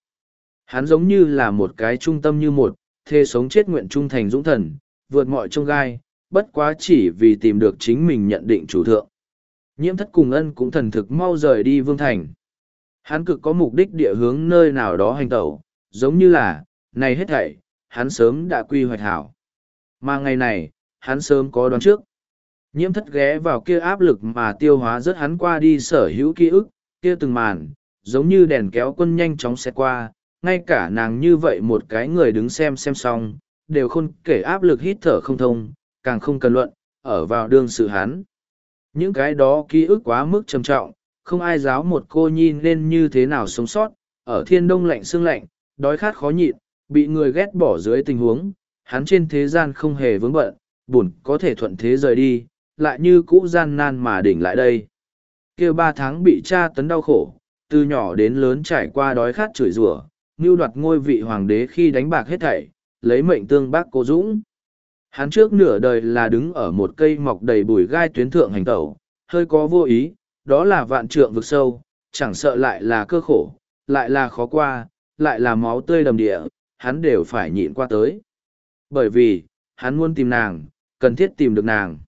Hắn giống như là một cái trung tâm như một, thê sống chết nguyện trung thành dũng thần, vượt mọi trông gai, bất quá chỉ vì tìm được chính mình nhận định chủ thượng. Nhiễm thất cùng ân cũng thần thực mau rời đi vương thành. Hắn cực có mục đích địa hướng nơi nào đó hành tẩu, giống như là, này hết thảy, hắn sớm đã quy hoạch hảo. Mà ngày này, hắn sớm có đoán trước. Nhiễm thất ghé vào kia áp lực mà tiêu hóa rất hắn qua đi sở hữu ký ức, kia từng màn, giống như đèn kéo quân nhanh chóng xe qua, ngay cả nàng như vậy một cái người đứng xem xem xong, đều không kể áp lực hít thở không thông, càng không cần luận, ở vào đương sự hắn. Những cái đó ký ức quá mức trầm trọng, không ai giáo một cô nhi nên như thế nào sống sót, ở thiên đông lạnh xương lạnh, đói khát khó nhịn, bị người ghét bỏ dưới tình huống, hắn trên thế gian không hề vướng bận, buồn có thể thuận thế rời đi, lại như cũ gian nan mà đỉnh lại đây. kia ba tháng bị tra tấn đau khổ, từ nhỏ đến lớn trải qua đói khát chửi rủa, mưu đoạt ngôi vị hoàng đế khi đánh bạc hết thảy, lấy mệnh tương bác cô Dũng. Hắn trước nửa đời là đứng ở một cây mọc đầy bùi gai tuyến thượng hành tẩu, hơi có vô ý, đó là vạn trượng vực sâu, chẳng sợ lại là cơ khổ, lại là khó qua, lại là máu tươi đầm địa, hắn đều phải nhịn qua tới. Bởi vì, hắn muốn tìm nàng, cần thiết tìm được nàng.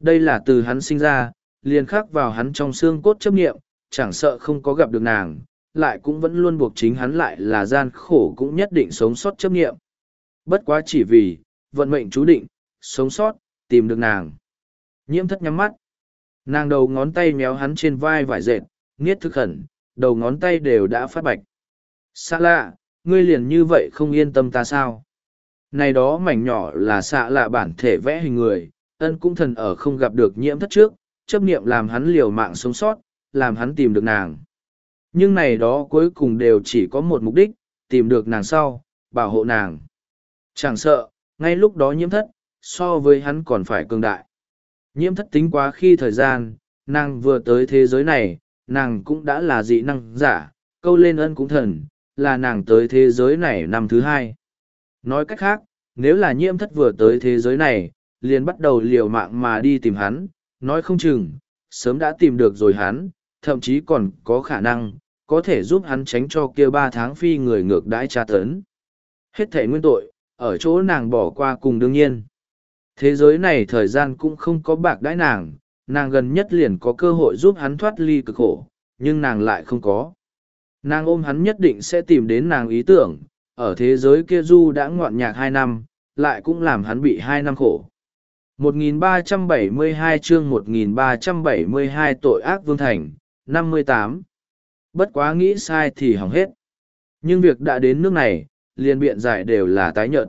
Đây là từ hắn sinh ra, liền khắc vào hắn trong xương cốt chấp nghiệm, chẳng sợ không có gặp được nàng, lại cũng vẫn luôn buộc chính hắn lại là gian khổ cũng nhất định sống sót chấp nghiệm. Bất quá chỉ vì, vận mệnh chú định, sống sót, tìm được nàng. Nhiễm thất nhắm mắt. Nàng đầu ngón tay méo hắn trên vai vải dệt, nghiết thức khẩn, đầu ngón tay đều đã phát bạch. Xa lạ, ngươi liền như vậy không yên tâm ta sao? Này đó mảnh nhỏ là xạ lạ bản thể vẽ hình người, ân cũng thần ở không gặp được nhiễm thất trước, chấp niệm làm hắn liều mạng sống sót, làm hắn tìm được nàng. Nhưng này đó cuối cùng đều chỉ có một mục đích, tìm được nàng sau, bảo hộ nàng. Chẳng sợ, ngay lúc đó nhiễm thất, so với hắn còn phải cường đại. Nhiễm thất tính quá khi thời gian, nàng vừa tới thế giới này, nàng cũng đã là dị năng giả, câu lên ân cũng thần, là nàng tới thế giới này năm thứ hai. Nói cách khác, nếu là nhiễm thất vừa tới thế giới này, liền bắt đầu liều mạng mà đi tìm hắn, nói không chừng, sớm đã tìm được rồi hắn, thậm chí còn có khả năng, có thể giúp hắn tránh cho kia ba tháng phi người ngược đãi tra tấn. Hết thể nguyên tội, ở chỗ nàng bỏ qua cùng đương nhiên. Thế giới này thời gian cũng không có bạc đãi nàng, nàng gần nhất liền có cơ hội giúp hắn thoát ly cực khổ, nhưng nàng lại không có. Nàng ôm hắn nhất định sẽ tìm đến nàng ý tưởng, ở thế giới kia du đã ngoạn nhạc hai năm, lại cũng làm hắn bị hai năm khổ. 1372 chương 1372 tội ác vương thành, 58. Bất quá nghĩ sai thì hỏng hết. Nhưng việc đã đến nước này, liền biện giải đều là tái nhợt.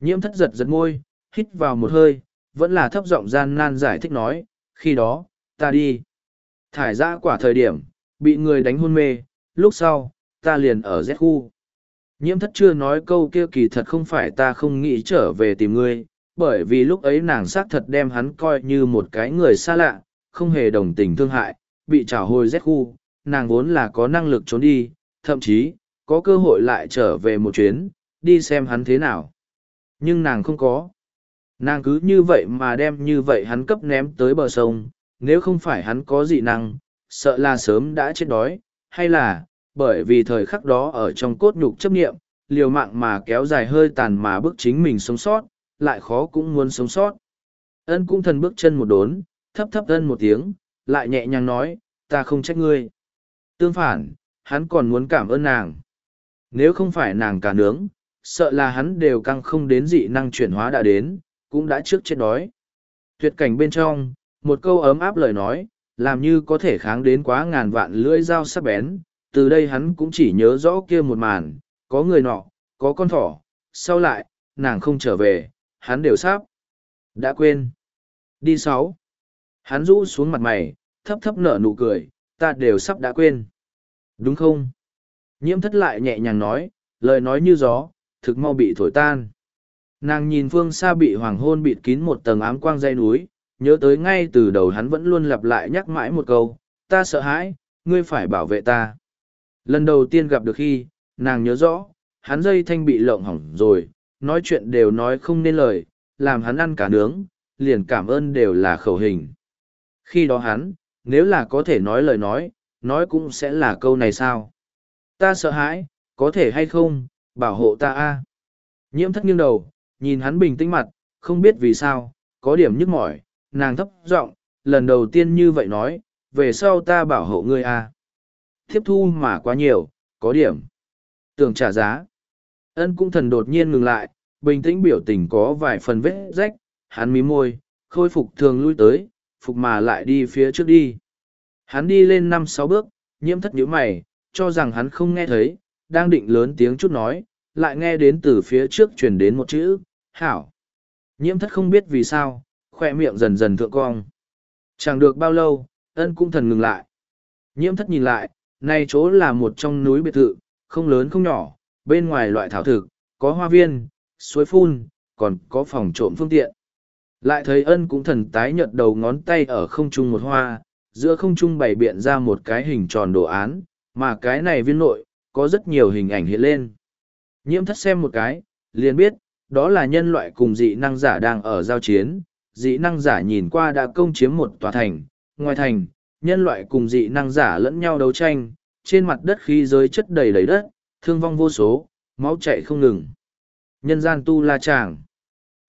Nhiễm thất giật giật môi, hít vào một hơi, vẫn là thấp giọng gian nan giải thích nói, khi đó, ta đi. Thải ra quả thời điểm, bị người đánh hôn mê, lúc sau, ta liền ở Z khu. Nhiễm thất chưa nói câu kia kỳ thật không phải ta không nghĩ trở về tìm ngươi, bởi vì lúc ấy nàng xác thật đem hắn coi như một cái người xa lạ, không hề đồng tình thương hại, bị trào hồi rét khu, nàng vốn là có năng lực trốn đi, thậm chí, có cơ hội lại trở về một chuyến, đi xem hắn thế nào. Nhưng nàng không có. Nàng cứ như vậy mà đem như vậy hắn cấp ném tới bờ sông, nếu không phải hắn có dị năng, sợ là sớm đã chết đói, hay là, bởi vì thời khắc đó ở trong cốt nhục chấp nghiệm, liều mạng mà kéo dài hơi tàn mà bước chính mình sống sót, lại khó cũng muốn sống sót. Ân cũng thần bước chân một đốn, thấp thấp ân một tiếng, lại nhẹ nhàng nói, ta không trách ngươi. Tương phản, hắn còn muốn cảm ơn nàng. Nếu không phải nàng cả nướng, sợ là hắn đều căng không đến dị năng chuyển hóa đã đến, cũng đã trước chết đói. Tuyệt cảnh bên trong, một câu ấm áp lời nói, làm như có thể kháng đến quá ngàn vạn lưỡi dao sắc bén, từ đây hắn cũng chỉ nhớ rõ kia một màn, có người nọ, có con thỏ, sau lại, nàng không trở về, hắn đều sắp. Đã quên. Đi sáu. Hắn rũ xuống mặt mày, thấp thấp nở nụ cười, ta đều sắp đã quên. Đúng không? Nhiễm thất lại nhẹ nhàng nói, lời nói như gió, thực mau bị thổi tan. Nàng nhìn phương xa bị hoàng hôn bịt kín một tầng ám quang dây núi, nhớ tới ngay từ đầu hắn vẫn luôn lặp lại nhắc mãi một câu, ta sợ hãi, ngươi phải bảo vệ ta. Lần đầu tiên gặp được khi, nàng nhớ rõ, hắn dây thanh bị lộng hỏng rồi, nói chuyện đều nói không nên lời, làm hắn ăn cả nướng, liền cảm ơn đều là khẩu hình. Khi đó hắn, nếu là có thể nói lời nói, nói cũng sẽ là câu này sao. Ta sợ hãi, có thể hay không, bảo hộ ta a. Nhiễm thất nghiêng đầu, nhìn hắn bình tĩnh mặt, không biết vì sao, có điểm nhức mỏi, nàng thấp giọng, lần đầu tiên như vậy nói, về sau ta bảo hộ ngươi a. Tiếp thu mà quá nhiều, có điểm. Tưởng trả giá. Ân cung thần đột nhiên ngừng lại, bình tĩnh biểu tình có vài phần vết rách, hắn mí môi, khôi phục thường lui tới, phục mà lại đi phía trước đi. Hắn đi lên năm sáu bước, nhiễm thất nhíu mày, cho rằng hắn không nghe thấy, đang định lớn tiếng chút nói, lại nghe đến từ phía trước truyền đến một chữ, hảo. Nhiễm thất không biết vì sao, khoe miệng dần dần thượng cong. Chẳng được bao lâu, ân cung thần ngừng lại. Nhiễm thất nhìn lại, này chỗ là một trong núi biệt thự, không lớn không nhỏ, bên ngoài loại thảo thực, có hoa viên, suối phun, còn có phòng trộm phương tiện. Lại thấy ân cũng thần tái nhợt đầu ngón tay ở không trung một hoa, giữa không trung bày biện ra một cái hình tròn đồ án, mà cái này viên nội, có rất nhiều hình ảnh hiện lên. Nhiễm thất xem một cái, liền biết, đó là nhân loại cùng dị năng giả đang ở giao chiến, dị năng giả nhìn qua đã công chiếm một tòa thành, ngoài thành, nhân loại cùng dị năng giả lẫn nhau đấu tranh, trên mặt đất khí giới chất đầy đầy đất, thương vong vô số, máu chảy không ngừng. Nhân gian tu la chàng.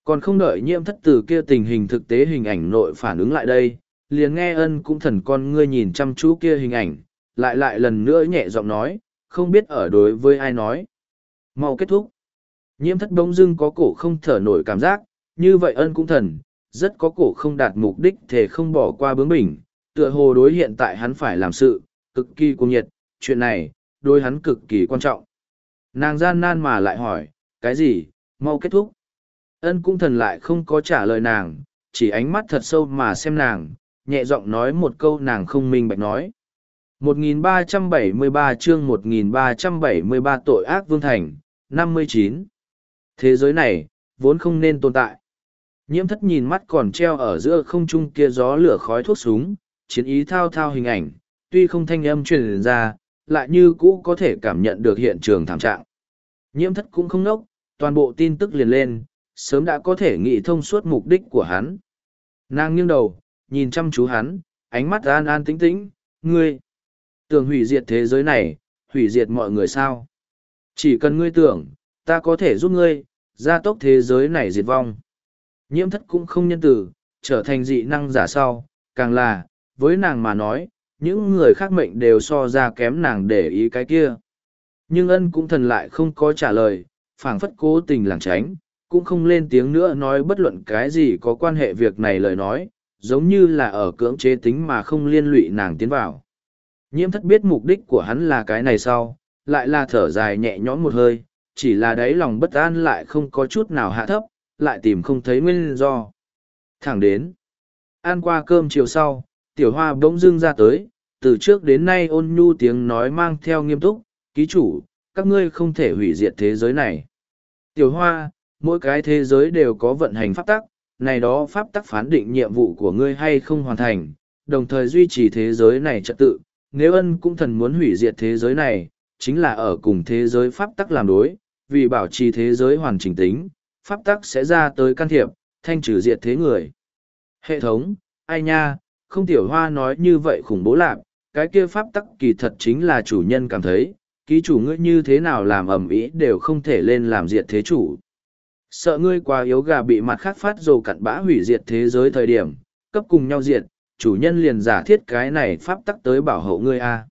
Còn không đợi nhiễm thất tử kia tình hình thực tế hình ảnh nội phản ứng lại đây, liền nghe ân cũng thần con ngươi nhìn chăm chú kia hình ảnh, lại lại lần nữa nhẹ giọng nói, không biết ở đối với ai nói. Mau kết thúc. Nhiễm thất bỗng dưng có cổ không thở nổi cảm giác, như vậy ân cũng thần, rất có cổ không đạt mục đích thể không bỏ qua bướng bỉnh, tựa hồ đối hiện tại hắn phải làm sự, cực kỳ cuồng nhiệt, chuyện này, đối hắn cực kỳ quan trọng. Nàng gian nan mà lại hỏi, cái gì, mau kết thúc. Ân cung thần lại không có trả lời nàng, chỉ ánh mắt thật sâu mà xem nàng, nhẹ giọng nói một câu nàng không minh bạch nói. 1373 chương 1373 tội ác vương thành, 59. Thế giới này, vốn không nên tồn tại. Nhiễm thất nhìn mắt còn treo ở giữa không trung kia gió lửa khói thuốc súng, chiến ý thao thao hình ảnh, tuy không thanh âm truyền ra, lại như cũ có thể cảm nhận được hiện trường thảm trạng. Nhiễm thất cũng không nốc, toàn bộ tin tức liền lên, sớm đã có thể nghĩ thông suốt mục đích của hắn. Nàng nghiêng đầu, nhìn chăm chú hắn, ánh mắt an an tĩnh tĩnh, ngươi. Tưởng hủy diệt thế giới này, hủy diệt mọi người sao? Chỉ cần ngươi tưởng, ta có thể giúp ngươi, gia tốc thế giới này diệt vong. Nhiễm thất cũng không nhân tử, trở thành dị năng giả sau, càng là, với nàng mà nói, những người khác mệnh đều so ra kém nàng để ý cái kia. Nhưng ân cũng thần lại không có trả lời, phảng phất cố tình lảng tránh, cũng không lên tiếng nữa nói bất luận cái gì có quan hệ việc này lời nói, giống như là ở cưỡng chế tính mà không liên lụy nàng tiến vào. Nhiễm thất biết mục đích của hắn là cái này sau, lại là thở dài nhẹ nhõm một hơi, chỉ là đáy lòng bất an lại không có chút nào hạ thấp, lại tìm không thấy nguyên do. Thẳng đến, ăn qua cơm chiều sau, tiểu hoa bỗng dưng ra tới, từ trước đến nay ôn nhu tiếng nói mang theo nghiêm túc, ký chủ, các ngươi không thể hủy diệt thế giới này. Tiểu hoa, mỗi cái thế giới đều có vận hành pháp tắc, này đó pháp tắc phán định nhiệm vụ của ngươi hay không hoàn thành, đồng thời duy trì thế giới này trật tự. Nếu ân cũng thần muốn hủy diệt thế giới này, chính là ở cùng thế giới pháp tắc làm đối, vì bảo trì thế giới hoàn chỉnh tính, pháp tắc sẽ ra tới can thiệp, thanh trừ diệt thế người. Hệ thống, ai nha, không tiểu hoa nói như vậy khủng bố lạc, cái kia pháp tắc kỳ thật chính là chủ nhân cảm thấy, ký chủ ngươi như thế nào làm ẩm ý đều không thể lên làm diệt thế chủ. Sợ ngươi quá yếu gà bị mặt khác phát dồ cặn bã hủy diệt thế giới thời điểm, cấp cùng nhau diệt, chủ nhân liền giả thiết cái này pháp tắc tới bảo hộ ngươi a.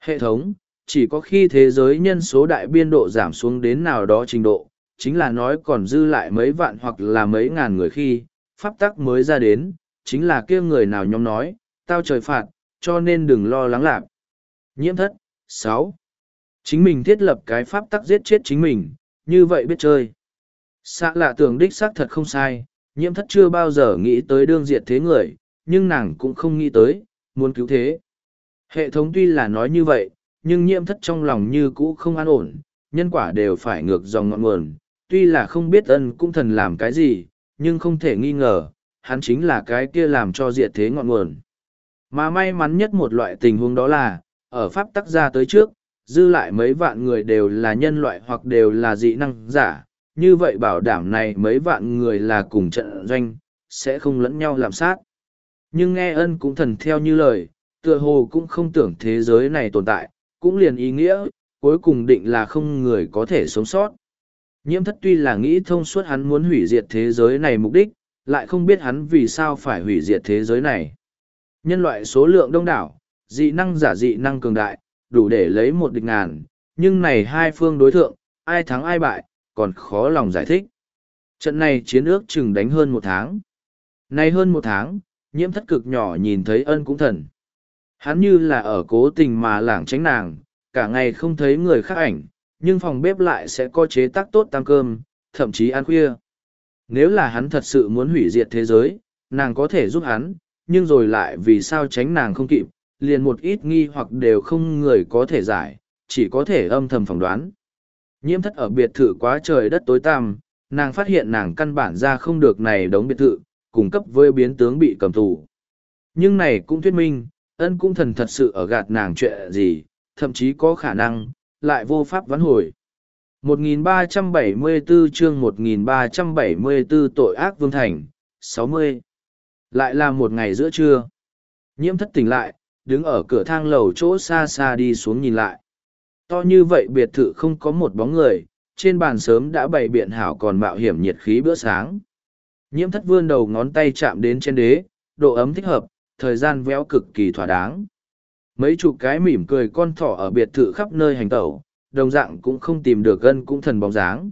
Hệ thống, chỉ có khi thế giới nhân số đại biên độ giảm xuống đến nào đó trình độ, chính là nói còn dư lại mấy vạn hoặc là mấy ngàn người khi, pháp tắc mới ra đến, chính là kia người nào nhóm nói, tao trời phạt, cho nên đừng lo lắng lạc. Nhiễm thất, sáu Chính mình thiết lập cái pháp tắc giết chết chính mình, như vậy biết chơi. Xạ lạ tưởng đích xác thật không sai, nhiễm thất chưa bao giờ nghĩ tới đương diệt thế người, nhưng nàng cũng không nghĩ tới, muốn cứu thế. Hệ thống tuy là nói như vậy, nhưng nhiễm thất trong lòng như cũ không an ổn, nhân quả đều phải ngược dòng ngọn nguồn. Tuy là không biết ân cũng thần làm cái gì, nhưng không thể nghi ngờ, hắn chính là cái kia làm cho diệt thế ngọn nguồn. Mà may mắn nhất một loại tình huống đó là, ở pháp tắc ra tới trước, dư lại mấy vạn người đều là nhân loại hoặc đều là dị năng giả, như vậy bảo đảm này mấy vạn người là cùng trận doanh, sẽ không lẫn nhau làm sát. Nhưng nghe ân cũng thần theo như lời, tựa hồ cũng không tưởng thế giới này tồn tại, cũng liền ý nghĩa, cuối cùng định là không người có thể sống sót. Nhiễm thất tuy là nghĩ thông suốt hắn muốn hủy diệt thế giới này mục đích, lại không biết hắn vì sao phải hủy diệt thế giới này. Nhân loại số lượng đông đảo, dị năng giả dị năng cường đại, đủ để lấy một địch ngàn, nhưng này hai phương đối thượng, ai thắng ai bại, còn khó lòng giải thích. Trận này chiến ước chừng đánh hơn một tháng. Nay hơn một tháng, nhiễm thất cực nhỏ nhìn thấy ân cũng thần. Hắn như là ở cố tình mà lảng tránh nàng, cả ngày không thấy người khác ảnh, nhưng phòng bếp lại sẽ có chế tác tốt tam cơm, thậm chí ăn khuya. Nếu là hắn thật sự muốn hủy diệt thế giới, nàng có thể giúp hắn, nhưng rồi lại vì sao tránh nàng không kịp, liền một ít nghi hoặc đều không người có thể giải, chỉ có thể âm thầm phỏng đoán. Nhiễm thất ở biệt thự quá trời đất tối tăm, nàng phát hiện nàng căn bản ra không được này đống biệt thự, cung cấp với biến tướng bị cầm tù. Nhưng này cũng thuyết minh, ân cung thần thật sự ở gạt nàng chuyện gì, thậm chí có khả năng, lại vô pháp vãn hồi. 1374 chương 1374 tội ác vương thành, 60. Lại là một ngày giữa trưa. Nhiễm thất tỉnh lại, đứng ở cửa thang lầu chỗ xa xa đi xuống nhìn lại. To như vậy biệt thự không có một bóng người, trên bàn sớm đã bày biện hảo còn mạo hiểm nhiệt khí bữa sáng. Nhiễm thất vươn đầu ngón tay chạm đến trên đế, độ ấm thích hợp, thời gian véo cực kỳ thỏa đáng. Mấy chục cái mỉm cười con thỏ ở biệt thự khắp nơi hành tẩu, đồng dạng cũng không tìm được gân cũng thần bóng dáng.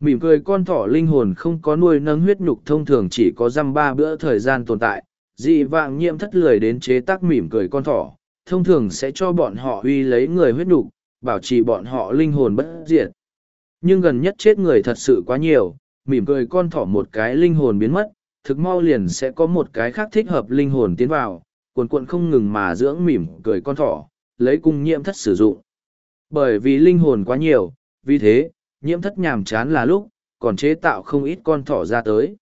Mỉm cười con thỏ linh hồn không có nuôi nâng huyết nhục thông thường chỉ có dăm ba bữa thời gian tồn tại, dị vạng nhiễm thất lười đến chế tác mỉm cười con thỏ, thông thường sẽ cho bọn họ uy lấy người huyết nhục, bảo trì bọn họ linh hồn bất diệt. Nhưng gần nhất chết người thật sự quá nhiều, mỉm cười con thỏ một cái linh hồn biến mất, thực mau liền sẽ có một cái khác thích hợp linh hồn tiến vào, cuộn cuộn không ngừng mà dưỡng mỉm cười con thỏ, lấy cung nhiễm thất sử dụng. Bởi vì linh hồn quá nhiều, vì thế, nhiễm thất nhàm chán là lúc, còn chế tạo không ít con thỏ ra tới.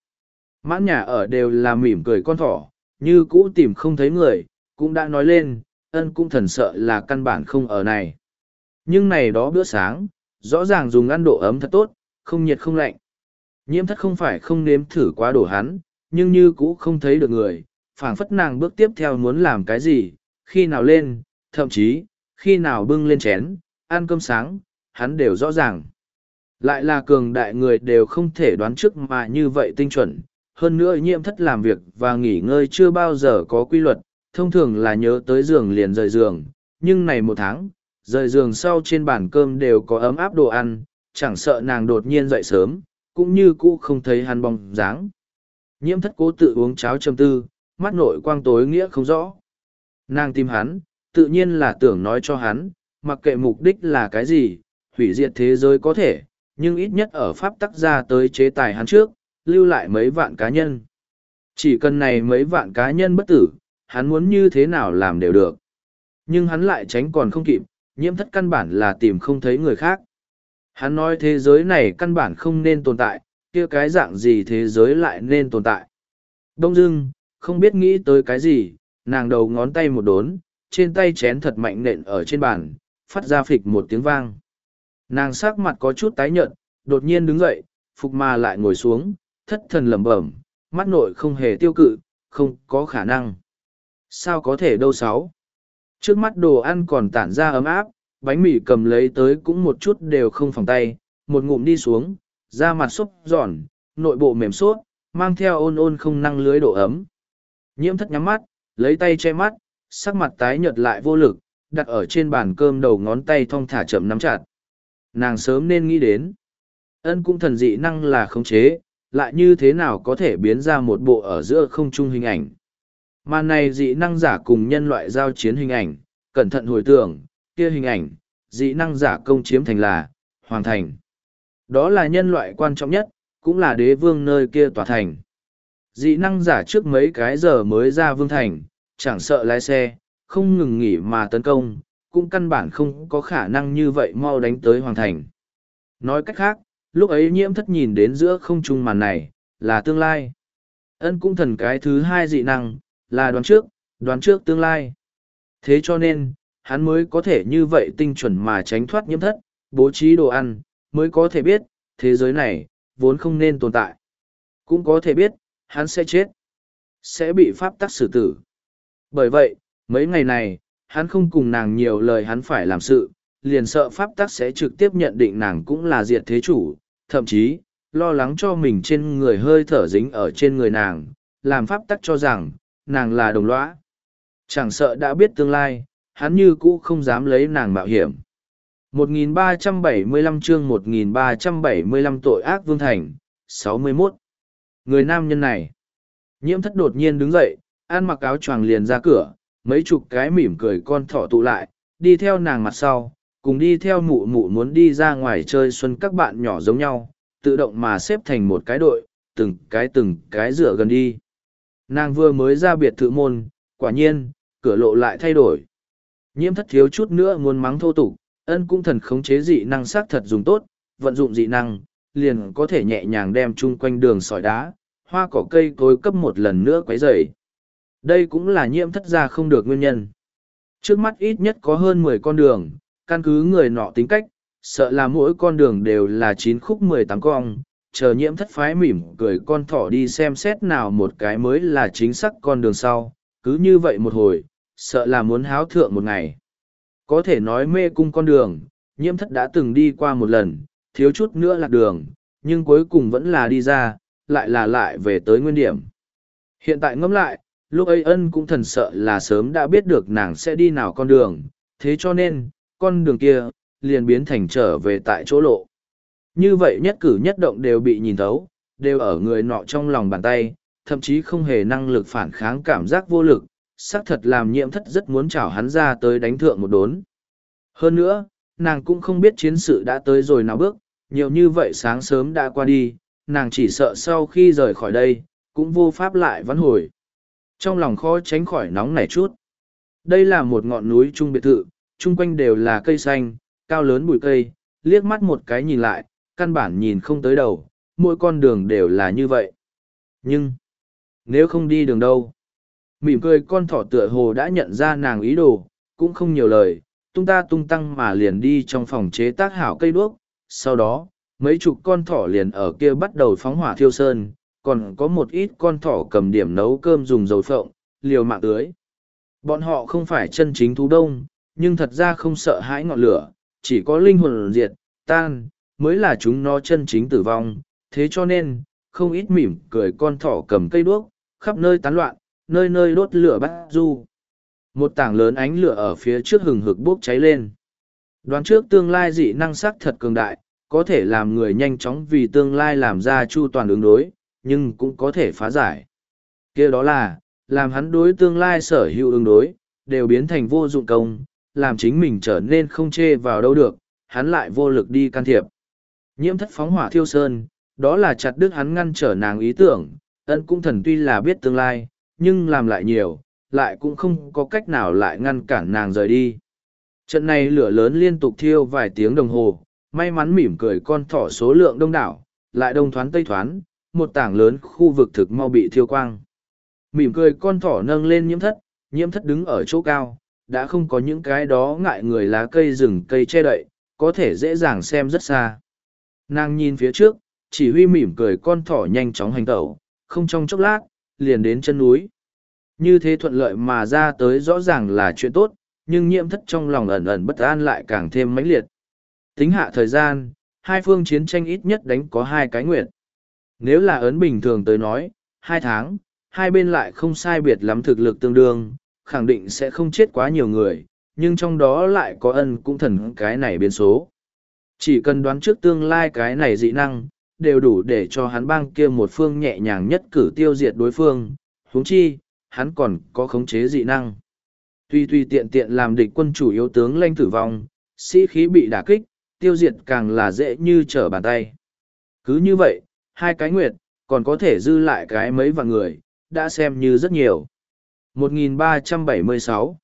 Mãn nhà ở đều là mỉm cười con thỏ, như cũ tìm không thấy người, cũng đã nói lên, ân cũng thần sợ là căn bản không ở này. Nhưng này đó bữa sáng, rõ ràng dùng ăn độ ấm thật tốt, không nhiệt không lạnh. Nhiễm thất không phải không nếm thử quá đổ hắn, nhưng như cũ không thấy được người, phảng phất nàng bước tiếp theo muốn làm cái gì, khi nào lên, thậm chí, khi nào bưng lên chén, ăn cơm sáng, hắn đều rõ ràng. Lại là cường đại người đều không thể đoán trước mà như vậy tinh chuẩn, hơn nữa nhiễm thất làm việc và nghỉ ngơi chưa bao giờ có quy luật, thông thường là nhớ tới giường liền rời giường, nhưng này một tháng, rời giường sau trên bàn cơm đều có ấm áp đồ ăn, chẳng sợ nàng đột nhiên dậy sớm, cũng như cũ không thấy hắn bóng dáng. Nhiễm thất cố tự uống cháo châm tư, mắt nội quang tối nghĩa không rõ. Nàng tìm hắn, tự nhiên là tưởng nói cho hắn, mặc kệ mục đích là cái gì, hủy diệt thế giới có thể, nhưng ít nhất ở pháp tắc ra tới chế tài hắn trước, lưu lại mấy vạn cá nhân. Chỉ cần này mấy vạn cá nhân bất tử, hắn muốn như thế nào làm đều được. Nhưng hắn lại tránh còn không kịp, nhiễm thất căn bản là tìm không thấy người khác. Hắn nói thế giới này căn bản không nên tồn tại, kia cái dạng gì thế giới lại nên tồn tại. Đông dưng, không biết nghĩ tới cái gì, nàng đầu ngón tay một đốn, trên tay chén thật mạnh nện ở trên bàn, phát ra phịch một tiếng vang. Nàng sắc mặt có chút tái nhợt, đột nhiên đứng dậy, phục mà lại ngồi xuống, thất thần lẩm bẩm, mắt nội không hề tiêu cự, không có khả năng. Sao có thể đâu sáu? Trước mắt đồ ăn còn tản ra ấm áp, bánh mì cầm lấy tới cũng một chút đều không phòng tay, một ngụm đi xuống, da mặt xúc giòn, nội bộ mềm suốt, mang theo ôn ôn không năng lưới độ ấm. Nhiễm thất nhắm mắt, lấy tay che mắt, sắc mặt tái nhợt lại vô lực, đặt ở trên bàn cơm đầu ngón tay thong thả chậm nắm chặt. Nàng sớm nên nghĩ đến. Ân cũng thần dị năng là khống chế, lại như thế nào có thể biến ra một bộ ở giữa không trung hình ảnh. Màn này dị năng giả cùng nhân loại giao chiến hình ảnh, cẩn thận hồi tưởng, kia hình ảnh, dị năng giả công chiếm thành là, hoàn thành. Đó là nhân loại quan trọng nhất, cũng là đế vương nơi kia tòa thành. Dị năng giả trước mấy cái giờ mới ra vương thành, chẳng sợ lái xe, không ngừng nghỉ mà tấn công, cũng căn bản không có khả năng như vậy mau đánh tới hoàng thành. Nói cách khác, lúc ấy nhiễm thất nhìn đến giữa không trung màn này, là tương lai. Ân cũng thần cái thứ hai dị năng, là đoán trước, đoán trước tương lai. Thế cho nên, hắn mới có thể như vậy tinh chuẩn mà tránh thoát nhiễm thất, bố trí đồ ăn, mới có thể biết, thế giới này, vốn không nên tồn tại. Cũng có thể biết, hắn sẽ chết, sẽ bị pháp tắc xử tử. Bởi vậy, mấy ngày này, hắn không cùng nàng nhiều lời hắn phải làm sự, liền sợ pháp tắc sẽ trực tiếp nhận định nàng cũng là diệt thế chủ, thậm chí, lo lắng cho mình trên người hơi thở dính ở trên người nàng, làm pháp tắc cho rằng, nàng là đồng lõa. Chẳng sợ đã biết tương lai, hắn như cũ không dám lấy nàng mạo hiểm. 1375 chương 1375 tội ác vương thành, 61. Người nam nhân này. Nhiễm thất đột nhiên đứng dậy, ăn mặc áo choàng liền ra cửa, mấy chục cái mỉm cười con thỏ tụ lại, đi theo nàng mặt sau, cùng đi theo mụ mụ muốn đi ra ngoài chơi xuân các bạn nhỏ giống nhau, tự động mà xếp thành một cái đội, từng cái từng cái dựa gần đi. Nàng vừa mới ra biệt thự môn, quả nhiên, cửa lộ lại thay đổi. Nhiễm thất thiếu chút nữa muốn mắng thô tục, ân cũng thần khống chế dị năng sắc thật dùng tốt, vận dụng dị năng, liền có thể nhẹ nhàng đem chung quanh đường sỏi đá, hoa cỏ cây cối cấp một lần nữa quấy rầy. Đây cũng là nhiễm thất ra không được nguyên nhân. Trước mắt ít nhất có hơn mười con đường, căn cứ người nọ tính cách, sợ là mỗi con đường đều là chín khúc mười tám cong, chờ nhiễm thất phái mỉm cười con thỏ đi xem xét nào một cái mới là chính xác con đường sau, cứ như vậy một hồi, sợ là muốn háo thượng một ngày. Có thể nói mê cung con đường, nhiễm thất đã từng đi qua một lần, thiếu chút nữa lạc đường, nhưng cuối cùng vẫn là đi ra, lại là lại về tới nguyên điểm. Hiện tại ngẫm lại, lúc ấy ân cũng thần sợ là sớm đã biết được nàng sẽ đi nào con đường, thế cho nên, con đường kia, liền biến thành trở về tại chỗ lộ. Như vậy nhất cử nhất động đều bị nhìn thấu, đều ở người nọ trong lòng bàn tay, thậm chí không hề năng lực phản kháng cảm giác vô lực, xác thật làm nhiễm thất rất muốn chào hắn ra tới đánh thượng một đốn. Hơn nữa, nàng cũng không biết chiến sự đã tới rồi nào bước, nhiều như vậy sáng sớm đã qua đi, nàng chỉ sợ sau khi rời khỏi đây, cũng vô pháp lại vãn hồi. Trong lòng khó tránh khỏi nóng nảy chút. Đây là một ngọn núi trung biệt thự, chung quanh đều là cây xanh, cao lớn bụi cây, liếc mắt một cái nhìn lại, căn bản nhìn không tới đầu, mỗi con đường đều là như vậy. Nhưng, nếu không đi đường đâu? Mỉm cười con thỏ tựa hồ đã nhận ra nàng ý đồ, cũng không nhiều lời, tung ta tung tăng mà liền đi trong phòng chế tác hảo cây đuốc. Sau đó, mấy chục con thỏ liền ở kia bắt đầu phóng hỏa thiêu sơn, còn có một ít con thỏ cầm điểm nấu cơm dùng dầu phộng, liều mạng tưới. Bọn họ không phải chân chính thú đông, nhưng thật ra không sợ hãi ngọn lửa, chỉ có linh hồn diệt, tan, mới là chúng nó chân chính tử vong. Thế cho nên, không ít mỉm cười con thỏ cầm cây đuốc, khắp nơi tán loạn, nơi nơi đốt lửa bắt du. Một tảng lớn ánh lửa ở phía trước hừng hực bốc cháy lên. Đoán trước tương lai dị năng sắc thật cường đại, có thể làm người nhanh chóng vì tương lai làm ra chu toàn ứng đối, nhưng cũng có thể phá giải. kia đó là, làm hắn đối tương lai sở hữu ứng đối, đều biến thành vô dụng công, làm chính mình trở nên không chê vào đâu được, hắn lại vô lực đi can thiệp. Nhiễm thất phóng hỏa thiêu sơn, đó là chặt đứt hắn ngăn trở nàng ý tưởng, ân cung thần tuy là biết tương lai, nhưng làm lại nhiều, lại cũng không có cách nào lại ngăn cản nàng rời đi. Trận này lửa lớn liên tục thiêu vài tiếng đồng hồ, may mắn mỉm cười con thỏ số lượng đông đảo, lại đông thoán tây thoán, một tảng lớn khu vực thực mau bị thiêu quang. Mỉm cười con thỏ nâng lên nhiễm thất, nhiễm thất đứng ở chỗ cao, đã không có những cái đó ngại người lá cây rừng cây che đậy, có thể dễ dàng xem rất xa. Nàng nhìn phía trước, chỉ huy mỉm cười con thỏ nhanh chóng hành tẩu, không trong chốc lát, liền đến chân núi. Như thế thuận lợi mà ra tới rõ ràng là chuyện tốt, nhưng nhiễm thất trong lòng ẩn ẩn bất an lại càng thêm mãnh liệt. Tính hạ thời gian, hai phương chiến tranh ít nhất đánh có hai cái nguyện. Nếu là ấn bình thường tới nói, hai tháng, hai bên lại không sai biệt lắm thực lực tương đương, khẳng định sẽ không chết quá nhiều người, nhưng trong đó lại có ân cũng thần cái này biến số. Chỉ cần đoán trước tương lai cái này dị năng, đều đủ để cho hắn bang kia một phương nhẹ nhàng nhất cử tiêu diệt đối phương, huống chi, hắn còn có khống chế dị năng. Tuy tuy tiện tiện làm địch quân chủ yếu tướng lanh tử vong, sĩ khí bị đả kích, tiêu diệt càng là dễ như trở bàn tay. Cứ như vậy, hai cái nguyệt, còn có thể dư lại cái mấy vạn người, đã xem như rất nhiều. 1376